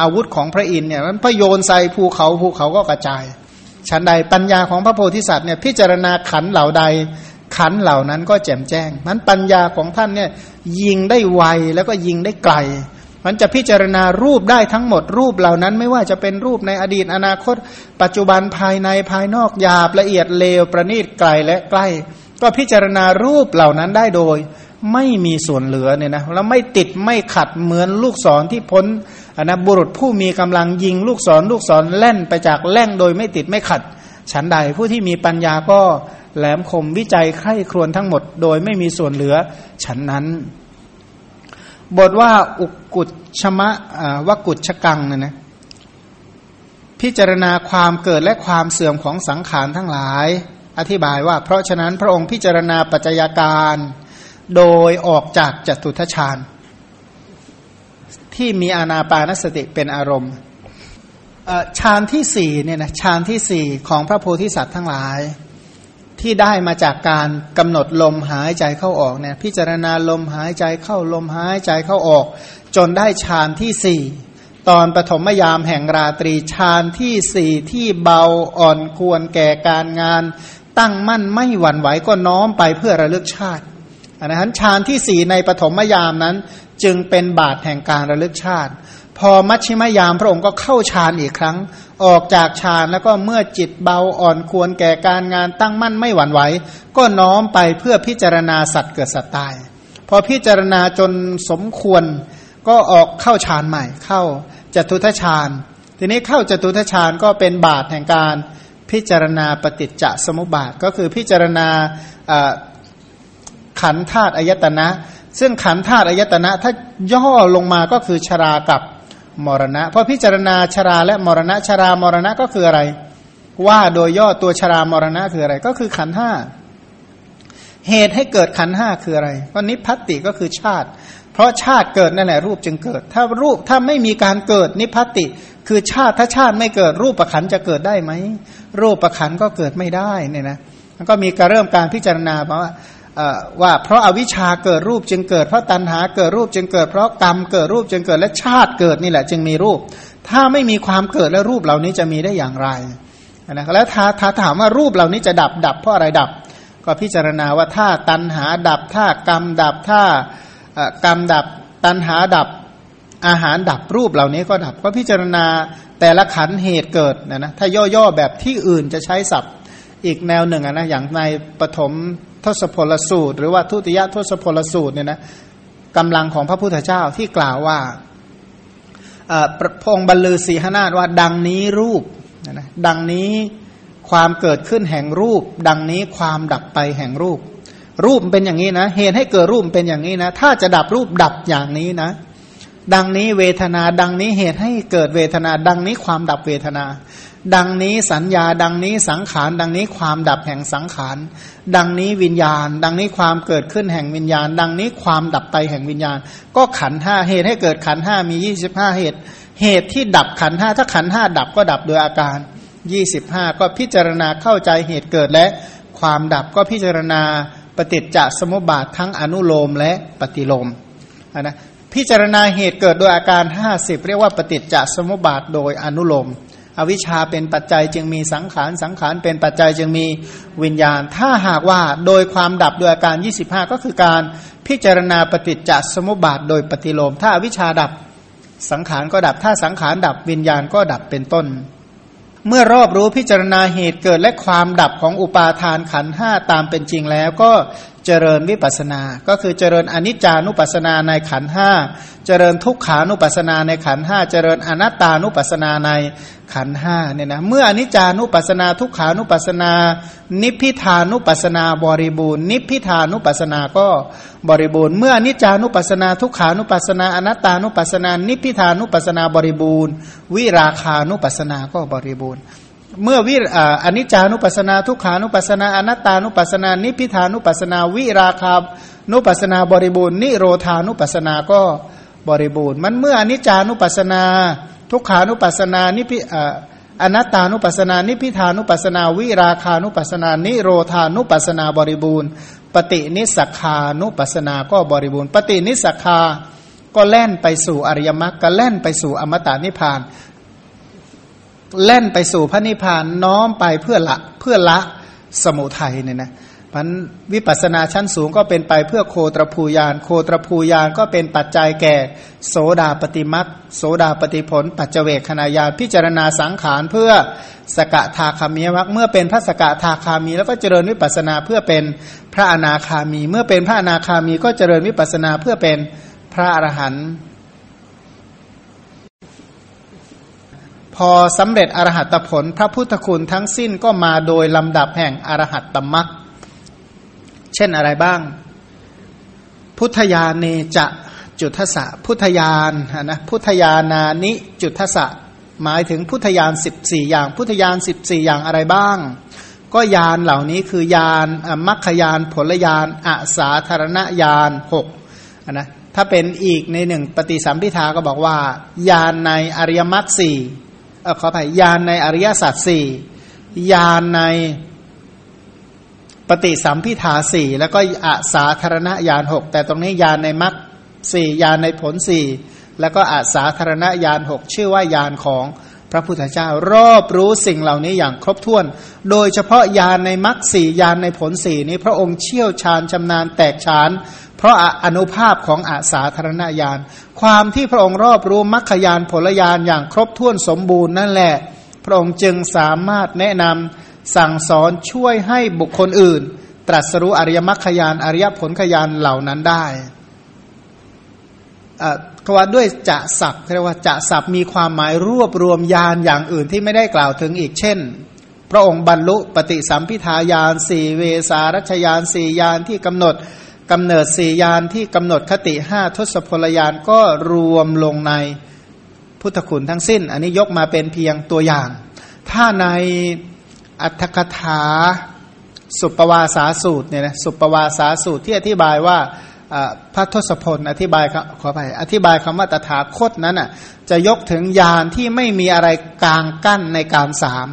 Speaker 2: อาวุธของพระอินทร์เนี่ยมันพโยนใส่ภูเขาภูเขาก็กระจายฉันใดปัญญาของพระโพธิสัตว์เนี่ยพิจารณาขันเหล่าใดขันเหล่านั้นก็แจ่มแจ้งนั้นปัญญาของท่านเนี่ยยิงได้ไวแล้วก็ยิงได้ไกล มันจะพิจารณารูปได้ทั้งหมดรูปเหล่านั้นไม่ว่าจะเป็นรูปในอดีตอนาคต ปัจจุบันภายในภายนอกหยาบละเอียดเลวประณีตไกลและใกล้ ก็พิจารณารูปเหล่านั้นได้โดย ไม่มีส่วนเหลือเนี่ยนะแล้วไม่ติดไม่ขัดเหมือนลูกศรที่พ้นอนะบุรุษผู้มีกำลังยิงลูกศรลูกศรแล่นไปจากแล่งโดยไม่ติดไม่ขัด ฉันใดผู้ที่มีปัญญาก็แหลมคมวิจัยไข้ครวนทั้งหมด โดยไม่มีส่วนเหลือฉันนั้น บทว่าอุกุชชมะวกุชกังเนี่ยนะพิจารณาความเกิดและความเสื่อมของสังขารทั้งหลาย อธิบายว่า เพราะฉะนั้นพระองค์พิจารณาปัจจัยการ โดยออกจากจตุทชาญ ที่มีอานาปานสติเป็นอารมณ์ฌานที่สี่เนี่ยนะฌานที่สี่ของพระโพธิสัตว์ทั้งหลาย ที่ได้มาจากการกำหนดลมหายใจเข้าออกเนี่ยพิจารณาลมหายใจเข้าลมหายใจเข้าออก จนได้ฌานที่สี่ตอนปฐมยามแห่งราตรีฌานที่สี่ที่เบาอ่อนควรแก่การงาน ตั้งมั่นไม่หวั่นไหวก็น้อมไปเพื่อระลึกชาติอันนั้นฌานที่สี่ในปฐมยามนั้น จึงเป็นบาทแห่งการระลึกชาติ พอมัชชิมยามพระองค์ก็เข้าฌานอีกครั้ง ออกจากฌานแล้วก็เมื่อจิตเบาอ่อนควรแก่การงานตั้งมั่นไม่หวั่นไหว ก็น้อมไปเพื่อพิจารณาสัตว์เกิดสัตว์ตาย พอพิจารณาจนสมควรก็ออกเข้าฌานใหม่ เข้าจตุทชฌาน ทีนี้เข้าจตุทชฌานก็เป็นบาทแห่งการพิจารณาปฏิจจสมุปบาทก็คือพิจารณาขันธาตุอายตนะ ซึ่งขันธาตุอายตนะถ้าย่อลงมาก็คือชรากับ มรณะเพราะพิจารณาชราและมรณะชรามรณะก็คืออะไร ว่าโดยย่อตัวชรามรณะคืออะไร ก็คือขันห้าเหตุให้เกิดขันห้าคืออะไรก็นิพพัติก็คือชาติ เพราะชาติเกิดนั่นแหละรูปจึงเกิด ถ้ารูปถ้าไม่มีการเกิดนิพพัติ คือชาติถ้าชาติไม่เกิดรูปประขันจะเกิดได้ไหมรูปประขันก็เกิดไม่ได้เนี่ยนะมันก็มีการเริ่มการพิจารณาเพราะว่า ว่าเพราะอาวิชชาเกิดรูปจึงเกิด เพราะตัณหาเกิดรูปจึงเกิด เพราะกรรมเกิดรูปจึงเกิดและชาติเกิดนี่แหละ จึงมีรูป ถ้าไม่มีความเกิดและรูปเหล่านี้จะมีได้อย่างไรนะแล้วถ้าถ้าถามว่ารูปเหล่านี้จะดับดับเพราะอะไรดับ ก็พิจารณาว่าถ้าตัณหาดับถ้ากรรมดับถ้ากรรมดับตัณหาดับอาหารดับรูปเหล่านี้ก็ดับก็พิจารณาแต่ละขันเหตุเกิดนะนะถ้าย่อๆแบบที่อื่นจะใช้ศัพท์อีกแนวหนึ่งนะอย่างในปฐม ทศพลสูตร หรือว่าทุติยทศพลสูตรเนี่ยนะกำลังของพระพุทธเจ้าที่กล่าวว่าพงบรรลือสีหนาฏว่า ดังนี้รูปนะดังนี้ความเกิดขึ้นแห่งรูป ดังนี้ความดับไปแห่งรูป รูปเป็นอย่างนี้นะเหตุให้เกิดรูปเป็นอย่างนี้นะ ถ้าจะดับรูปดับอย่างนี้นะ ดังนี้เวทนา ดังนี้เหตุให้เกิดเวทนา ดังนี้ความดับเวทนา ดังนี้สัญญา ดังนี้สังขาร ดังนี้ความดับแห่งสังขาร ดังนี้วิญญาณ ดังนี้ความเกิดขึ้นแห่งวิญญาณ ดังนี้ความดับไปแห่งวิญญาณ ก็ขันห้าเหตุให้เกิดขันห้ามียี่สิบห้าเหตุ เหตุที่ดับขันห้าถ้าขันห้าดับก็ดับโดยอาการยี่สิบห้าก็พิจารณาเข้าใจเหตุเกิดและความดับก็พิจารณาปฏิจจสมุปบาททั้งอนุโลมและปฏิโลมนะพิจารณาเหตุเกิดโดยอาการ 50 เรียกว่าปฏิจจสมุปบาทโดยอนุโลม อวิชชาเป็นปัจจัยจึงมีสังขารสังขารเป็นปัจจัยจึงมีวิญญาณ ถ้าหากว่าโดยความดับโดยอาการ 25 ก็คือการพิจารณาปฏิจจสมุปบาทโดยปฏิโลม ถ้าอวิชชาดับสังขารก็ดับ ถ้าสังขารดับวิญญาณก็ดับเป็นต้น เมื่อรอบรู้พิจารณาเหตุเกิดและความดับของอุปาทานขันห้าตามเป็นจริงแล้วก็ เจริญวิปัสนา ก็คือเจริญอนิจจานุปัสนาในขันห้าเจริญทุกขานุปัสนาในขันห้าเจริญอนัตตานุปัสนาในขันห้าเนี่ยนะเมื่ออนิจจานุปัสนาทุกขานุปัสนา นิพพิทานุปัสนาบริบูรณ์ นิพพิทานุปัสนาก็บริบูรณ์ เมื่ออนิจจานุปัสนาทุกขานุปัสนา อนัตตานุปัสนา นิพพิทานุปัสนาบริบูรณ์ วิราคานุปัสนาก็บริบูรณ์ เมื่อวิอนิจจานุปัสนาทุกขานุปัสนาอนัตตานุปัสนา นิพิทานุปัสนาวิราคานุปัสนาบริบูรณ์นิโรธานุปัสนาก็บริบูรณ์ มันเมื่ออนิจจานุปัสนา ทุกขานุปัสนานิพิอนัตตานุปัสนา นิพิทานุปัสนา วิราคานุปัสนา นิโรธานุปัสนาบริบูรณ์ ปฏินิสักานุปัสนาก็บริบูรณ์ ปฏินิสักาก็แล่นไปสู่อริยมรรคก็แล่นไปสู่อมตะนิพพาน เล่นไปสู่พระนิพพานน้อมไปเพื่อละเพื่อละสมุทัยเนี่ยนะพันวิปัสนาชั้นสูงก็เป็นไปเพื่อโคตรภูยาน โคตรภูยานก็เป็นปัจจัยแก่ โสดาปฏิมัตโสดาปฏิผล ปัจเจเวคขณะยานพิจารณาสังขารเพื่อสกทาคามีมักเมื่อเป็นพระสกทาคามี แล้วก็เจริญวิปัสนาเพื่อเป็นพระอนาคามี เมื่อเป็นพระอนาคามีก็เจริญวิปัสนาเพื่อเป็นพระอรหันต์ พอสำเร็จอรหัตผล พระพุทธคุณทั้งสิ้นก็มาโดยลำดับแห่งอรหัตตมรักเช่นอะไรบ้าง พุทธญาเนจะจุทสะพุทธญาณนะพุทธญานานิจุทสะหมายถึงพุทธญาณสิบสี่อย่าง พุทธญาณสิบสี่อย่างอะไรบ้าง ก็ยานเหล่านี้คือยานมัคคยานผลยานอาสาธารณญาณหกนะถ้าเป็นอีกในหนึ่งปฏิสัมพิทาก็บอกว่ายานในอริยมรรคสี่ ออขออภัยญาณในอริยสัจสี่ญาณในปฏิสัมพิทาสี่แล้วก็อาสาธารณญาณหกแต่ตรงนี้ญาณในมรรคสี่ญาณในผลสี่แล้วก็อาสาธารณญาณหกชื่อว่าญาณของ ระพุทธเจ้ารอบรู้สิ่งเหล่านี้อย่างครบถ้วน โดยเฉพาะญาณในมรรคสี่ญาณในผลสี่นี้ พระองค์เชี่ยวชาญชำนาญแตกฉาน เพราะอนุภาพของอาสาธารณญาณ ความที่พระองค์รอบรู้มรรคยานผลยานอย่างครบถ้วนสมบูรณ์นั่นแหละ พระองค์จึงสามารถแนะนำสั่งสอนช่วยให้บุคคลอื่น ตรัสรู้อริยมรรคยานอริยผลขยานเหล่านั้นได้ คำว่าด้วยจะศัพท์เรียกว่าจะศัพท์มีความหมายรวบรวมยานอย่างอื่นที่ไม่ได้กล่าวถึงอีกเช่น พระองค์บรรลุปฏิสัมพิทายานสี่เวสารัชยานสี่ยานที่กำหนดกำเนิดสี่ยานที่กำหนดคติห้าทศพลยานก็รวมลงในพุทธคุณทั้งสิ้น อันนี้ยกมาเป็นเพียงตัวอย่าง ถ้าในอัตถกถาสุปวาสาสูตรเนี่ยนะสุปวาสาสูตรที่อธิบายว่า พระทศพลอธิบายขอไปอธิบายคำว่าตถาคตนั้นอะจะยกถึงยานที่ไม่มีอะไรกลางกั้นในการสาม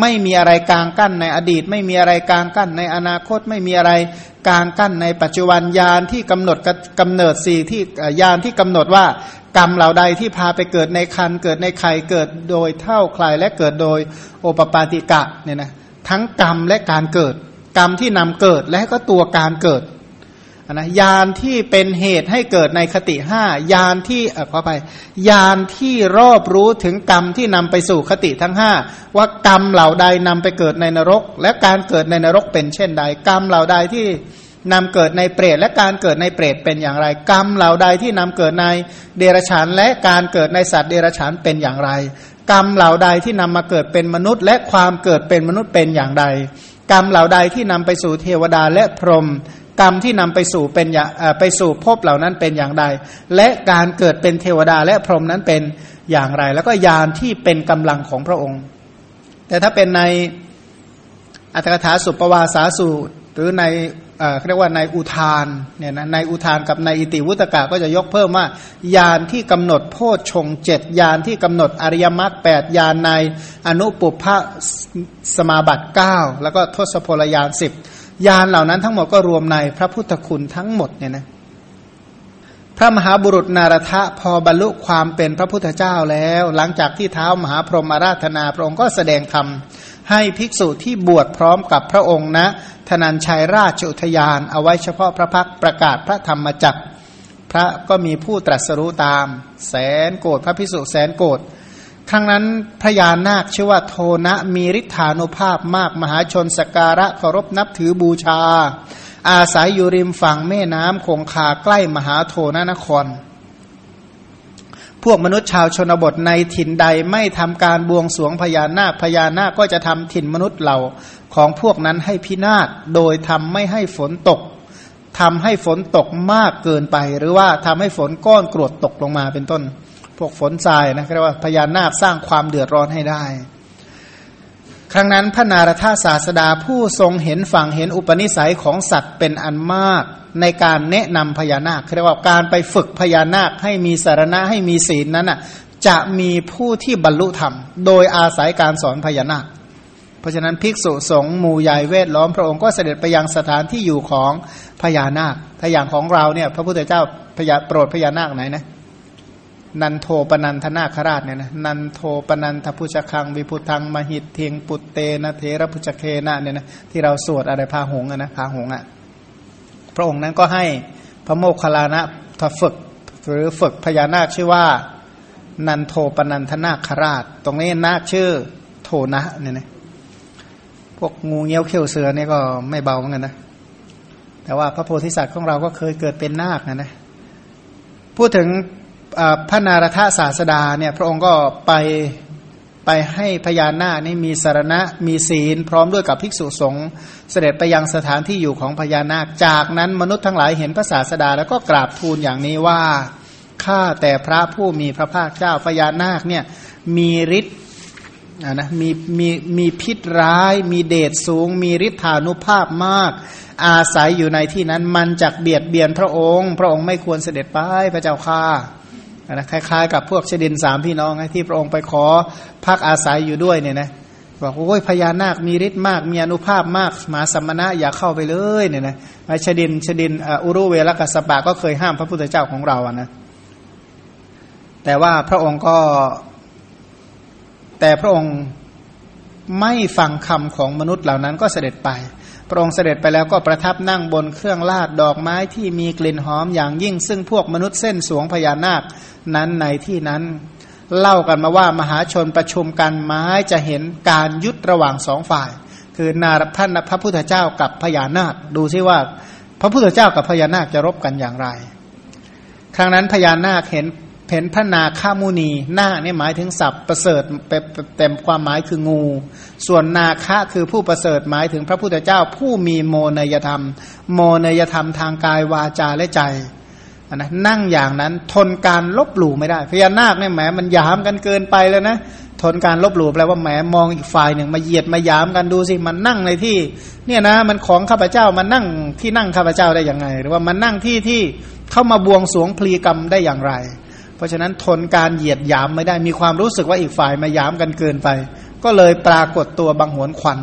Speaker 2: ไม่มีอะไรกลางกั้นในอดีต ไม่มีอะไรกลางกั้นในอนาคต ไม่มีอะไรกลางกั้นในปัจจุบันยานที่กำหนดกำเนิดสี่ที่ยานที่กำหนดว่ากรรมเหล่าใดที่พาไปเกิดในคันเกิดในไข่เกิดโดยเท่าใครและเกิดโดยโอปปาติกะเนี่ยนะทั้งกรรมและการเกิด กรรมที่นำเกิดและก็ตัวการเกิด นะยานที่เป็นเหตุให้เกิดในคติห้ายานที่เออขอไปยานที่รอบรู้ถึงกรรมที่นำไปสู่คติทั้งห้าว่ากรรมเหล่าใดนำไปเกิดในนรก และการเกิดในนรกเป็นเช่นใด กรรมเหล่าใดที่นำเกิดในเปรตและการเกิดในเปรตเป็นอย่างไร กรรมเหล่าใดที่นำเกิดในเดรัจฉานและการเกิดในสัตว์เดรัจฉานเป็นอย่างไร กรรมเหล่าใดที่นำมาเกิดเป็นมนุษย์ และความเกิดเป็นมนุษย์เป็นอย่างไรกรรมเหล่าใดที่นำไปสู่เทวดาและพรหม กรรมที่นำไปสู่เป็นอย่างไปสู่ภพเหล่านั้นเป็นอย่างใด และการเกิดเป็นเทวดาและพรหมนั้นเป็นอย่างไร แล้วก็ยานที่เป็นกำลังของพระองค์ แต่ถ้าเป็นในอัตถกถาสุปวาสาสูตรหรือในเรียกว่าในอุทานเนี่ยนะในอุทานกับในอิติวุตกะก็จะยกเพิ่มว่ายานที่กำหนดโพชฌงเจ็ดยานที่กำหนดอริยมรรคแปดยานในอนุปุพะสมาบัติเก้าแล้วก็ทศพลยานสิบ ยานเหล่านั้นทั้งหมดก็รวมในพระพุทธคุณทั้งหมดเนี่ยนะพระมหาบุรุษนารทะพอบรรลุความเป็นพระพุทธเจ้าแล้ว หลังจากที่เท้ามหาพรหมาราธนาพระองค์ก็แสดงธรรมให้ภิกษุที่บวชพร้อมกับพระองค์นะธนัญชัยราชอุทยานเอาไว้เฉพาะพระพักประกาศพระธรรมจักรพระก็มีผู้ตรัสรู้ตาม แสนโกรธพระภิกษุแสนโกรธ ครั้งนั้นพระยานาคชื่อว่าโทนะมีฤทธานุภาพมากมหาชนสการะเคารพนับถือบูชา อาศัยอยู่ริมฝั่งแม่น้ำคงคาใกล้มหาโทนนคร พวกมนุษย์ชาวชนบทในถิ่นใดไม่ทำการบวงสวงพญานาคพญานาคก็จะทำถิ่นมนุษย์เหล่าของพวกนั้นให้พินาศโดยทำไม่ให้ฝนตกทำให้ฝนตกมากเกินไป หรือว่าทำให้ฝนก้อนกรวดตกลงมาเป็นต้น พวกฝนทรายนะเรียกว่าพญานาคสร้างความเดือดร้อนให้ได้ ครั้งนั้นพระนารถาศาสดาผู้ทรงเห็นฝั่งเห็นอุปนิสัยของสัตว์เป็นอันมาก ในการแนะนำพญานาคเรียกว่าการไปฝึกพญานาคให้มีสารณะให้มีศีลนั้นอะจะมีผู้ที่บรรลุธรรม โดยอาศัยการสอนพญานาค เพราะฉะนั้นภิกษุสงฆ์หมู่ใหญ่เวทล้อมพระองค์ก็เสด็จไปยังสถานที่อยู่ของพญานาคถ้าอย่างของเราเนี่ยพระพุทธเจ้าพญาโปรดพญานาคไหนนะ นันโทปนันทนาคราชเนี่ยนะนันโทปนันทพุชคังวิพุทังมหิตเทียงปุตเตนะเทระพุชเคนะเนี่ยนะที่เราสวดอะไรพาหงอะนะพาหงอะพระองค์นั้นก็ให้พระโมคคัลลานะทฝึก หรือฝึกพญานาคชื่อว่า นันโทปนันทนาคราช ตรงนี้นาคชื่อโทนะเนี่ยนะพวกงูเงี้ยวเขี้ยวเสือเนี่ยก็ไม่เบาเหมือนกันนะแต่ว่าพระโพธิสัตว์ของเราก็เคยเกิดเป็นนาคนะนะพูดถึง พระนารถศาสดาเนี่ยพระองค์ก็ไปไปให้พญานาคนี่มีสารณะมีศีล พร้อมด้วยกับภิกษุสงฆ์เสด็จไปยังสถานที่อยู่ของพญานาค จากนั้นมนุษย์ทั้งหลายเห็นพระศาสดาแล้วก็กราบทูลอย่างนี้ว่าข้าแต่พระผู้มีพระภาคเจ้าพญานาคเนี่ยมีฤทธิ์นะมีมีมีพิษร้าย มีเดชสูง มีฤทธานุภาพมาก อาศัยอยู่ในที่นั้นมันจักเบียดเบียนพระองค์ พระองค์ไม่ควรเสด็จไปพระเจ้าข้า นะคล้ายๆกับพวกเชดินสามพี่น้องที่พระองค์ไปขอพักอาศัยอยู่ด้วยเนี่ยนะบอกโอ้ยพญานาคมีฤทธิ์มาก มีอนุภาพมากหมาสัมมณะอย่าเข้าไปเลยเนี่ยนะไอชดินชดินอุรุเวลกัสปะก็เคยห้ามพระพุทธเจ้าของเราอะนะแต่ว่าพระองค์ก็ แต่พระองค์ไม่ฟังคำของมนุษย์เหล่านั้นก็เสด็จไป พระองค์เสด็จไปแล้วก็ประทับนั่งบนเครื่องลาดดอกไม้ที่มีกลิ่นหอมอย่างยิ่ง ซึ่งพวกมนุษย์เส้นสวงพญานาค นั้นในที่นั้น เล่ากันมาว่ามหาชนประชุมกันไม้จะเห็นการยุดระหว่างสองฝ่าย คือนาท่านพระพุทธเจ้ากับพญานาค ดูซิว่า พระพุทธเจ้ากับพญานาคจะรบกันอย่างไร ครั้งนั้นพญานาคเห็นเห็นพระนาคามุนีนาคนี่ยหมายถึงศัพประเสริฐเต็มความหมายคืองู ส่วนนาคะคือผู้ประเสริฐหมายถึงพระพุทธเจ้าผู้มีโมนยธรรม โมนยธรรมทางกายวาจาและใจ นะนั่งอย่างนั้นทนการลบหลู่ไม่ได้พญานาคเนี่ยแหมมันยามกันเกินไปแล้วนะทนการลบหลู่แปลว่าแหมมองอีกฝ่ายหนึ่งมาเหยียดมายามกันดูสิมันนั่งในที่ เนี่ยนะมันของข้าพเจ้ามันนั่งที่นั่งข้าพเจ้าได้อย่างไง หรือว่ามันนั่งที่ที่เข้ามาบวงสวงพลีกรรมได้อย่างไร เพราะฉะนั้นทนการเหยียดยามไม่ได้มีความรู้สึกว่าอีกฝ่ายมายามกันเกินไป ก็เลยปรากฏตัวบังหวนควัน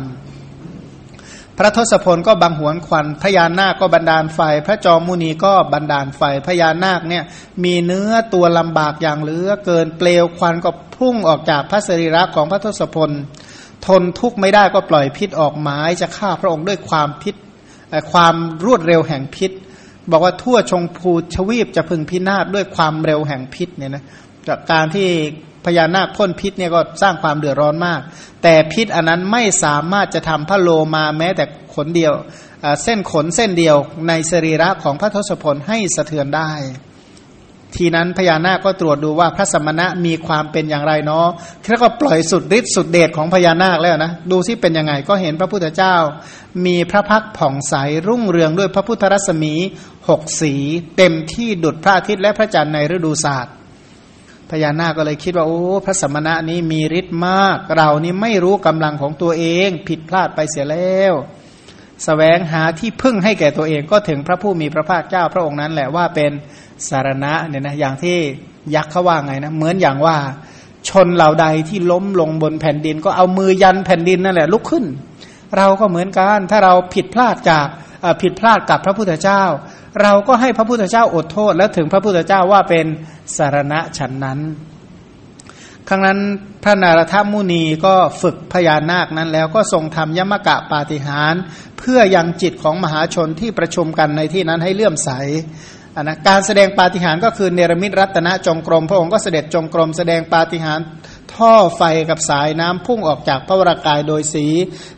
Speaker 2: พระทศพลก็บังหวนควันพญานาคก็บันดาลไฟ พระจอมมุนีก็บันดาลไฟพญานาคเนี่ยมีเนื้อตัวลำบากอย่างเหลือเกินเปลวควันก็พุ่งออกจากพระสรีระของพระทศพล ทนทุกข์ไม่ได้ก็ปล่อยพิษออกหมายจะฆ่าพระองค์ด้วยความพิษความรวดเร็วแห่งพิษ บอกว่าทั่วชงภูชวีปจะพึงพินาศด้วยความเร็วแห่งพิษเนี่ยนะจากการที่ พญานาคพ่นพิษเนี่ยก็สร้างความเดือดร้อนมาก แต่พิษอันนั้นไม่สามารถจะทำพระโลมาแม้แต่ขนเดียวเส้นขนเส้นเดียวในสรีระของพระทศพลให้สะเทือนได้ ทีนั้นพญานาคก็ตรวจดูว่าพระสมณะมีความเป็นอย่างไรเนาะแล้วก็ปล่อยสุดฤทธิ์สุดเดชของพญานาคแล้วนะ ดูซิเป็นยังไงก็เห็นพระพุทธเจ้า มีพระพักผ่องใสรุ่งเรืองด้วยพระพุทธรัศมีหกสี เต็มที่ดุจพระอาทิตย์และพระจันทร์ในฤดูศาสตร์ พญานาคก็เลยคิดว่าโอ้พระสมณะนี้มีฤทธิ์มาก เรานี่ไม่รู้กำลังของตัวเอง ผิดพลาดไปเสียแล้วสแสวงหาที่พึ่งให้แก่ตัวเองก็ถึงพระผู้มีพระภาคเจ้าพระองค์นั้นแหละว่าเป็นสารณะเนี่ยนะอย่างที่ยักษ์เขาว่าไงนะเหมือนอย่างว่า ชนเหล่าใดที่ล้มลงบนแผ่นดิน ก็เอามือยันแผ่นดินนั่นแหละลุกขึ้น เราก็เหมือนกันถ้าเราผิดพลาดจากผิดพลาดกับพระพุทธเจ้า เราก็ให้พระพุทธเจ้าอดโทษ และถึงพระพุทธเจ้าว่าเป็นสารณะฉันนั้น ครั้งนั้นพระนารถมุนีก็ฝึกพญานาคนั้นแล้วก็ทรงทำยมกะปาฏิหาร เพื่อยังจิตของมหาชนที่ประชุมกันในที่นั้นให้เลื่อมใสนนะการแสดงปาฏิหาริย์ก็คือเนรมิตรัตนจงกรม พระองค์ก็เสด็จจงกรมแสดงปาฏิหาริย์ ท่อไฟกับสายน้ำพุ่งออกจากพระวรากายโดยสี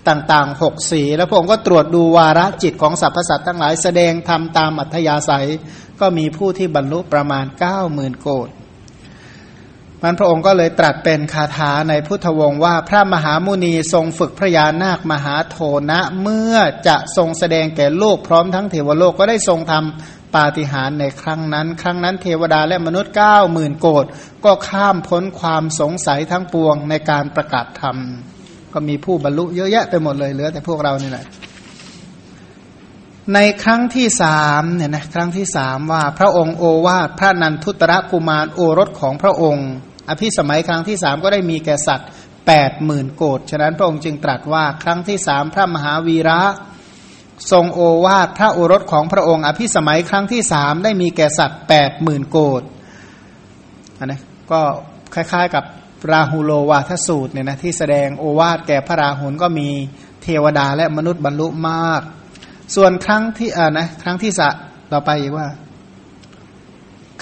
Speaker 2: ต่างๆหกสี แล้วพระองค์ก็ตรวจดูวาระจิตของสรรพสัตว์ทั้งหลายแสดงทำตามอัธยาศัย ก็มีผู้ที่บรรลุประมาณ9ก้าหมื่นโกดมันพระองค์ก็เลยตรัสเป็นคาถาในพุทธวงศ์ว่าพระมหามุนีทรงฝึกพระยานาคมหาโทนะ เมื่อจะทรงแสดงแก่โลกพร้อมทั้งเทวโลกก็ได้ทรงทำ ปาฏิหาริย์ในครั้งนั้น ครั้งนั้นเทวดาและมนุษย์เก้าหมื่นโกดก็ข้ามพ้นความสงสัยทั้งปวงในการประกาศธรรม ก็มีผู้บรรลุเยอะแยะไปหมดเลยเหลือแต่พวกเรานี่แหละในครั้งที่สามเนี่ยนะครั้งที่สามว่าพระองค์โอวาทพระนันทุตระกุมารโอรสของพระองค์ อภิสมัยครั้งที่สามก็ได้มีแก่สัตว์แปดหมื่นโกดฉะนั้นพระองค์จึงตรัสว่าครั้งที่สามพระมหาวีระ ทรงโอวาทพระโอรสของพระองค์ อภิสมัยครั้งที่สามได้มีแก่สัตว์แปดหมื่นโกดอันนี้ก็คล้ายๆกับราหูโลวาทสูตรเนี่ยนะที่แสดงโอวาทแก่พระราหุลก็มีเทวดาและมนุษย์บรรลุมาก ส่วนครั้งที่อ่านะครั้งที่สะต่อไปอีกว่า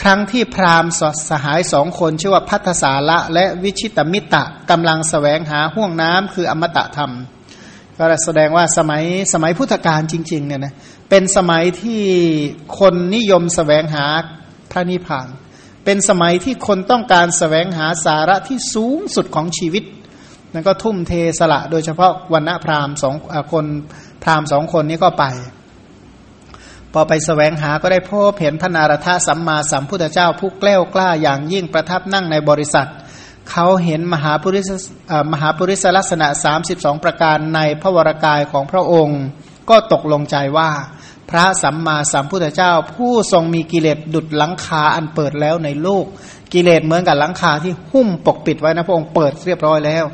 Speaker 2: ครั้งที่พราหมณ์สหายสองคนชื่อว่าพัทธสาละและวิชิตมิตะกำลังสแสวงหาห่วงน้ำคืออมตะธรรม ก็แสดงว่าสมัยสมัยพุทธกาลจริงๆเนี่ยนะเป็นสมัยที่คนนิยมสแสวงหาพระนิพพาน เป็นสมัยที่คนต้องการสแสวงหาสาระที่สูงสุดของชีวิตนั่นก็ทุ่มเทสละ โดยเฉพาะวันณะพราหมณ์สองคนพราหมณ์สองคนนี้ก็ไป พอไปสแสวงหาก็ได้พบเห็นพระนารถาสัมมาสัมพุทธเจ้าผู้แกล้วกล้าอย่างยิ่งประทับนั่งในบริษัท เขาเห็นมหาปุริสมหาปุริสลักษณะ 32 ประการในพระวรากายของพระองค์ ก็ตกลงใจว่า พระสัมมาสัมพุทธเจ้า ผู้ทรงมีกิเลสดุดหลังคาอันเปิดแล้วในโลก กิเลสเหมือนกับหลังคาที่หุ้มปกปิดไว้นะพระองค์เปิดเรียบร้อยแล้ว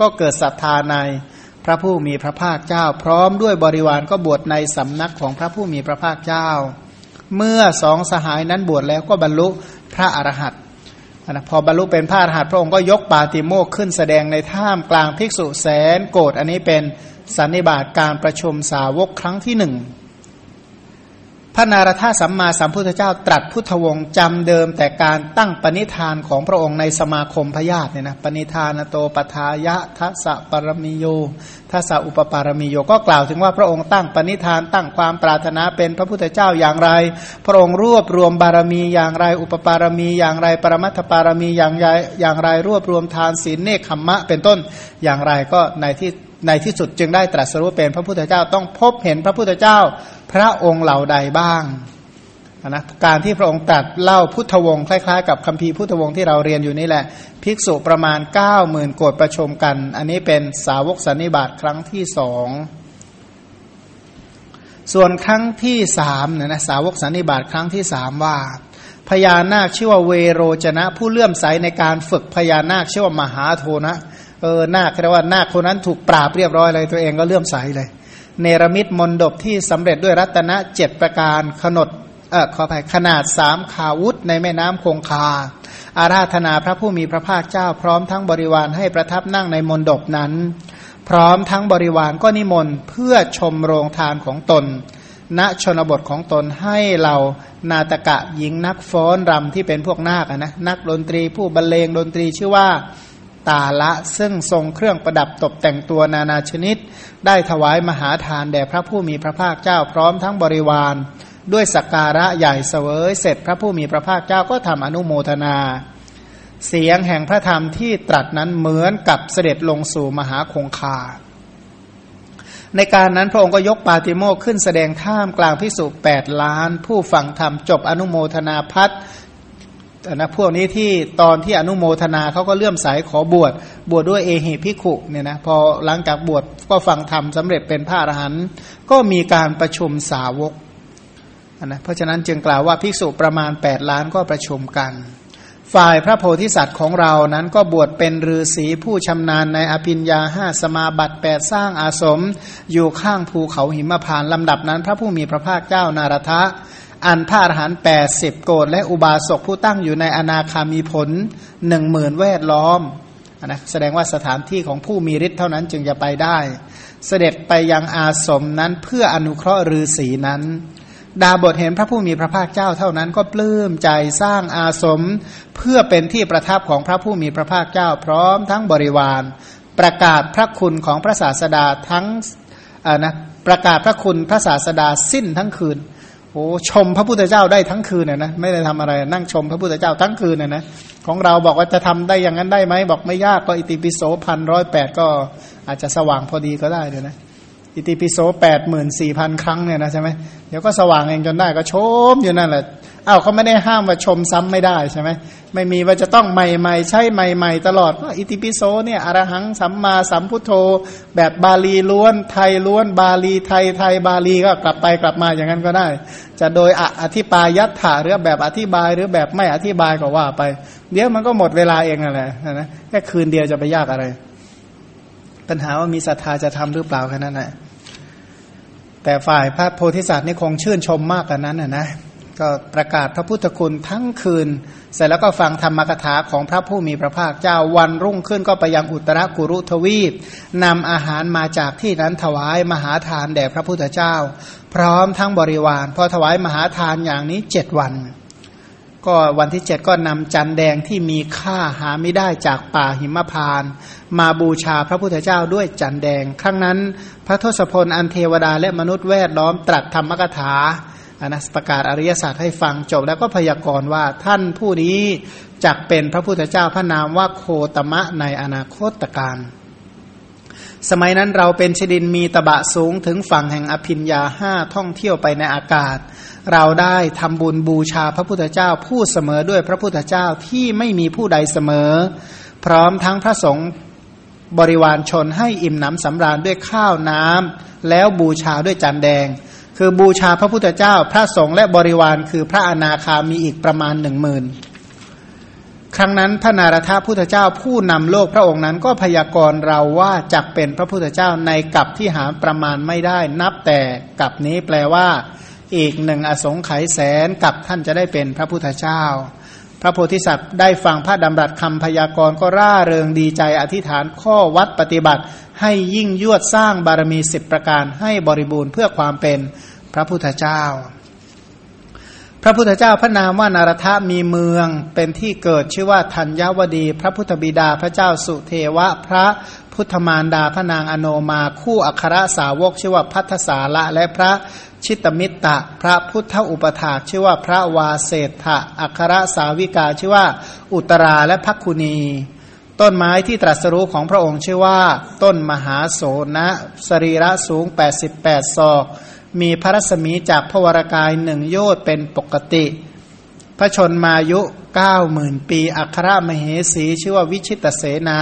Speaker 2: ก็เกิดศรัทธาในพระผู้มีพระภาคเจ้า พร้อมด้วยบริวารก็บวชในสำนักของพระผู้มีพระภาคเจ้า เมื่อสองสหายนั้นบวชแล้วก็บรรลุพระอรหันต์ นะพอบรรลุเป็นพระอรหันต์พระองค์ก็ยกปาติโมกขึ้นแสดงในท่ามกลางภิกษุแสนโกรธอันนี้เป็นสันนิบาตการประชุมสาวกครั้งที่หนึ่ง ระนารถาสัมมาสัมพุทธเจ้าตรัสพุทธวงศ์จำเดิมแต่การตั้งปณิธานของพระองค์ในสมาคมพญาติเนี่ยนะปณิธานโตปทายะทัสะปรมิโยทัสะอุปปารมิโยก็กล่าวถึงว่าพระองค์ตั้งปณิธานตั้งความปรารถนาเป็นพระพุทธเจ้าอย่างไร พระองค์รวบรวมบารมีอย่างไร อุปปารมีอย่างไร ปรมัตถปารมีอย่างไรอย่างไรรวบรวมทานศีลเนคขมมะเป็นต้นอย่างไรก็ในที่ ในที่สุดจึงได้ตรัสรู้เป็นพระพุทธเจ้าต้องพบเห็นพระพุทธเจ้าพระองค์เหล่าใดบ้างนะการที่พระองค์ตรัสเล่าพุทธวงศ์คล้ายๆ กับคัมภีร์พุทธวงศ์ที่เราเรียนอยู่นี่แหละ ภิกษุประมาณ9ก้าหมื่นโกดประชมกัน อันนี้เป็นสาวกสันนิบาตครั้งที่สองส่วนครั้งที่สามเนี่ยนะสาวกสันนิบาตครั้งที่สามว่าพญานาคชื่อว่าเวโรจนะ ผู้เลื่อมใสในการฝึกพญานาคชื่อว่ามหาโทนะ เออนาคเรียกว่านาคคนนั้นถูกปราบเรียบร้อยเลยตัวเองก็เลื่อมใสเลย เนรมิตมนดบที่สำเร็จด้วยรัตนะเจ็ดประการขนดเออขออภัยขนาดสามขาวุธในแม่น้ำคงคา อาราธนาพระผู้มีพระภาคเจ้า พร้อมทั้งบริวารให้ประทับนั่งในมนดบนั้น พร้อมทั้งบริวารก็นิมนต์เพื่อชมโรงทานของตน ณชนบทของตนให้เรานาตกะหญิงนักฟ้อนรำที่เป็นพวกนาคนะนักดนตรีผู้บรรเลงดนตรีชื่อว่า ตาละ ซึ่งทรงเครื่องประดับตกแต่งตัวนานาชนิด ได้ถวายมหาทานแด่พระผู้มีพระภาคเจ้าพร้อมทั้งบริวาร ด้วยสักการะใหญ่เสวยเสร็จพระผู้มีพระภาคเจ้าก็ทำอนุโมทนา เสียงแห่งพระธรรมที่ตรัสนั้นเหมือนกับเสด็จลงสู่มหาคงคาในการนั้นพระองค์ก็ยกปาติโมกขึ้นแสดงท่ามกลางพิสุแปดล้าน ผู้ฟังธรรมจบอนุโมทนาพัฒ นะพวกนี้ที่ตอนที่อนุโมทนาเขาก็เลื่อมใสขอบวชบวชดด้วยเอหิพิขุเนี่ยนะพอหลังจากบวชก็ฟังธรรมสำเร็จเป็นพระอรหันต์ก็มีการประชุมสาวกนะเพราะฉะนั้นจึงกล่าวว่าภิกษุประมาณ 8 ล้านก็ประชุมกัน ฝ่ายพระโพธิสัตว์ของเรานั้นก็บวชเป็นฤาษีผู้ชำนาญในอภิญญาห้าสมาบัติแปดสร้างอาสม อยู่ข้างภูเขาหิมพานลำดับนั้น พระผู้มีพระภาคเจ้านารทะ อันพระอรหันต์แปดสิบโกดและอุบาสกผู้ตั้งอยู่ในอนาคามีผลหนึ่งหมื่นแวดล้อมนะแสดงว่าสถานที่ของผู้มีฤทธิ์เท่านั้นจึงจะไปได้ เสด็จไปยังอาสมนั้นเพื่ออนุเคราะห์ฤาษีนั้น ดาบทเห็นพระผู้มีพระภาคเจ้าเท่านั้นก็ปลื้มใจสร้างอาสม เพื่อเป็นที่ประทับของพระผู้มีพระภาคเจ้าพร้อมทั้งบริวาร ประกาศพระคุณของพระศาสดาทั้งนะประกาศพระคุณพระศาสดาสิ้นทั้งคืน อ้ชมพระพุทธเจ้าได้ทั้งคืนน่ยนะไม่ได้ทำอะไรนั่งชมพระพุทธเจ้าทั้งคืนน่ยนะของเราบอกว่าจะทำได้อย่างนั้นได้ไหมบอกไม่ยากก็อิติปิโสพันร้อยแปดก็อาจจะสว่างพอดีก็ได้เลยนะอิติปิโสแปดหมื่นสี่พันครั้งเนี่ยนะใช่ไหมเดี๋ยวก็สว่างเองจนได้ก็ชมอยู่นั่นแหละ อ้าวเขาไม่ได้ห้ามว่าชมซ้ำไม่ได้ใช่ไหมไม่มีว่าจะต้องใหม่ๆ ใช่ใหม่ๆ ตลอดอิติปิโสเนี่ยอรหังสัมมาสัมพุทโธ แบบบาลีล้วนไทยล้วน บาลีไทยไทยบาลีก็กลับไปกลับมาอย่างนั้นก็ได้ จะโดยอธิปายัตถาหรือแบบอธิบายหรือแบบไม่อธิบายก็ว่าไป เดี๋ยวมันก็หมดเวลาเองนั่นแหละนะแค่คืนเดียวจะไปยากอะไร ปัญหาว่ามีศรัทธาจะทำหรือเปล่าแค่นั้นแหละแต่ฝ่ายพระโพธิสัตว์นี่คงชื่นชมมากกว่านั้นนะนะ ก็ประกาศพระพุทธคุณทั้งคืน เสร็จแล้วก็ฟังธรรมกถาของพระผู้มีพระภาคเจ้าวันรุ่งขึ้นก็ไปยังอุตรกุรุทวีปนำอาหารมาจากที่นั้นถวายมหาทานแด่พระพุทธเจ้า พร้อมทั้งบริวาร พอถวายมหาทานอย่างนี้เจ็ดวัน ก็วันที่เจ็ดก็นำจันแดงที่มีค่าหาไม่ได้จากป่าหิมพาน มาบูชาพระพุทธเจ้าด้วยจันแดง ครั้งนั้น พระทศพลอันเทวดาและมนุษย์แวดล้อมตรัสธรรมกถา นัสประกาศอริยสัจให้ฟังจบแล้วก็พยากรณ์ว่าท่านผู้นี้จักเป็นพระพุทธเจ้าพระนามว่าโคตมะในอนาคตการสมัยนั้นเราเป็นชดินมีตะบะสูงถึงฝั่งแห่งอภินยาห้าท่องเที่ยวไปในอากาศ เราได้ทำบุญบูชาพระพุทธเจ้าผู้เสมอด้วยพระพุทธเจ้าที่ไม่มีผู้ใดเสมอ พร้อมทั้งพระสงฆ์บริวารชนให้อิ่มหนำสำราญด้วยข้าวน้ำแล้วบูชาด้วยจันแดง คือบูชาพระพุทธเจ้า พระสงฆ์และบริวาร คือพระอนาคามีอีกประมาณหนึ่งหมื่นครั้งนั้นพระนารถาพุทธเจ้าผู้นำโลกพระองค์นั้นก็พยากรณ์เราว่าจะเป็นพระพุทธเจ้าในกับที่หาประมาณไม่ได้ นับแต่กับนี้แปลว่า อีกหนึ่งอสงไขยแสนกับท่านจะได้เป็นพระพุทธเจ้า พระโพธิสัตว์ได้ฟังพระดำรัสคำพยากรณ์ก็ร่าเริงดีใจอธิษฐานข้อวัดปฏิบัติ ให้ยิ่งยวดสร้างบารมีสิบประการให้บริบูรณ์เพื่อความเป็นพระพุทธเจ้า พระพุทธเจ้าพระนามว่านารทะมีเมืองเป็นที่เกิดชื่อว่าธัญญวดี พระพุทธบิดาพระเจ้าสุเทวะพระพุทธมารดาพระนางอโนมา คู่อัครสาวกชื่อว่าพัทธสาละและพระ ชิตมิตตะ พระพุทธอุปถาชื่อว่าพระวาเศษะอัครสาวิกาชื่อว่า อุตราและพักคุณี ต้นไม้ที่ตรัสรู้ของพระองค์ชื่อว่า ต้นมหาโสนะ สรีระสูง 88 ศอก มีพระรัศมีจากพระวรากายหนึ่งโยชน์เป็นปกติ พระชนมายุเก้าหมื่นปี อัครมเหสีชื่อว่าวิชิตเสนา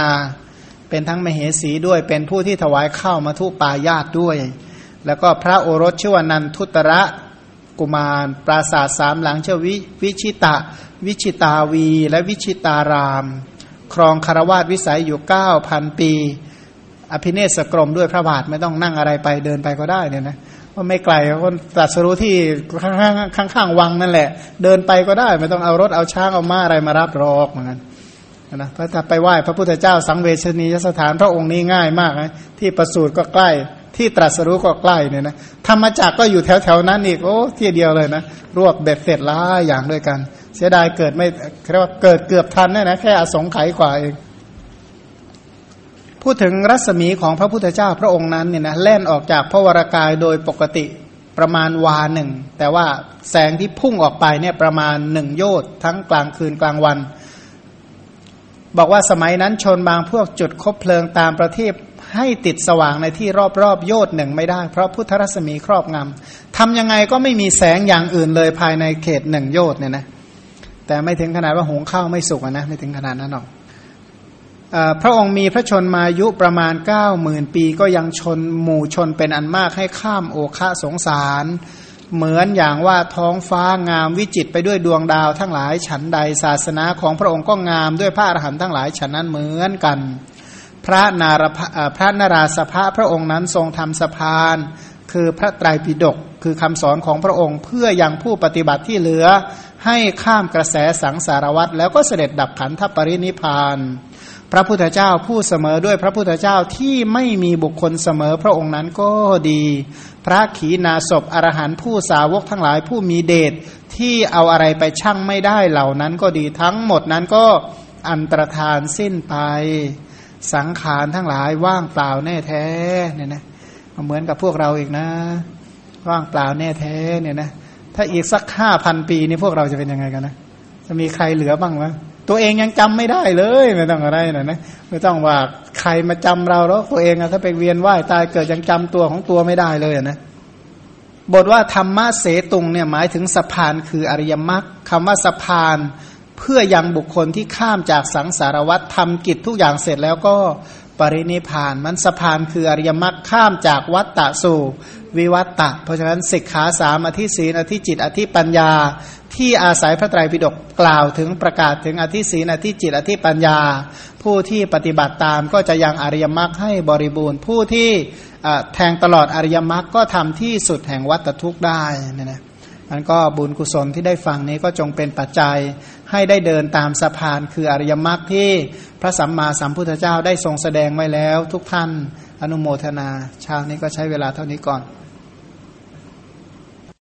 Speaker 2: เป็นทั้งมเหสีด้วยเป็นผู้ที่ถวายข้าวมาทุปายาตด้วย แล้วก็พระโอรสชื่อว่านันทุตระกุมาร ปราสาทสามหลังชื่อวิวิชิตะ วิชิตาวี และวิชิตาราม ครองคารวาสวิสัยอยู่เก้าพันปี อภิเนศกรมด้วยพระบาทไม่ต้องนั่งอะไรไปเดินไปก็ได้เนี่ยนะว่าไม่ไกลคนตรัสรู้ที่ข้างข้างข้างวังนั่นแหละ เดินไปก็ได้ไม่ต้องเอารถเอาช้างเอาม้าอะไรมารับรอกเหมือนกันนะถ้าไปไหว้พระพุทธเจ้าสังเวชนียสถานพระองค์นี้ง่ายมากนะที่ประสูติก็ใกล้ ที่ตรัสรู้ก็ใกล้เนี่ยนะธรรมจักก็อยู่แถวแถวนั้นอีกโอ้ที่เดียวเลยนะ รวบเบ็ดเสร็จล้าอย่างด้วยกัน เสียดายเกิดไม่เรียกว่าเกิดเกือบทันเนี่ยนะแค่อสงไขยกว่าเองพูดถึงรัศมีของพระพุทธเจ้าพระองค์นั้นเนี่ยนะแล่นออกจากพระวรากายโดยปกติประมาณวาหนึ่ง แต่ว่าแสงที่พุ่งออกไปเนี่ยประมาณหนึ่งโยชน์ทั้งกลางคืนกลางวัน บอกว่าสมัยนั้นชนบางพวกจุดคบเพลิงตามประทีป ให้ติดสว่างในที่รอบๆโยชน์หนึ่งไม่ได้ เพราะพุทธรัศมีครอบงำทำยังไงก็ไม่มีแสงอย่างอื่นเลยภายในเขตหนึ่งโยชน์เนี่ยนะแต่ไม่ถึงขนาดว่าหงข้าวไม่สุกนะไม่ถึงขนาดนั้นหรอกพระองค์มีพระชนมายุประมาณ9ก้าหมื่นปีก็ยังชนหมู่ชนเป็นอันมากให้ข้ามโอคะสงสาร เหมือนอย่างว่าท้องฟ้างามวิจิตไปด้วยดวงดาวทั้งหลายฉันใดศาสนาของพระองค์ก็งามด้วยพระอรหันต์ทั้งหลายฉันนั้นเหมือนกัน พระนารพระนราสภะพระองค์นั้นทรงทำสะพาน คือพระไตรปิฎกคือคำสอนของพระองค์เพื่อยังผู้ปฏิบัติที่เหลือ ให้ข้ามกระแสสังสารวัตรแล้วก็เสด็จดับขันธปรินิพาน พระพุทธเจ้าผู้เสมอด้วยพระพุทธเจ้าที่ไม่มีบุคคลเสมอพระองค์นั้นก็ดี พระขีณาสพอรหันผู้สาวกทั้งหลายผู้มีเดชที่เอาอะไรไปชั่งไม่ได้เหล่านั้นก็ดีทั้งหมดนั้นก็อันตรธานสิ้นไป สังขารทั้งหลายว่างเปล่าแน่แท้เนี่ยนะเหมือนกับพวกเราอีกนะ ว่างเปล่าแน่แท้เนี่ยนะถ้าอีกสักห้าพันปีนี่พวกเราจะเป็นยังไงกันนะจะมีใครเหลือบ้างไหมตัวเองยังจำไม่ได้เลยไม่ต้องอะไรนะนะไม่ต้องว่าใครมาจำเราแล้วตัวเองอะถ้าไปเวียนว่ายตายเกิดยังจำตัวของตัวไม่ได้เลยนะบทว่าธรรมะเสตุงเนี่ยหมายถึงสะพานคืออริยมรรคคำว่าสะพาน เพื่อยังบุคคลที่ข้ามจากสังสารวัฏทำกิจทุกอย่างเสร็จแล้วก็ปรินิพานมันสะพานคืออริยมรรคข้ามจากวัตตะสู่วิวัตตะ เพราะฉะนั้นสิกขาสามอธิศีนอธิจิตอธิปัญญา ที่อาศัยพระไตรปิฎกกล่าวถึงประกาศถึงอธิศีนอธิจิตอธิปัญญา ผู้ที่ปฏิบัติตามก็จะยังอริยมรรคให้บริบูรณ์ ผู้ที่แทงตลอดอริยมรรคก็ทำที่สุดแห่งวัตทุกข์ได้นะนะมันก็บุญกุศลที่ได้ฟังนี้ก็จงเป็นปัจจัย ให้ได้เดินตามสะพานคืออริยมรรคที่พระสัมมาสัมพุทธเจ้าได้ทรงแสดงไว้แล้วทุกท่านอนุโมทนาเช้านี้ก็ใช้เวลาเท่านี้ก่อน